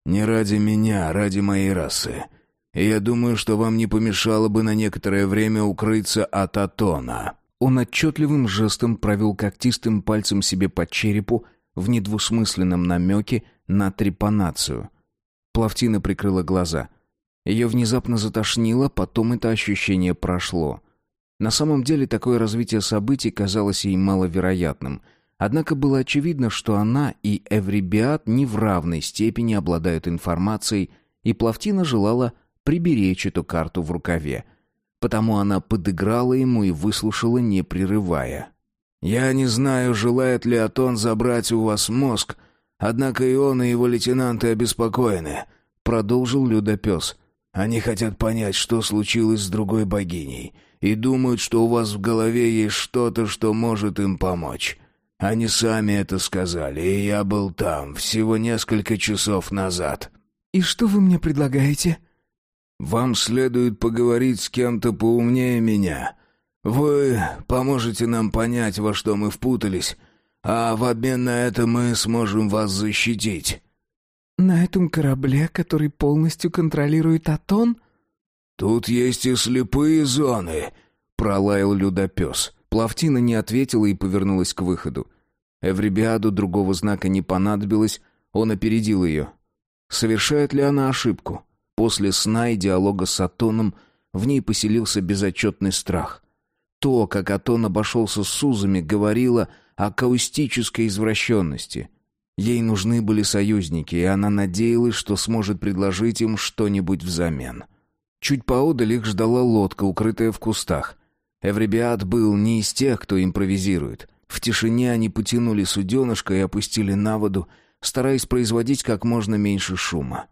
Не ради меня, а ради моей расы. И я думаю, что вам не помешало бы на некоторое время укрыться от Атона». Он отчетливым жестом провел когтистым пальцем себе по черепу в недвусмысленном намеке на трепанацию. Плавтина прикрыла глаза. Ее внезапно затошнило, потом это ощущение прошло. На самом деле такое развитие событий казалось ей маловероятным. Однако было очевидно, что она и Эврибиат не в равной степени обладают информацией, и Плавтина желала приберечь эту карту в рукаве. Потому она подыграла ему и выслушала, не прерывая. «Я не знаю, желает ли Атон забрать у вас мозг, Однако и он, и его лейтенанты обеспокоены», — продолжил Людопес. «Они хотят понять, что случилось с другой богиней, и думают, что у вас в голове есть что-то, что может им помочь. Они сами это сказали, и я был там всего несколько часов назад». «И что вы мне предлагаете?» «Вам следует поговорить с кем-то поумнее меня. Вы поможете нам понять, во что мы впутались» а в обмен на это мы сможем вас защитить». «На этом корабле, который полностью контролирует Атон?» «Тут есть и слепые зоны», — пролаял людопес. Плавтина не ответила и повернулась к выходу. Эвребиаду другого знака не понадобилось, он опередил ее. Совершает ли она ошибку? После сна и диалога с Атоном в ней поселился безотчетный страх. То, как Атон обошелся с Сузами, говорило о каустической извращенности. Ей нужны были союзники, и она надеялась, что сможет предложить им что-нибудь взамен. Чуть поодаль их ждала лодка, укрытая в кустах. Эвребиат был не из тех, кто импровизирует. В тишине они потянули суденышко и опустили на воду, стараясь производить как можно меньше шума.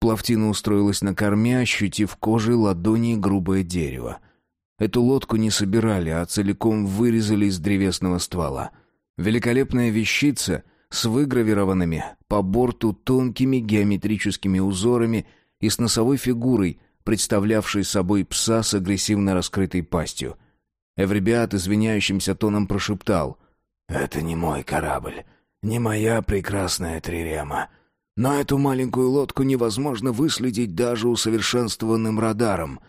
Плавтина устроилась на корме, ощутив кожей ладони грубое дерево. Эту лодку не собирали, а целиком вырезали из древесного ствола. Великолепная вещица с выгравированными по борту тонкими геометрическими узорами и с носовой фигурой, представлявшей собой пса с агрессивно раскрытой пастью. Эвребиат извиняющимся тоном прошептал «Это не мой корабль, не моя прекрасная трирема. Но эту маленькую лодку невозможно выследить даже усовершенствованным радаром.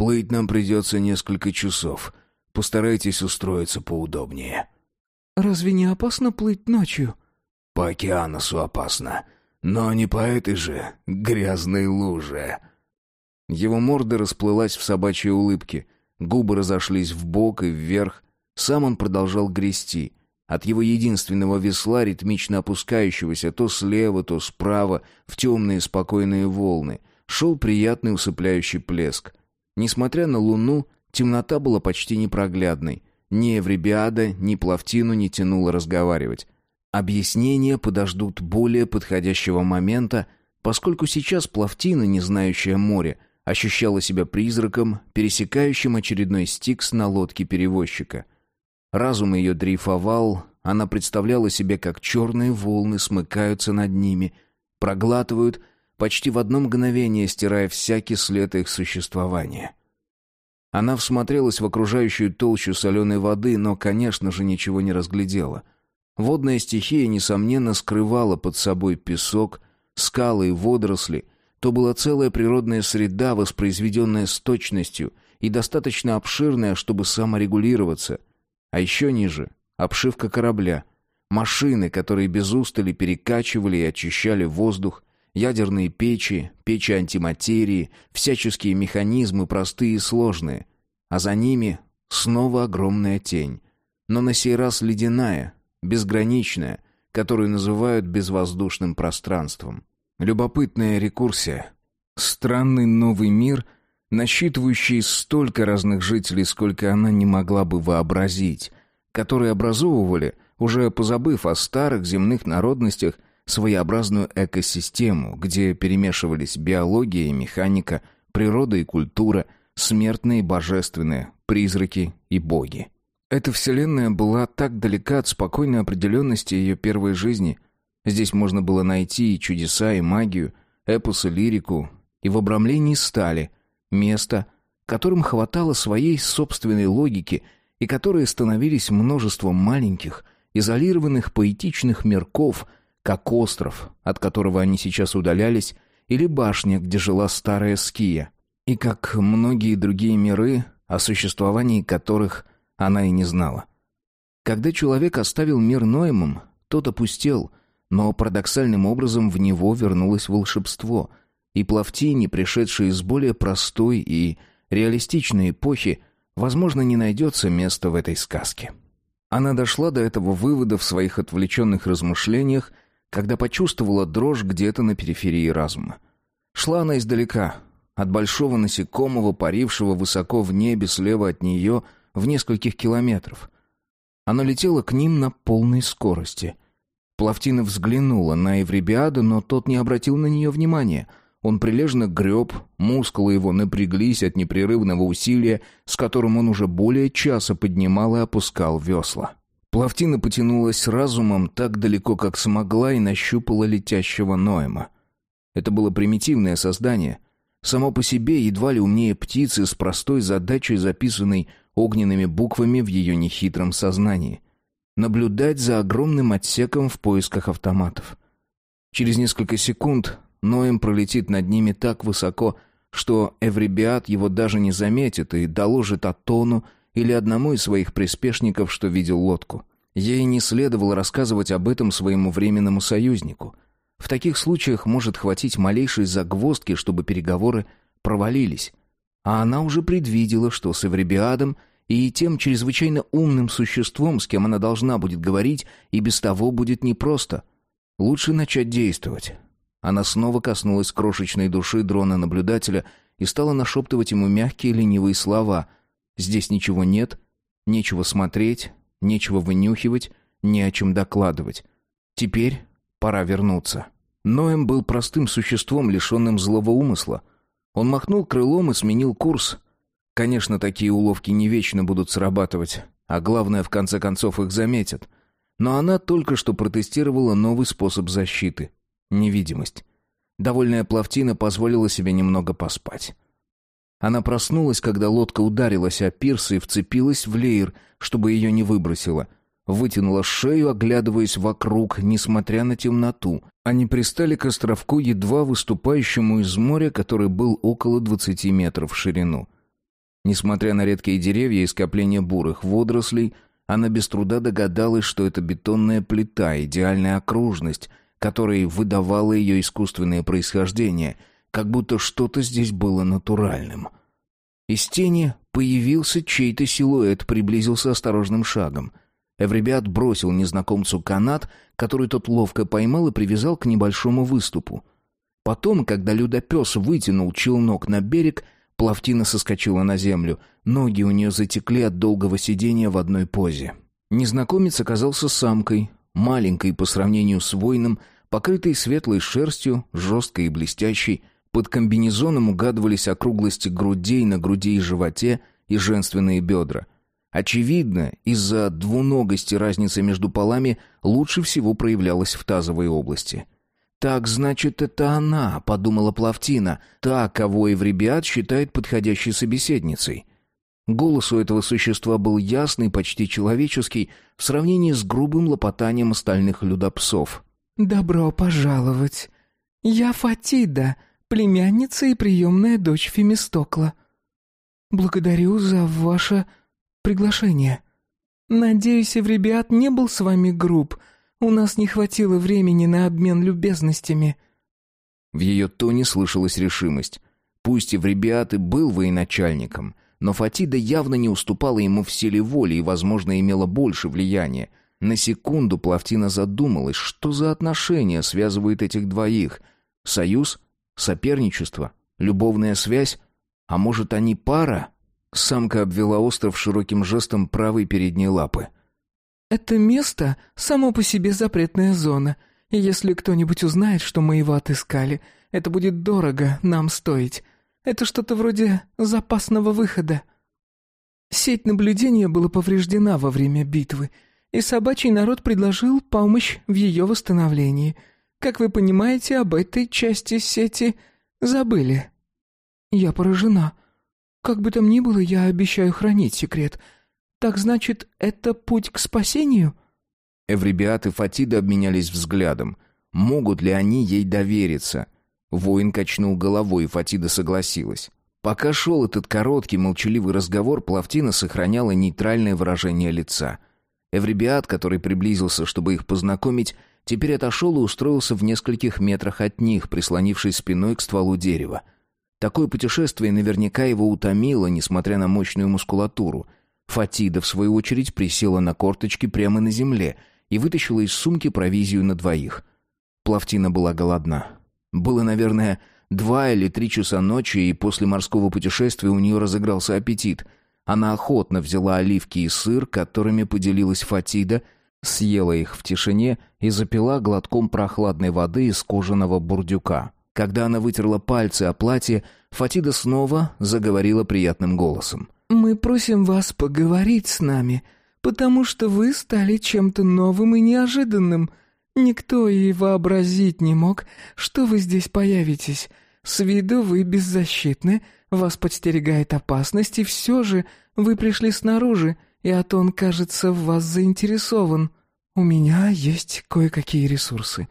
Плыть нам придется несколько часов. Постарайтесь устроиться поудобнее». «Разве не опасно плыть ночью?» «По океанусу опасно, но не по этой же грязной луже». Его морда расплылась в собачьей улыбке, губы разошлись в бок и вверх. Сам он продолжал грести. От его единственного весла, ритмично опускающегося то слева, то справа, в темные спокойные волны, шел приятный усыпляющий плеск. Несмотря на луну, темнота была почти непроглядной. Ни Эвребиада, ни Плавтину не тянуло разговаривать. Объяснения подождут более подходящего момента, поскольку сейчас Плавтина, не знающая моря, ощущала себя призраком, пересекающим очередной стикс на лодке перевозчика. Разум ее дрейфовал, она представляла себе, как черные волны смыкаются над ними, проглатывают, почти в одно мгновение стирая всякий след их существования. Она всмотрелась в окружающую толщу соленой воды, но, конечно же, ничего не разглядела. Водная стихия, несомненно, скрывала под собой песок, скалы и водоросли, то была целая природная среда, воспроизведенная с точностью и достаточно обширная, чтобы саморегулироваться. А еще ниже — обшивка корабля, машины, которые без устали перекачивали и очищали воздух, ядерные печи, печи антиматерии, всяческие механизмы простые и сложные. А за ними снова огромная тень. Но на сей раз ледяная, безграничная, которую называют безвоздушным пространством. Любопытная рекурсия. Странный новый мир, насчитывающий столько разных жителей, сколько она не могла бы вообразить, которые образовывали, уже позабыв о старых земных народностях, своеобразную экосистему, где перемешивались биология и механика, природа и культура, смертные и божественные, призраки и боги. Эта вселенная была так далека от спокойной определенности ее первой жизни – Здесь можно было найти и чудеса, и магию, эпос и лирику, и в обрамлении стали, место, которым хватало своей собственной логики и которые становились множеством маленьких, изолированных поэтичных мирков, как остров, от которого они сейчас удалялись, или башня, где жила старая Ския, и как многие другие миры, о существовании которых она и не знала. Когда человек оставил мир Ноемом, тот опустел, но парадоксальным образом в него вернулось волшебство, и Плавтини, пришедшей из более простой и реалистичной эпохи, возможно, не найдется места в этой сказке. Она дошла до этого вывода в своих отвлеченных размышлениях, когда почувствовала дрожь где-то на периферии разума. Шла она издалека, от большого насекомого, парившего высоко в небе слева от нее в нескольких километров. Оно летело к ним на полной скорости — Плавтина взглянула на Эвребиада, но тот не обратил на нее внимания. Он прилежно греб, мускулы его напряглись от непрерывного усилия, с которым он уже более часа поднимал и опускал весла. Плавтина потянулась разумом так далеко, как смогла, и нащупала летящего Ноэма. Это было примитивное создание. Само по себе едва ли умнее птицы с простой задачей, записанной огненными буквами в ее нехитром сознании — наблюдать за огромным отсеком в поисках автоматов. Через несколько секунд Ноем пролетит над ними так высоко, что Эвребиат его даже не заметит и доложит Атону или одному из своих приспешников, что видел лодку. Ей не следовало рассказывать об этом своему временному союзнику. В таких случаях может хватить малейшей загвоздки, чтобы переговоры провалились. А она уже предвидела, что с Эвребиадом и тем чрезвычайно умным существом, с кем она должна будет говорить, и без того будет непросто. Лучше начать действовать. Она снова коснулась крошечной души дрона-наблюдателя и стала нашептывать ему мягкие ленивые слова. «Здесь ничего нет, нечего смотреть, нечего вынюхивать, не о чем докладывать. Теперь Пора вернуться. Ноем был простым существом, лишенным злого умысла. Он махнул крылом и сменил курс. Конечно, такие уловки не вечно будут срабатывать, а главное, в конце концов, их заметят. Но она только что протестировала новый способ защиты — невидимость. Довольная Плавтина позволила себе немного поспать. Она проснулась, когда лодка ударилась о пирс и вцепилась в леер, чтобы ее не выбросило — вытянула шею, оглядываясь вокруг, несмотря на темноту. Они пристали к островку, едва выступающему из моря, который был около двадцати метров в ширину. Несмотря на редкие деревья и скопление бурых водорослей, она без труда догадалась, что это бетонная плита, идеальная окружность, которой выдавала ее искусственное происхождение, как будто что-то здесь было натуральным. Из тени появился чей-то силуэт, приблизился осторожным шагом — Эвребиат бросил незнакомцу канат, который тот ловко поймал и привязал к небольшому выступу. Потом, когда людопес вытянул челнок на берег, Плавтина соскочила на землю. Ноги у нее затекли от долгого сидения в одной позе. Незнакомец оказался самкой, маленькой по сравнению с воином, покрытой светлой шерстью, жесткой и блестящей. Под комбинезоном угадывались округлости грудей на груди и животе и женственные бедра — Очевидно, из-за двуногости разница между полами лучше всего проявлялась в тазовой области. «Так, значит, это она», — подумала Плавтина, «та, кого Евребиат считает подходящей собеседницей». Голос у этого существа был ясный, почти человеческий, в сравнении с грубым лопотанием остальных людопсов. «Добро пожаловать. Я Фатида, племянница и приемная дочь Фемистокла. Благодарю за ваше приглашение. Надеюсь, Эвребиат не был с вами груб. У нас не хватило времени на обмен любезностями». В ее тоне слышалась решимость. Пусть Эвребиат и был военачальником, но Фатида явно не уступала ему в силе воли и, возможно, имела больше влияния. На секунду Плавтина задумалась, что за отношения связывают этих двоих. Союз? Соперничество? Любовная связь? А может, они пара? Самка обвела остров широким жестом правой передней лапы. «Это место само по себе запретная зона, и если кто-нибудь узнает, что мы его отыскали, это будет дорого нам стоить. Это что-то вроде запасного выхода. Сеть наблюдения была повреждена во время битвы, и собачий народ предложил помощь в ее восстановлении. Как вы понимаете, об этой части сети забыли. Я поражена». Как бы там ни было, я обещаю хранить секрет. Так значит, это путь к спасению?» Эвребиат и Фатида обменялись взглядом. Могут ли они ей довериться? Воин качнул головой, и Фатида согласилась. Пока шел этот короткий, молчаливый разговор, Плавтина сохраняла нейтральное выражение лица. Эвребиат, который приблизился, чтобы их познакомить, теперь отошел и устроился в нескольких метрах от них, прислонившись спиной к стволу дерева. Такое путешествие наверняка его утомило, несмотря на мощную мускулатуру. Фатида, в свою очередь, присела на корточки прямо на земле и вытащила из сумки провизию на двоих. Плавтина была голодна. Было, наверное, два или три часа ночи, и после морского путешествия у нее разыгрался аппетит. Она охотно взяла оливки и сыр, которыми поделилась Фатида, съела их в тишине и запила глотком прохладной воды из кожаного бурдюка. Когда она вытерла пальцы о платье, Фатида снова заговорила приятным голосом. «Мы просим вас поговорить с нами, потому что вы стали чем-то новым и неожиданным. Никто и вообразить не мог, что вы здесь появитесь. С виду вы беззащитны, вас подстерегает опасность, и все же вы пришли снаружи, и Атон, кажется, в вас заинтересован. У меня есть кое-какие ресурсы».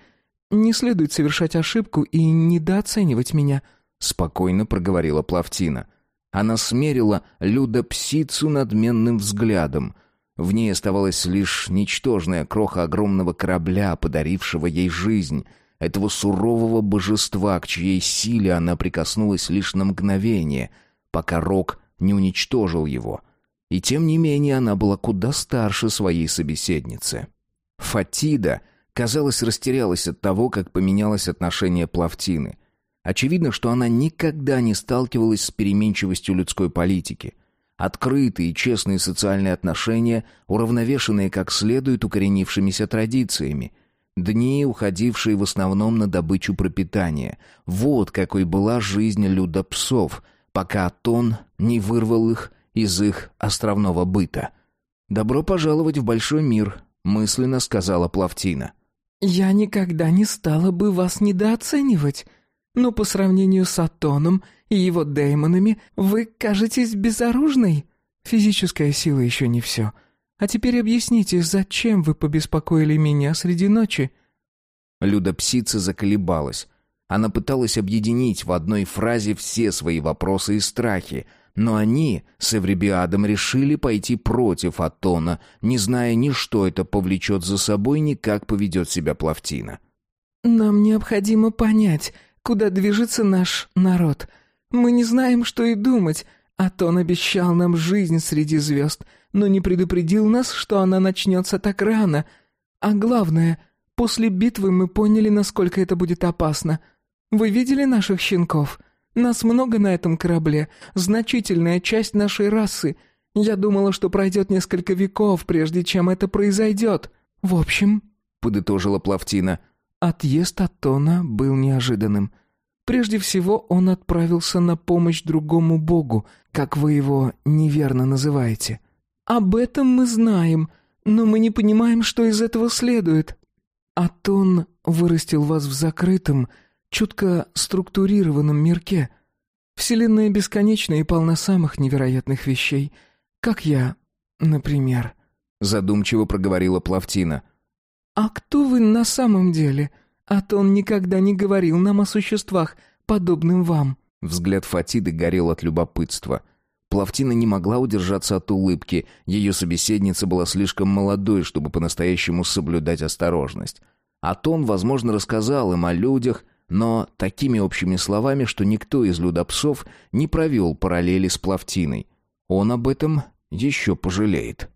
Не следует совершать ошибку и недооценивать меня», — спокойно проговорила Плавтина. Она смерила Люда-псицу надменным взглядом. В ней оставалась лишь ничтожная кроха огромного корабля, подарившего ей жизнь, этого сурового божества, к чьей силе она прикоснулась лишь на мгновение, пока Рок не уничтожил его. И тем не менее она была куда старше своей собеседницы. Фатида — казалось, растерялась от того, как поменялось отношение Плавтины. Очевидно, что она никогда не сталкивалась с переменчивостью людской политики. Открытые и честные социальные отношения, уравновешенные как следует укоренившимися традициями. Дни, уходившие в основном на добычу пропитания. Вот какой была жизнь людопсов, пока Атон не вырвал их из их островного быта. «Добро пожаловать в большой мир», — мысленно сказала Плавтина. «Я никогда не стала бы вас недооценивать, но по сравнению с Атоном и его деймонами вы кажетесь безоружной. Физическая сила еще не все. А теперь объясните, зачем вы побеспокоили меня среди ночи?» Люда-псица заколебалась. Она пыталась объединить в одной фразе все свои вопросы и страхи, но они с Эвребиадом решили пойти против Атона, не зная ни что это повлечет за собой, ни как поведет себя Плавтина. «Нам необходимо понять, куда движется наш народ. Мы не знаем, что и думать. Атон обещал нам жизнь среди звезд, но не предупредил нас, что она начнется так рано. А главное, после битвы мы поняли, насколько это будет опасно. Вы видели наших щенков?» Нас много на этом корабле, значительная часть нашей расы. Я думала, что пройдет несколько веков, прежде чем это произойдет. В общем, — подытожила Плавтина, — отъезд Атона был неожиданным. Прежде всего он отправился на помощь другому богу, как вы его неверно называете. Об этом мы знаем, но мы не понимаем, что из этого следует. Атон вырастил вас в закрытом, чутко структурированном мирке. Вселенная бесконечна и полна самых невероятных вещей, как я, например. Задумчиво проговорила Плавтина. А кто вы на самом деле? А то он никогда не говорил нам о существах, подобным вам. Взгляд Фатиды горел от любопытства. Плавтина не могла удержаться от улыбки. Ее собеседница была слишком молодой, чтобы по-настоящему соблюдать осторожность. А Тон, возможно, рассказал им о людях, но такими общими словами, что никто из людопсов не провел параллели с Плавтиной. Он об этом еще пожалеет.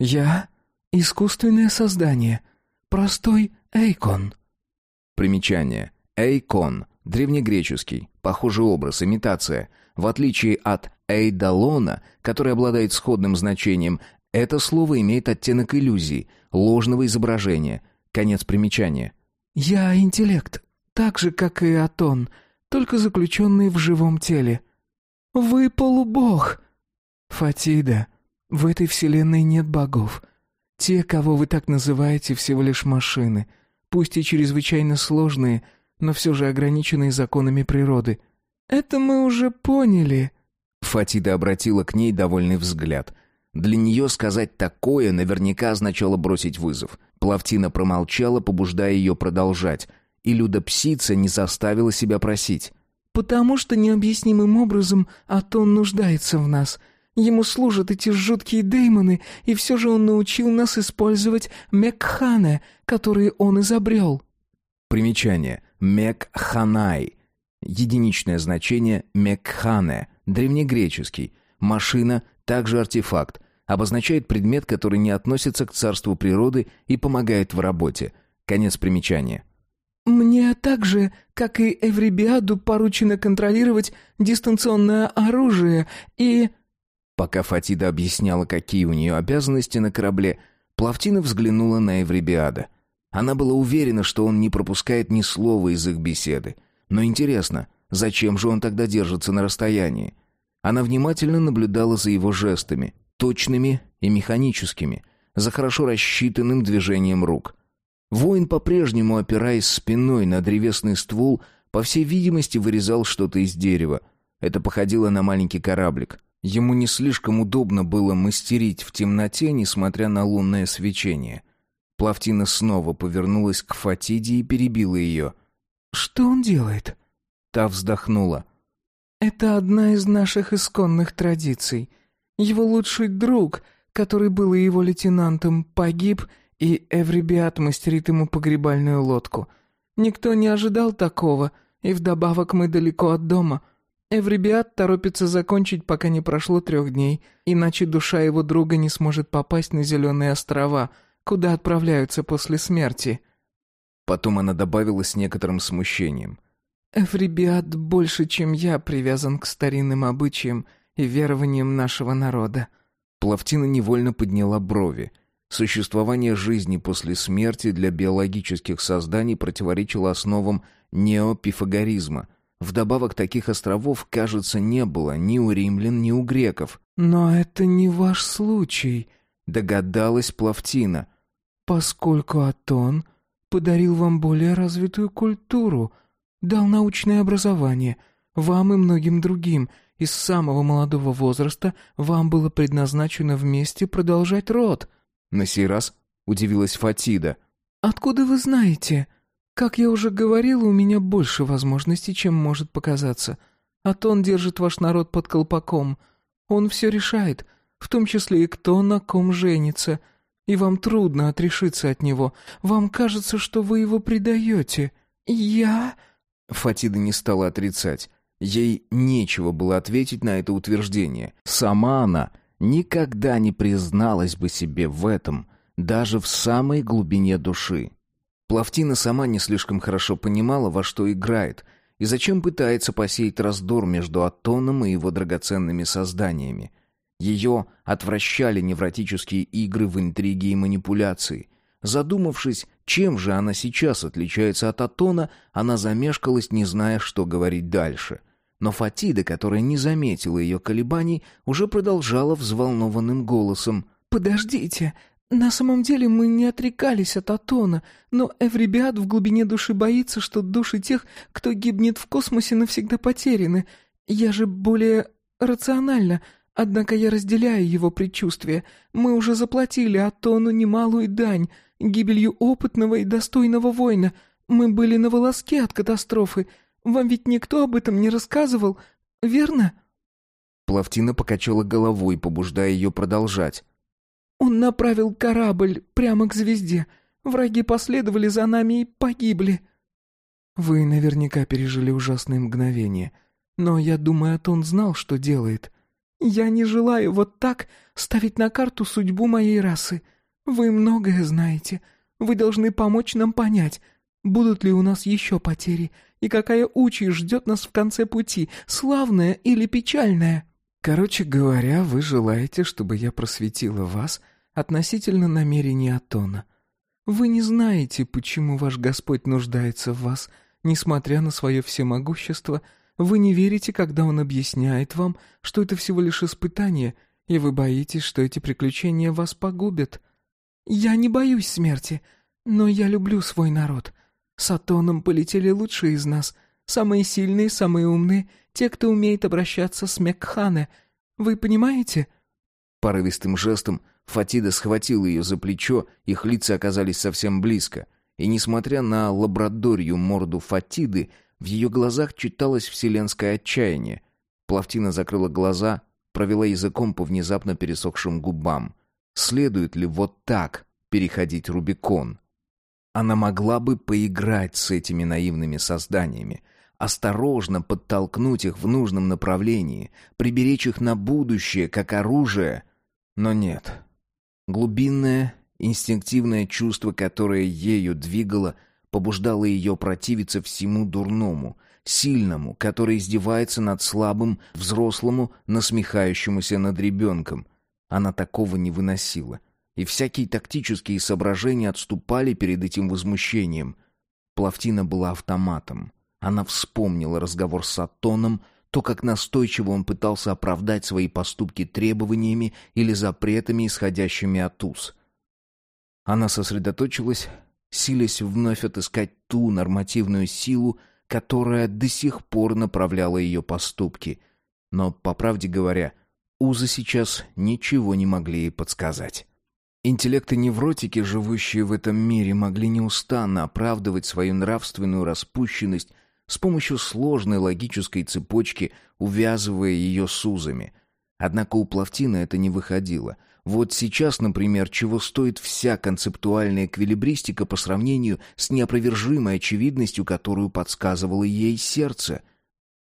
«Я — искусственное создание, простой Эйкон». Примечание. Эйкон — древнегреческий, похожий образ, имитация. В отличие от эйдалона, который обладает сходным значением, это слово имеет оттенок иллюзии, ложного изображения. Конец примечания. «Я интеллект, так же, как и Атон, только заключенный в живом теле. Вы полубог. Фатида, в этой вселенной нет богов. Те, кого вы так называете, всего лишь машины, пусть и чрезвычайно сложные, но все же ограниченные законами природы. Это мы уже поняли. Фатида обратила к ней довольный взгляд. Для нее сказать такое наверняка означало бросить вызов. Плавтина промолчала, побуждая ее продолжать — и Люда-псица не заставила себя просить. «Потому что необъяснимым образом Атон нуждается в нас. Ему служат эти жуткие деймоны, и все же он научил нас использовать Мекхане, которые он изобрел». Примечание. Мекханай. Единичное значение Мекхане, древнегреческий. Машина, также артефакт. Обозначает предмет, который не относится к царству природы и помогает в работе. Конец примечания. «Мне также, как и Эврибиаду, поручено контролировать дистанционное оружие и...» Пока Фатида объясняла, какие у нее обязанности на корабле, Плавтина взглянула на Эврибиада. Она была уверена, что он не пропускает ни слова из их беседы. Но интересно, зачем же он тогда держится на расстоянии? Она внимательно наблюдала за его жестами, точными и механическими, за хорошо рассчитанным движением рук — Воин, по-прежнему опираясь спиной на древесный ствол, по всей видимости, вырезал что-то из дерева. Это походило на маленький кораблик. Ему не слишком удобно было мастерить в темноте, несмотря на лунное свечение. Плавтина снова повернулась к Фатиде и перебила ее. «Что он делает?» Та вздохнула. «Это одна из наших исконных традиций. Его лучший друг, который был и его лейтенантом, погиб, и Эврибиат мастерит ему погребальную лодку. Никто не ожидал такого, и вдобавок мы далеко от дома. Эврибиат торопится закончить, пока не прошло трех дней, иначе душа его друга не сможет попасть на Зеленые острова, куда отправляются после смерти». Потом она добавила с некоторым смущением. «Эврибиат больше, чем я, привязан к старинным обычаям и верованиям нашего народа». Плавтина невольно подняла брови — Существование жизни после смерти для биологических созданий противоречило основам неопифагоризма. Вдобавок таких островов, кажется, не было ни у римлян, ни у греков. «Но это не ваш случай», — догадалась Плавтина. «Поскольку Атон подарил вам более развитую культуру, дал научное образование, вам и многим другим, и с самого молодого возраста вам было предназначено вместе продолжать род». На сей раз удивилась Фатида. «Откуда вы знаете?» «Как я уже говорила, у меня больше возможностей, чем может показаться. Атон держит ваш народ под колпаком. Он все решает, в том числе и кто на ком женится. И вам трудно отрешиться от него. Вам кажется, что вы его предаете. Я...» Фатида не стала отрицать. Ей нечего было ответить на это утверждение. Сама она никогда не призналась бы себе в этом, даже в самой глубине души. Плавтина сама не слишком хорошо понимала, во что играет, и зачем пытается посеять раздор между Атоном и его драгоценными созданиями. Ее отвращали невротические игры в интриги и манипуляции. Задумавшись, чем же она сейчас отличается от Атона, она замешкалась, не зная, что говорить дальше. Но Фатида, которая не заметила ее колебаний, уже продолжала взволнованным голосом. «Подождите, на самом деле мы не отрекались от Атона, но Эврибиад в глубине души боится, что души тех, кто гибнет в космосе, навсегда потеряны. Я же более рациональна, однако я разделяю его предчувствия. Мы уже заплатили Атону немалую дань, гибелью опытного и достойного воина. Мы были на волоске от катастрофы. Вам ведь никто об этом не рассказывал, верно?» Плавтина покачала головой, побуждая ее продолжать. Он направил корабль прямо к звезде. Враги последовали за нами и погибли. Вы наверняка пережили ужасные мгновения, но я думаю, Атон знал, что делает. Я не желаю вот так ставить на карту судьбу моей расы. Вы многое знаете. Вы должны помочь нам понять, будут ли у нас еще потери, и какая участь ждет нас в конце пути, славная или печальная. Короче говоря, вы желаете, чтобы я просветила вас относительно намерений Атона. Вы не знаете, почему ваш Господь нуждается в вас, несмотря на свое всемогущество. Вы не верите, когда Он объясняет вам, что это всего лишь испытание, и вы боитесь, что эти приключения вас погубят. Я не боюсь смерти, но я люблю свой народ. С Атоном полетели лучшие из нас, самые сильные, самые умные — те, кто умеет обращаться с Мекхане. Вы понимаете?» Порывистым жестом Фатида схватил ее за плечо, их лица оказались совсем близко. И, несмотря на лабрадорью морду Фатиды, в ее глазах читалось вселенское отчаяние. Плавтина закрыла глаза, провела языком по внезапно пересохшим губам. Следует ли вот так переходить Рубикон? Она могла бы поиграть с этими наивными созданиями, осторожно подтолкнуть их в нужном направлении, приберечь их на будущее, как оружие. Но нет. Глубинное, инстинктивное чувство, которое ею двигало, побуждало ее противиться всему дурному, сильному, который издевается над слабым, взрослому, насмехающемуся над ребенком. Она такого не выносила. И всякие тактические соображения отступали перед этим возмущением. Плавтина была автоматом. Она вспомнила разговор с Атоном, то, как настойчиво он пытался оправдать свои поступки требованиями или запретами, исходящими от уз. Она сосредоточилась, силясь вновь отыскать ту нормативную силу, которая до сих пор направляла ее поступки. Но, по правде говоря, узы сейчас ничего не могли ей подсказать. Интеллекты-невротики, живущие в этом мире, могли неустанно оправдывать свою нравственную распущенность с помощью сложной логической цепочки, увязывая ее с узами. Однако у Плавтина это не выходило. Вот сейчас, например, чего стоит вся концептуальная эквилибристика по сравнению с неопровержимой очевидностью, которую подсказывало ей сердце.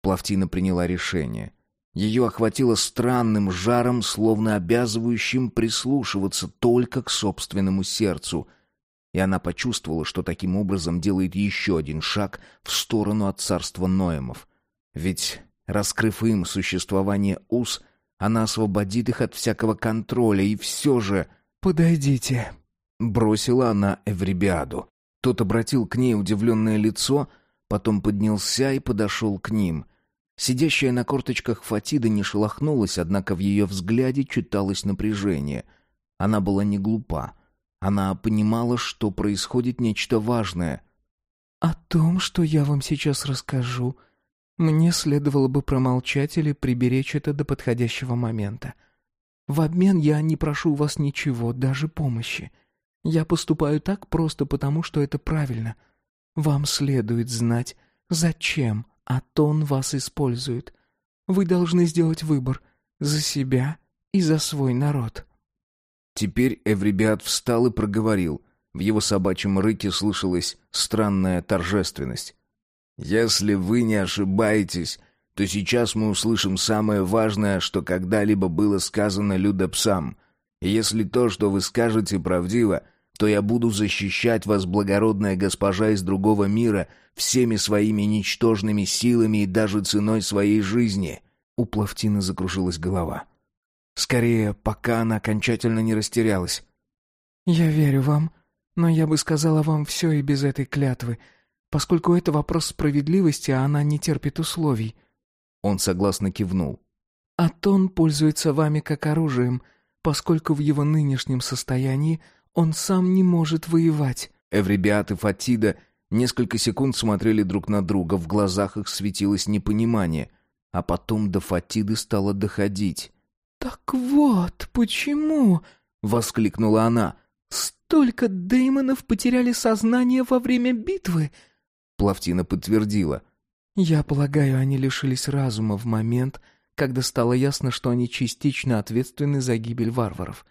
Плавтина приняла решение. Ее охватило странным жаром, словно обязывающим прислушиваться только к собственному сердцу — и она почувствовала, что таким образом делает еще один шаг в сторону от царства Ноемов. Ведь, раскрыв им существование уз, она освободит их от всякого контроля, и все же... «Подойдите», — бросила она Эврибиаду. Тот обратил к ней удивленное лицо, потом поднялся и подошел к ним. Сидящая на корточках Фатида не шелохнулась, однако в ее взгляде читалось напряжение. Она была не глупа. Она понимала, что происходит нечто важное. «О том, что я вам сейчас расскажу, мне следовало бы промолчать или приберечь это до подходящего момента. В обмен я не прошу у вас ничего, даже помощи. Я поступаю так просто потому, что это правильно. Вам следует знать, зачем Атон вас использует. Вы должны сделать выбор за себя и за свой народ». Теперь Эврибиат встал и проговорил. В его собачьем рыке слышалась странная торжественность. «Если вы не ошибаетесь, то сейчас мы услышим самое важное, что когда-либо было сказано людопсам. И если то, что вы скажете, правдиво, то я буду защищать вас, благородная госпожа из другого мира, всеми своими ничтожными силами и даже ценой своей жизни». У Плавтины закружилась голова. Скорее, пока она окончательно не растерялась. «Я верю вам, но я бы сказала вам все и без этой клятвы, поскольку это вопрос справедливости, а она не терпит условий». Он согласно кивнул. «Атон пользуется вами как оружием, поскольку в его нынешнем состоянии он сам не может воевать». Эврибиат и Фатида несколько секунд смотрели друг на друга, в глазах их светилось непонимание, а потом до Фатиды стало доходить. «Так вот, почему?» — воскликнула она. «Столько деймонов потеряли сознание во время битвы!» Плавтина подтвердила. «Я полагаю, они лишились разума в момент, когда стало ясно, что они частично ответственны за гибель варваров.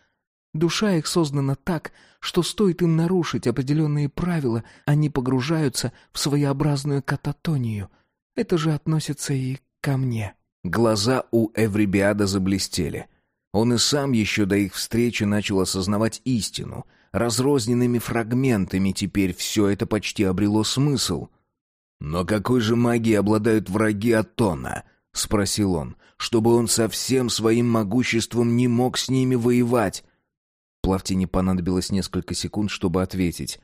Душа их создана так, что стоит им нарушить определенные правила, они погружаются в своеобразную кататонию. Это же относится и ко мне. Глаза у Эврибиада заблестели. Он и сам еще до их встречи начал осознавать истину. Разрозненными фрагментами теперь все это почти обрело смысл. «Но какой же магией обладают враги Атона?» — спросил он. «Чтобы он со всем своим могуществом не мог с ними воевать. Плавтине понадобилось несколько секунд, чтобы ответить.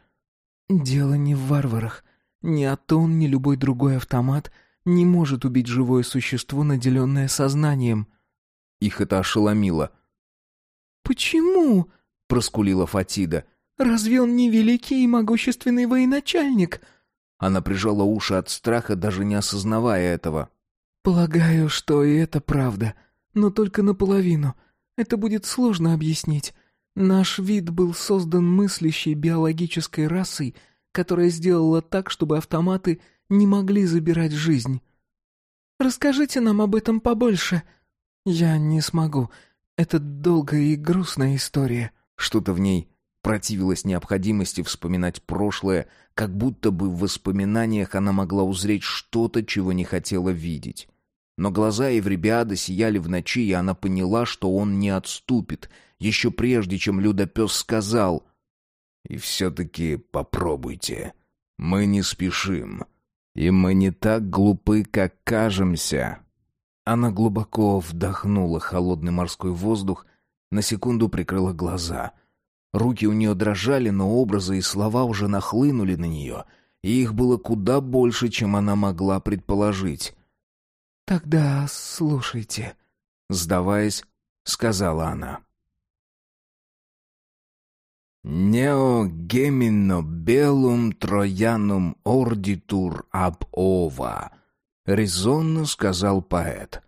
«Дело не в варварах. Ни Атон, ни любой другой автомат не может убить живое существо, наделенное сознанием». Их это ошеломило. «Почему?» — проскулила Фатида. «Разве он не великий и могущественный военачальник?» Она прижала уши от страха, даже не осознавая этого. «Полагаю, что и это правда, но только наполовину. Это будет сложно объяснить. Наш вид был создан мыслящей биологической расой, которая сделала так, чтобы автоматы не могли забирать жизнь. Расскажите нам об этом побольше. Я не смогу. Это долгая и грустная история. Что-то в ней противилось необходимости вспоминать прошлое, как будто бы в воспоминаниях она могла узреть что-то, чего не хотела видеть. Но глаза Евребиады сияли в ночи, и она поняла, что он не отступит — еще прежде, чем Людопес сказал «И все-таки попробуйте. Мы не спешим. И мы не так глупы, как кажемся». Она глубоко вдохнула холодный морской воздух, на секунду прикрыла глаза. Руки у нее дрожали, но образы и слова уже нахлынули на нее, и их было куда больше, чем она могла предположить. «Тогда слушайте», — сдаваясь, сказала она. «Neo gemino bellum trojanum orditur ab ova», — резонно сказал поэт.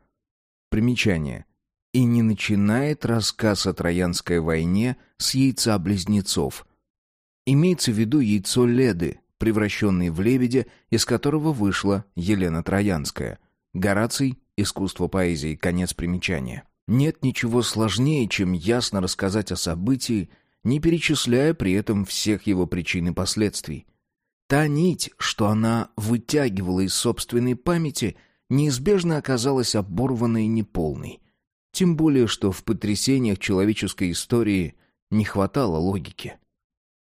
Примечание. И не начинает рассказ о Троянской войне с яйца близнецов. Имеется в виду яйцо Леды, превращенное в лебедя, из которого вышла Елена Троянская. Гораций «Искусство поэзии», конец примечания. Нет ничего сложнее, чем ясно рассказать о событии, не перечисляя при этом всех его причин и последствий. Та нить, что она вытягивала из собственной памяти, неизбежно оказалась оборванной и неполной. Тем более, что в потрясениях человеческой истории не хватало логики.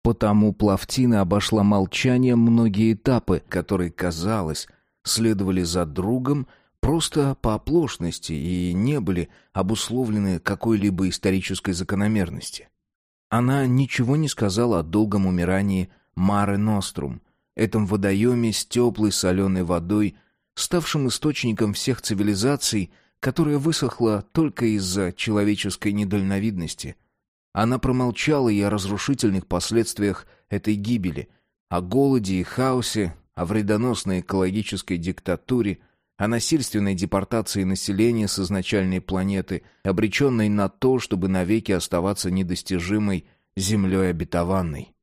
Потому Плавтина обошла молчанием многие этапы, которые, казалось, следовали за другом просто по оплошности и не были обусловлены какой-либо исторической закономерности. Она ничего не сказала о долгом умирании Мары Нострум, этом водоеме с теплой соленой водой, ставшим источником всех цивилизаций, которая высохла только из-за человеческой недальновидности. Она промолчала и о разрушительных последствиях этой гибели, о голоде и хаосе, о вредоносной экологической диктатуре, о насильственной депортации населения с изначальной планеты, обреченной на то, чтобы навеки оставаться недостижимой землей обетованной.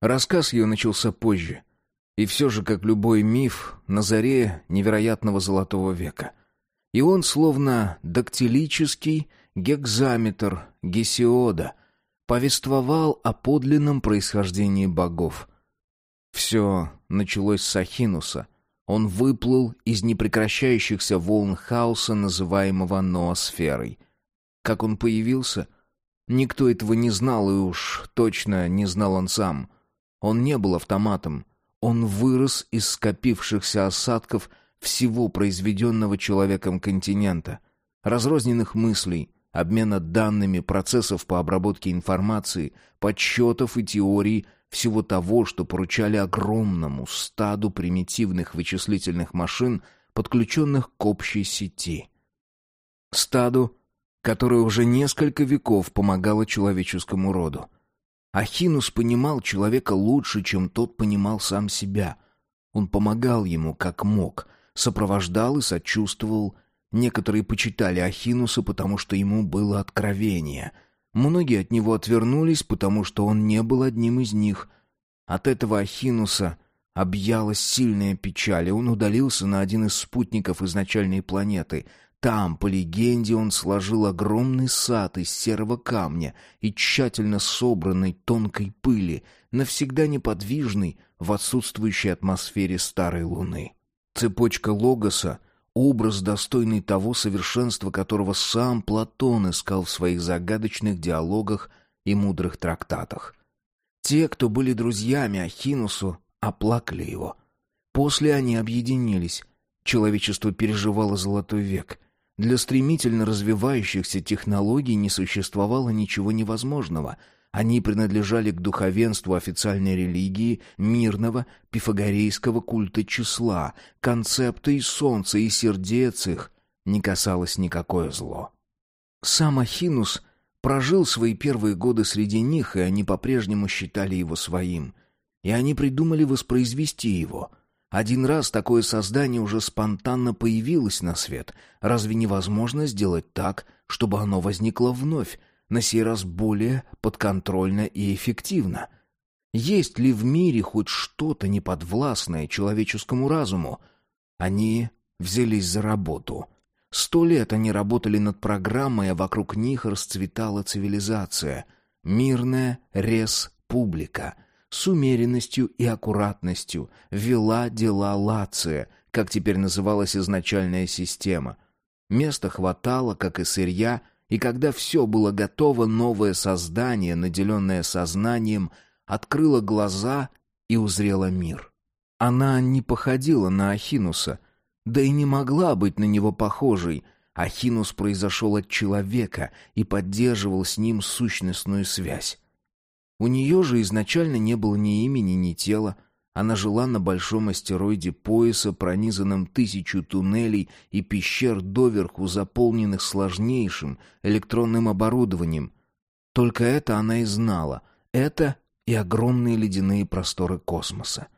Рассказ ее начался позже. И все же, как любой миф, на заре невероятного золотого века. И он, словно дактилический гекзаметр Гесиода, повествовал о подлинном происхождении богов. Все началось с Ахинуса. Он выплыл из непрекращающихся волн хаоса, называемого ноосферой. Как он появился? Никто этого не знал, и уж точно не знал он сам. Он не был автоматом. Он вырос из скопившихся осадков всего произведенного человеком континента, разрозненных мыслей, обмена данными, процессов по обработке информации, подсчетов и теорий, всего того, что поручали огромному стаду примитивных вычислительных машин, подключенных к общей сети. Стаду, которое уже несколько веков помогало человеческому роду. Ахинус понимал человека лучше, чем тот понимал сам себя. Он помогал ему как мог, сопровождал и сочувствовал. Некоторые почитали Ахинуса, потому что ему было откровение. Многие от него отвернулись, потому что он не был одним из них. От этого Ахинуса объялась сильная печаль, и он удалился на один из спутников изначальной планеты, там, по легенде, он сложил огромный сад из серого камня и тщательно собранной тонкой пыли, навсегда неподвижный в отсутствующей атмосфере старой луны. Цепочка Логоса — образ, достойный того совершенства, которого сам Платон искал в своих загадочных диалогах и мудрых трактатах. Те, кто были друзьями Ахинусу, оплакали его. После они объединились. Человечество переживало золотой век — для стремительно развивающихся технологий не существовало ничего невозможного. Они принадлежали к духовенству официальной религии, мирного пифагорейского культа числа, концепта и солнца, и сердец их не касалось никакое зло. Сам Ахинус прожил свои первые годы среди них, и они по-прежнему считали его своим. И они придумали воспроизвести его — один раз такое создание уже спонтанно появилось на свет. Разве невозможно сделать так, чтобы оно возникло вновь, на сей раз более подконтрольно и эффективно? Есть ли в мире хоть что-то неподвластное человеческому разуму? Они взялись за работу. Сто лет они работали над программой, а вокруг них расцветала цивилизация. Мирная рес-публика — с умеренностью и аккуратностью вела дела Лация, как теперь называлась изначальная система. Места хватало, как и сырья, и когда все было готово, новое создание, наделенное сознанием, открыло глаза и узрело мир. Она не походила на Ахинуса, да и не могла быть на него похожей. Ахинус произошел от человека и поддерживал с ним сущностную связь. У нее же изначально не было ни имени, ни тела. Она жила на большом астероиде пояса, пронизанном тысячу туннелей и пещер доверху, заполненных сложнейшим электронным оборудованием. Только это она и знала. Это и огромные ледяные просторы космоса.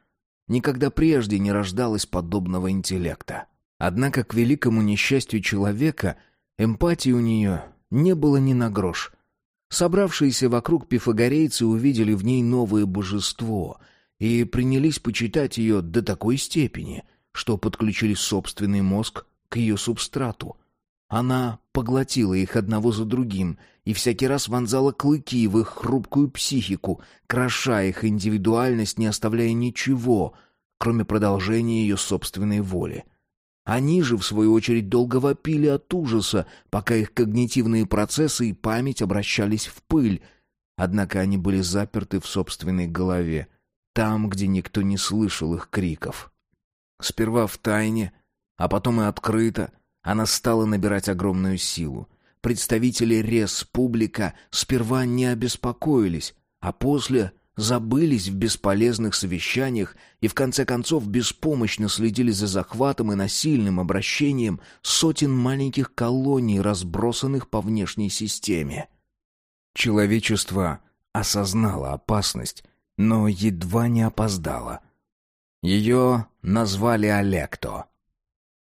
Никогда прежде не рождалось подобного интеллекта. Однако к великому несчастью человека эмпатии у нее не было ни на грош — Собравшиеся вокруг пифагорейцы увидели в ней новое божество и принялись почитать ее до такой степени, что подключили собственный мозг к ее субстрату. Она поглотила их одного за другим и всякий раз вонзала клыки в их хрупкую психику, кроша их индивидуальность, не оставляя ничего, кроме продолжения ее собственной воли. Они же, в свою очередь, долго вопили от ужаса, пока их когнитивные процессы и память обращались в пыль. Однако они были заперты в собственной голове, там, где никто не слышал их криков. Сперва в тайне, а потом и открыто, она стала набирать огромную силу. Представители республика сперва не обеспокоились. а после забылись в бесполезных совещаниях и в конце концов беспомощно следили за захватом и насильным обращением сотен маленьких колоний, разбросанных по внешней системе. Человечество осознало опасность, но едва не опоздало. Ее назвали Олекто.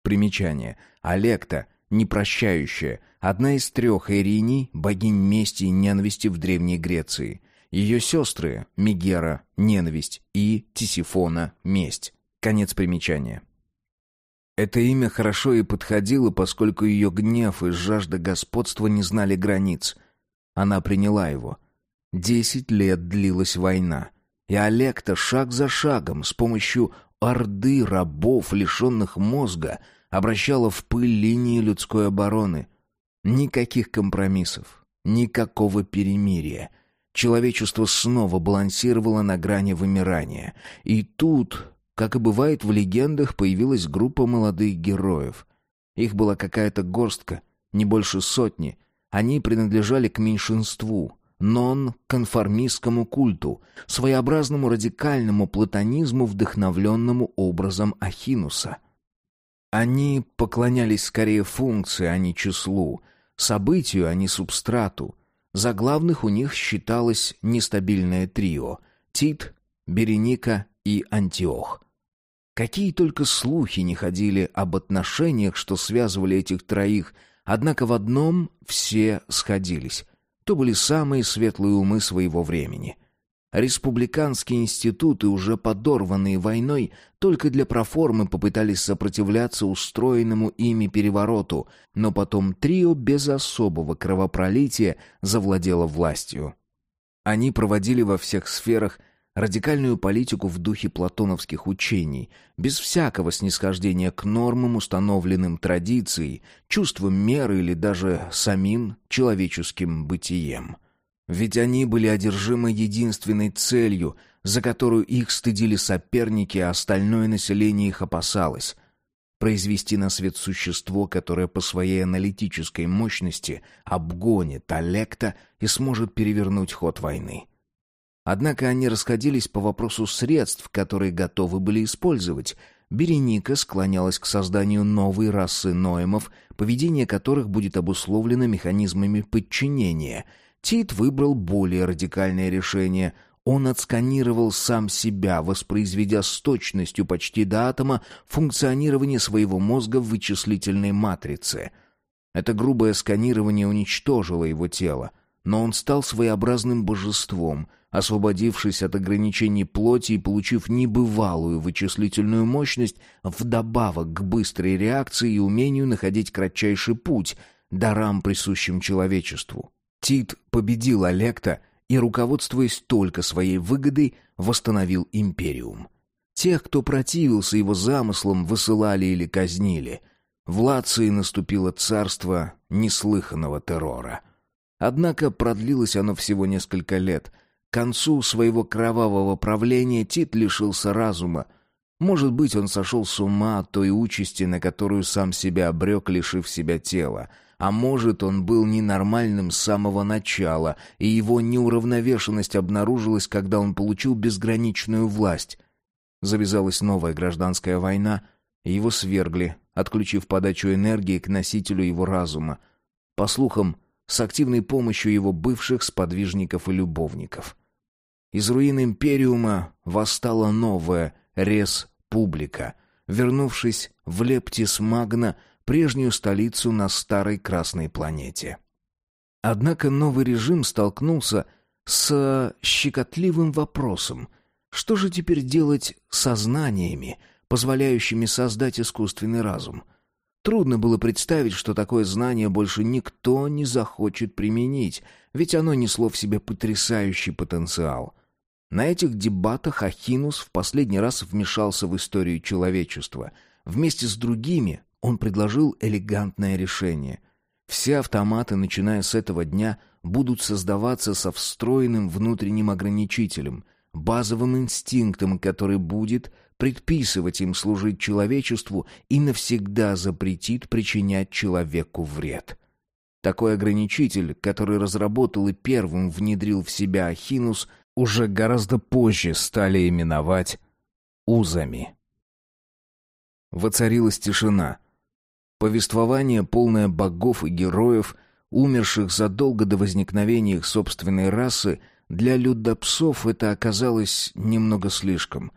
Примечание. Олекта, непрощающая, одна из трех Эриней, богинь мести и ненависти в Древней Греции — ее сестры — Мегера, ненависть, и Тисифона, месть. Конец примечания. Это имя хорошо и подходило, поскольку ее гнев и жажда господства не знали границ. Она приняла его. Десять лет длилась война. И Олекта шаг за шагом, с помощью орды рабов, лишенных мозга, обращала в пыль линии людской обороны. Никаких компромиссов, никакого перемирия — Человечество снова балансировало на грани вымирания. И тут, как и бывает в легендах, появилась группа молодых героев. Их была какая-то горстка, не больше сотни. Они принадлежали к меньшинству, нон-конформистскому культу, своеобразному радикальному платонизму, вдохновленному образом Ахинуса. Они поклонялись скорее функции, а не числу, событию, а не субстрату, за главных у них считалось нестабильное трио — Тит, Береника и Антиох. Какие только слухи не ходили об отношениях, что связывали этих троих, однако в одном все сходились. То были самые светлые умы своего времени. Республиканские институты, уже подорванные войной, только для проформы попытались сопротивляться устроенному ими перевороту, но потом трио без особого кровопролития завладело властью. Они проводили во всех сферах радикальную политику в духе платоновских учений, без всякого снисхождения к нормам, установленным традицией, чувством меры или даже самим человеческим бытием. Ведь они были одержимы единственной целью, за которую их стыдили соперники, а остальное население их опасалось — произвести на свет существо, которое по своей аналитической мощности обгонит Олекта и сможет перевернуть ход войны. Однако они расходились по вопросу средств, которые готовы были использовать. Береника склонялась к созданию новой расы ноемов, поведение которых будет обусловлено механизмами подчинения — Тит выбрал более радикальное решение. Он отсканировал сам себя, воспроизведя с точностью почти до атома функционирование своего мозга в вычислительной матрице. Это грубое сканирование уничтожило его тело, но он стал своеобразным божеством, освободившись от ограничений плоти и получив небывалую вычислительную мощность вдобавок к быстрой реакции и умению находить кратчайший путь, дарам присущим человечеству. Тит победил Олекта и, руководствуясь только своей выгодой, восстановил империум. Тех, кто противился его замыслам, высылали или казнили. В Лации наступило царство неслыханного террора. Однако продлилось оно всего несколько лет. К концу своего кровавого правления Тит лишился разума. Может быть, он сошел с ума от той участи, на которую сам себя обрек, лишив себя тела — а может, он был ненормальным с самого начала, и его неуравновешенность обнаружилась, когда он получил безграничную власть. Завязалась новая гражданская война, и его свергли, отключив подачу энергии к носителю его разума. По слухам, с активной помощью его бывших сподвижников и любовников. Из руин Империума восстала новая Рес-Публика. Вернувшись в Лептис Магна, прежнюю столицу на старой Красной планете. Однако новый режим столкнулся с щекотливым вопросом. Что же теперь делать со знаниями, позволяющими создать искусственный разум? Трудно было представить, что такое знание больше никто не захочет применить, ведь оно несло в себе потрясающий потенциал. На этих дебатах Ахинус в последний раз вмешался в историю человечества. Вместе с другими он предложил элегантное решение. Все автоматы, начиная с этого дня, будут создаваться со встроенным внутренним ограничителем, базовым инстинктом, который будет предписывать им служить человечеству и навсегда запретит причинять человеку вред. Такой ограничитель, который разработал и первым внедрил в себя Ахинус, уже гораздо позже стали именовать узами. Воцарилась тишина. Повествование, полное богов и героев, умерших задолго до возникновения их собственной расы, для людопсов это оказалось немного слишком.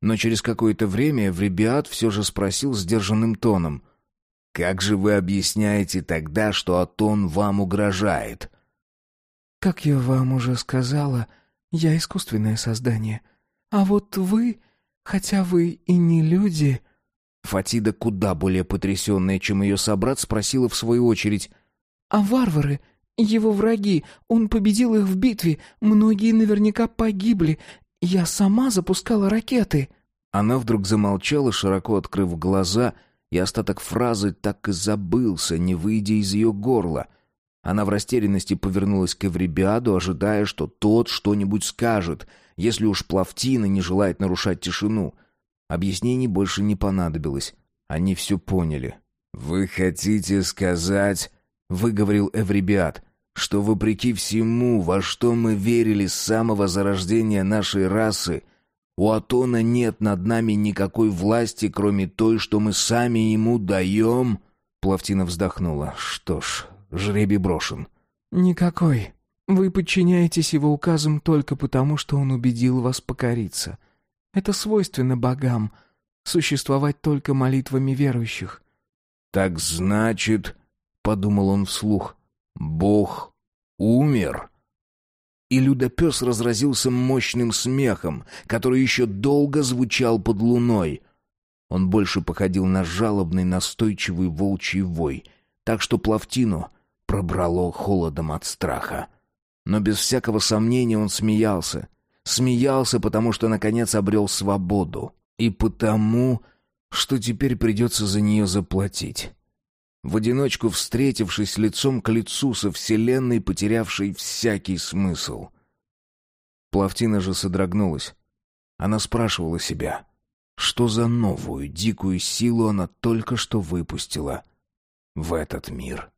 Но через какое-то время Эвребиат все же спросил сдержанным тоном. «Как же вы объясняете тогда, что Атон вам угрожает?» «Как я вам уже сказала, я искусственное создание. А вот вы, хотя вы и не люди...» Фатида, куда более потрясенная, чем ее собрат, спросила в свою очередь. «А варвары, его враги, он победил их в битве, многие наверняка погибли. Я сама запускала ракеты». Она вдруг замолчала, широко открыв глаза, и остаток фразы так и забылся, не выйдя из ее горла. Она в растерянности повернулась к Эвребиаду, ожидая, что тот что-нибудь скажет, если уж Плавтина не желает нарушать тишину — Объяснений больше не понадобилось. Они все поняли. «Вы хотите сказать...» — выговорил Эвребиат, «что вопреки всему, во что мы верили с самого зарождения нашей расы, у Атона нет над нами никакой власти, кроме той, что мы сами ему даем...» Плавтина вздохнула. «Что ж, жребий брошен». «Никакой. Вы подчиняетесь его указам только потому, что он убедил вас покориться. Это свойственно богам — существовать только молитвами верующих. «Так значит, — подумал он вслух, — Бог умер?» И людопес разразился мощным смехом, который еще долго звучал под луной. Он больше походил на жалобный, настойчивый волчий вой, так что Плавтину пробрало холодом от страха. Но без всякого сомнения он смеялся — Смеялся, потому что наконец обрел свободу. И потому, что теперь придется за нее заплатить. В одиночку встретившись лицом к лицу со Вселенной, потерявшей всякий смысл. Плавтина же содрогнулась. Она спрашивала себя, что за новую дикую силу она только что выпустила в этот мир.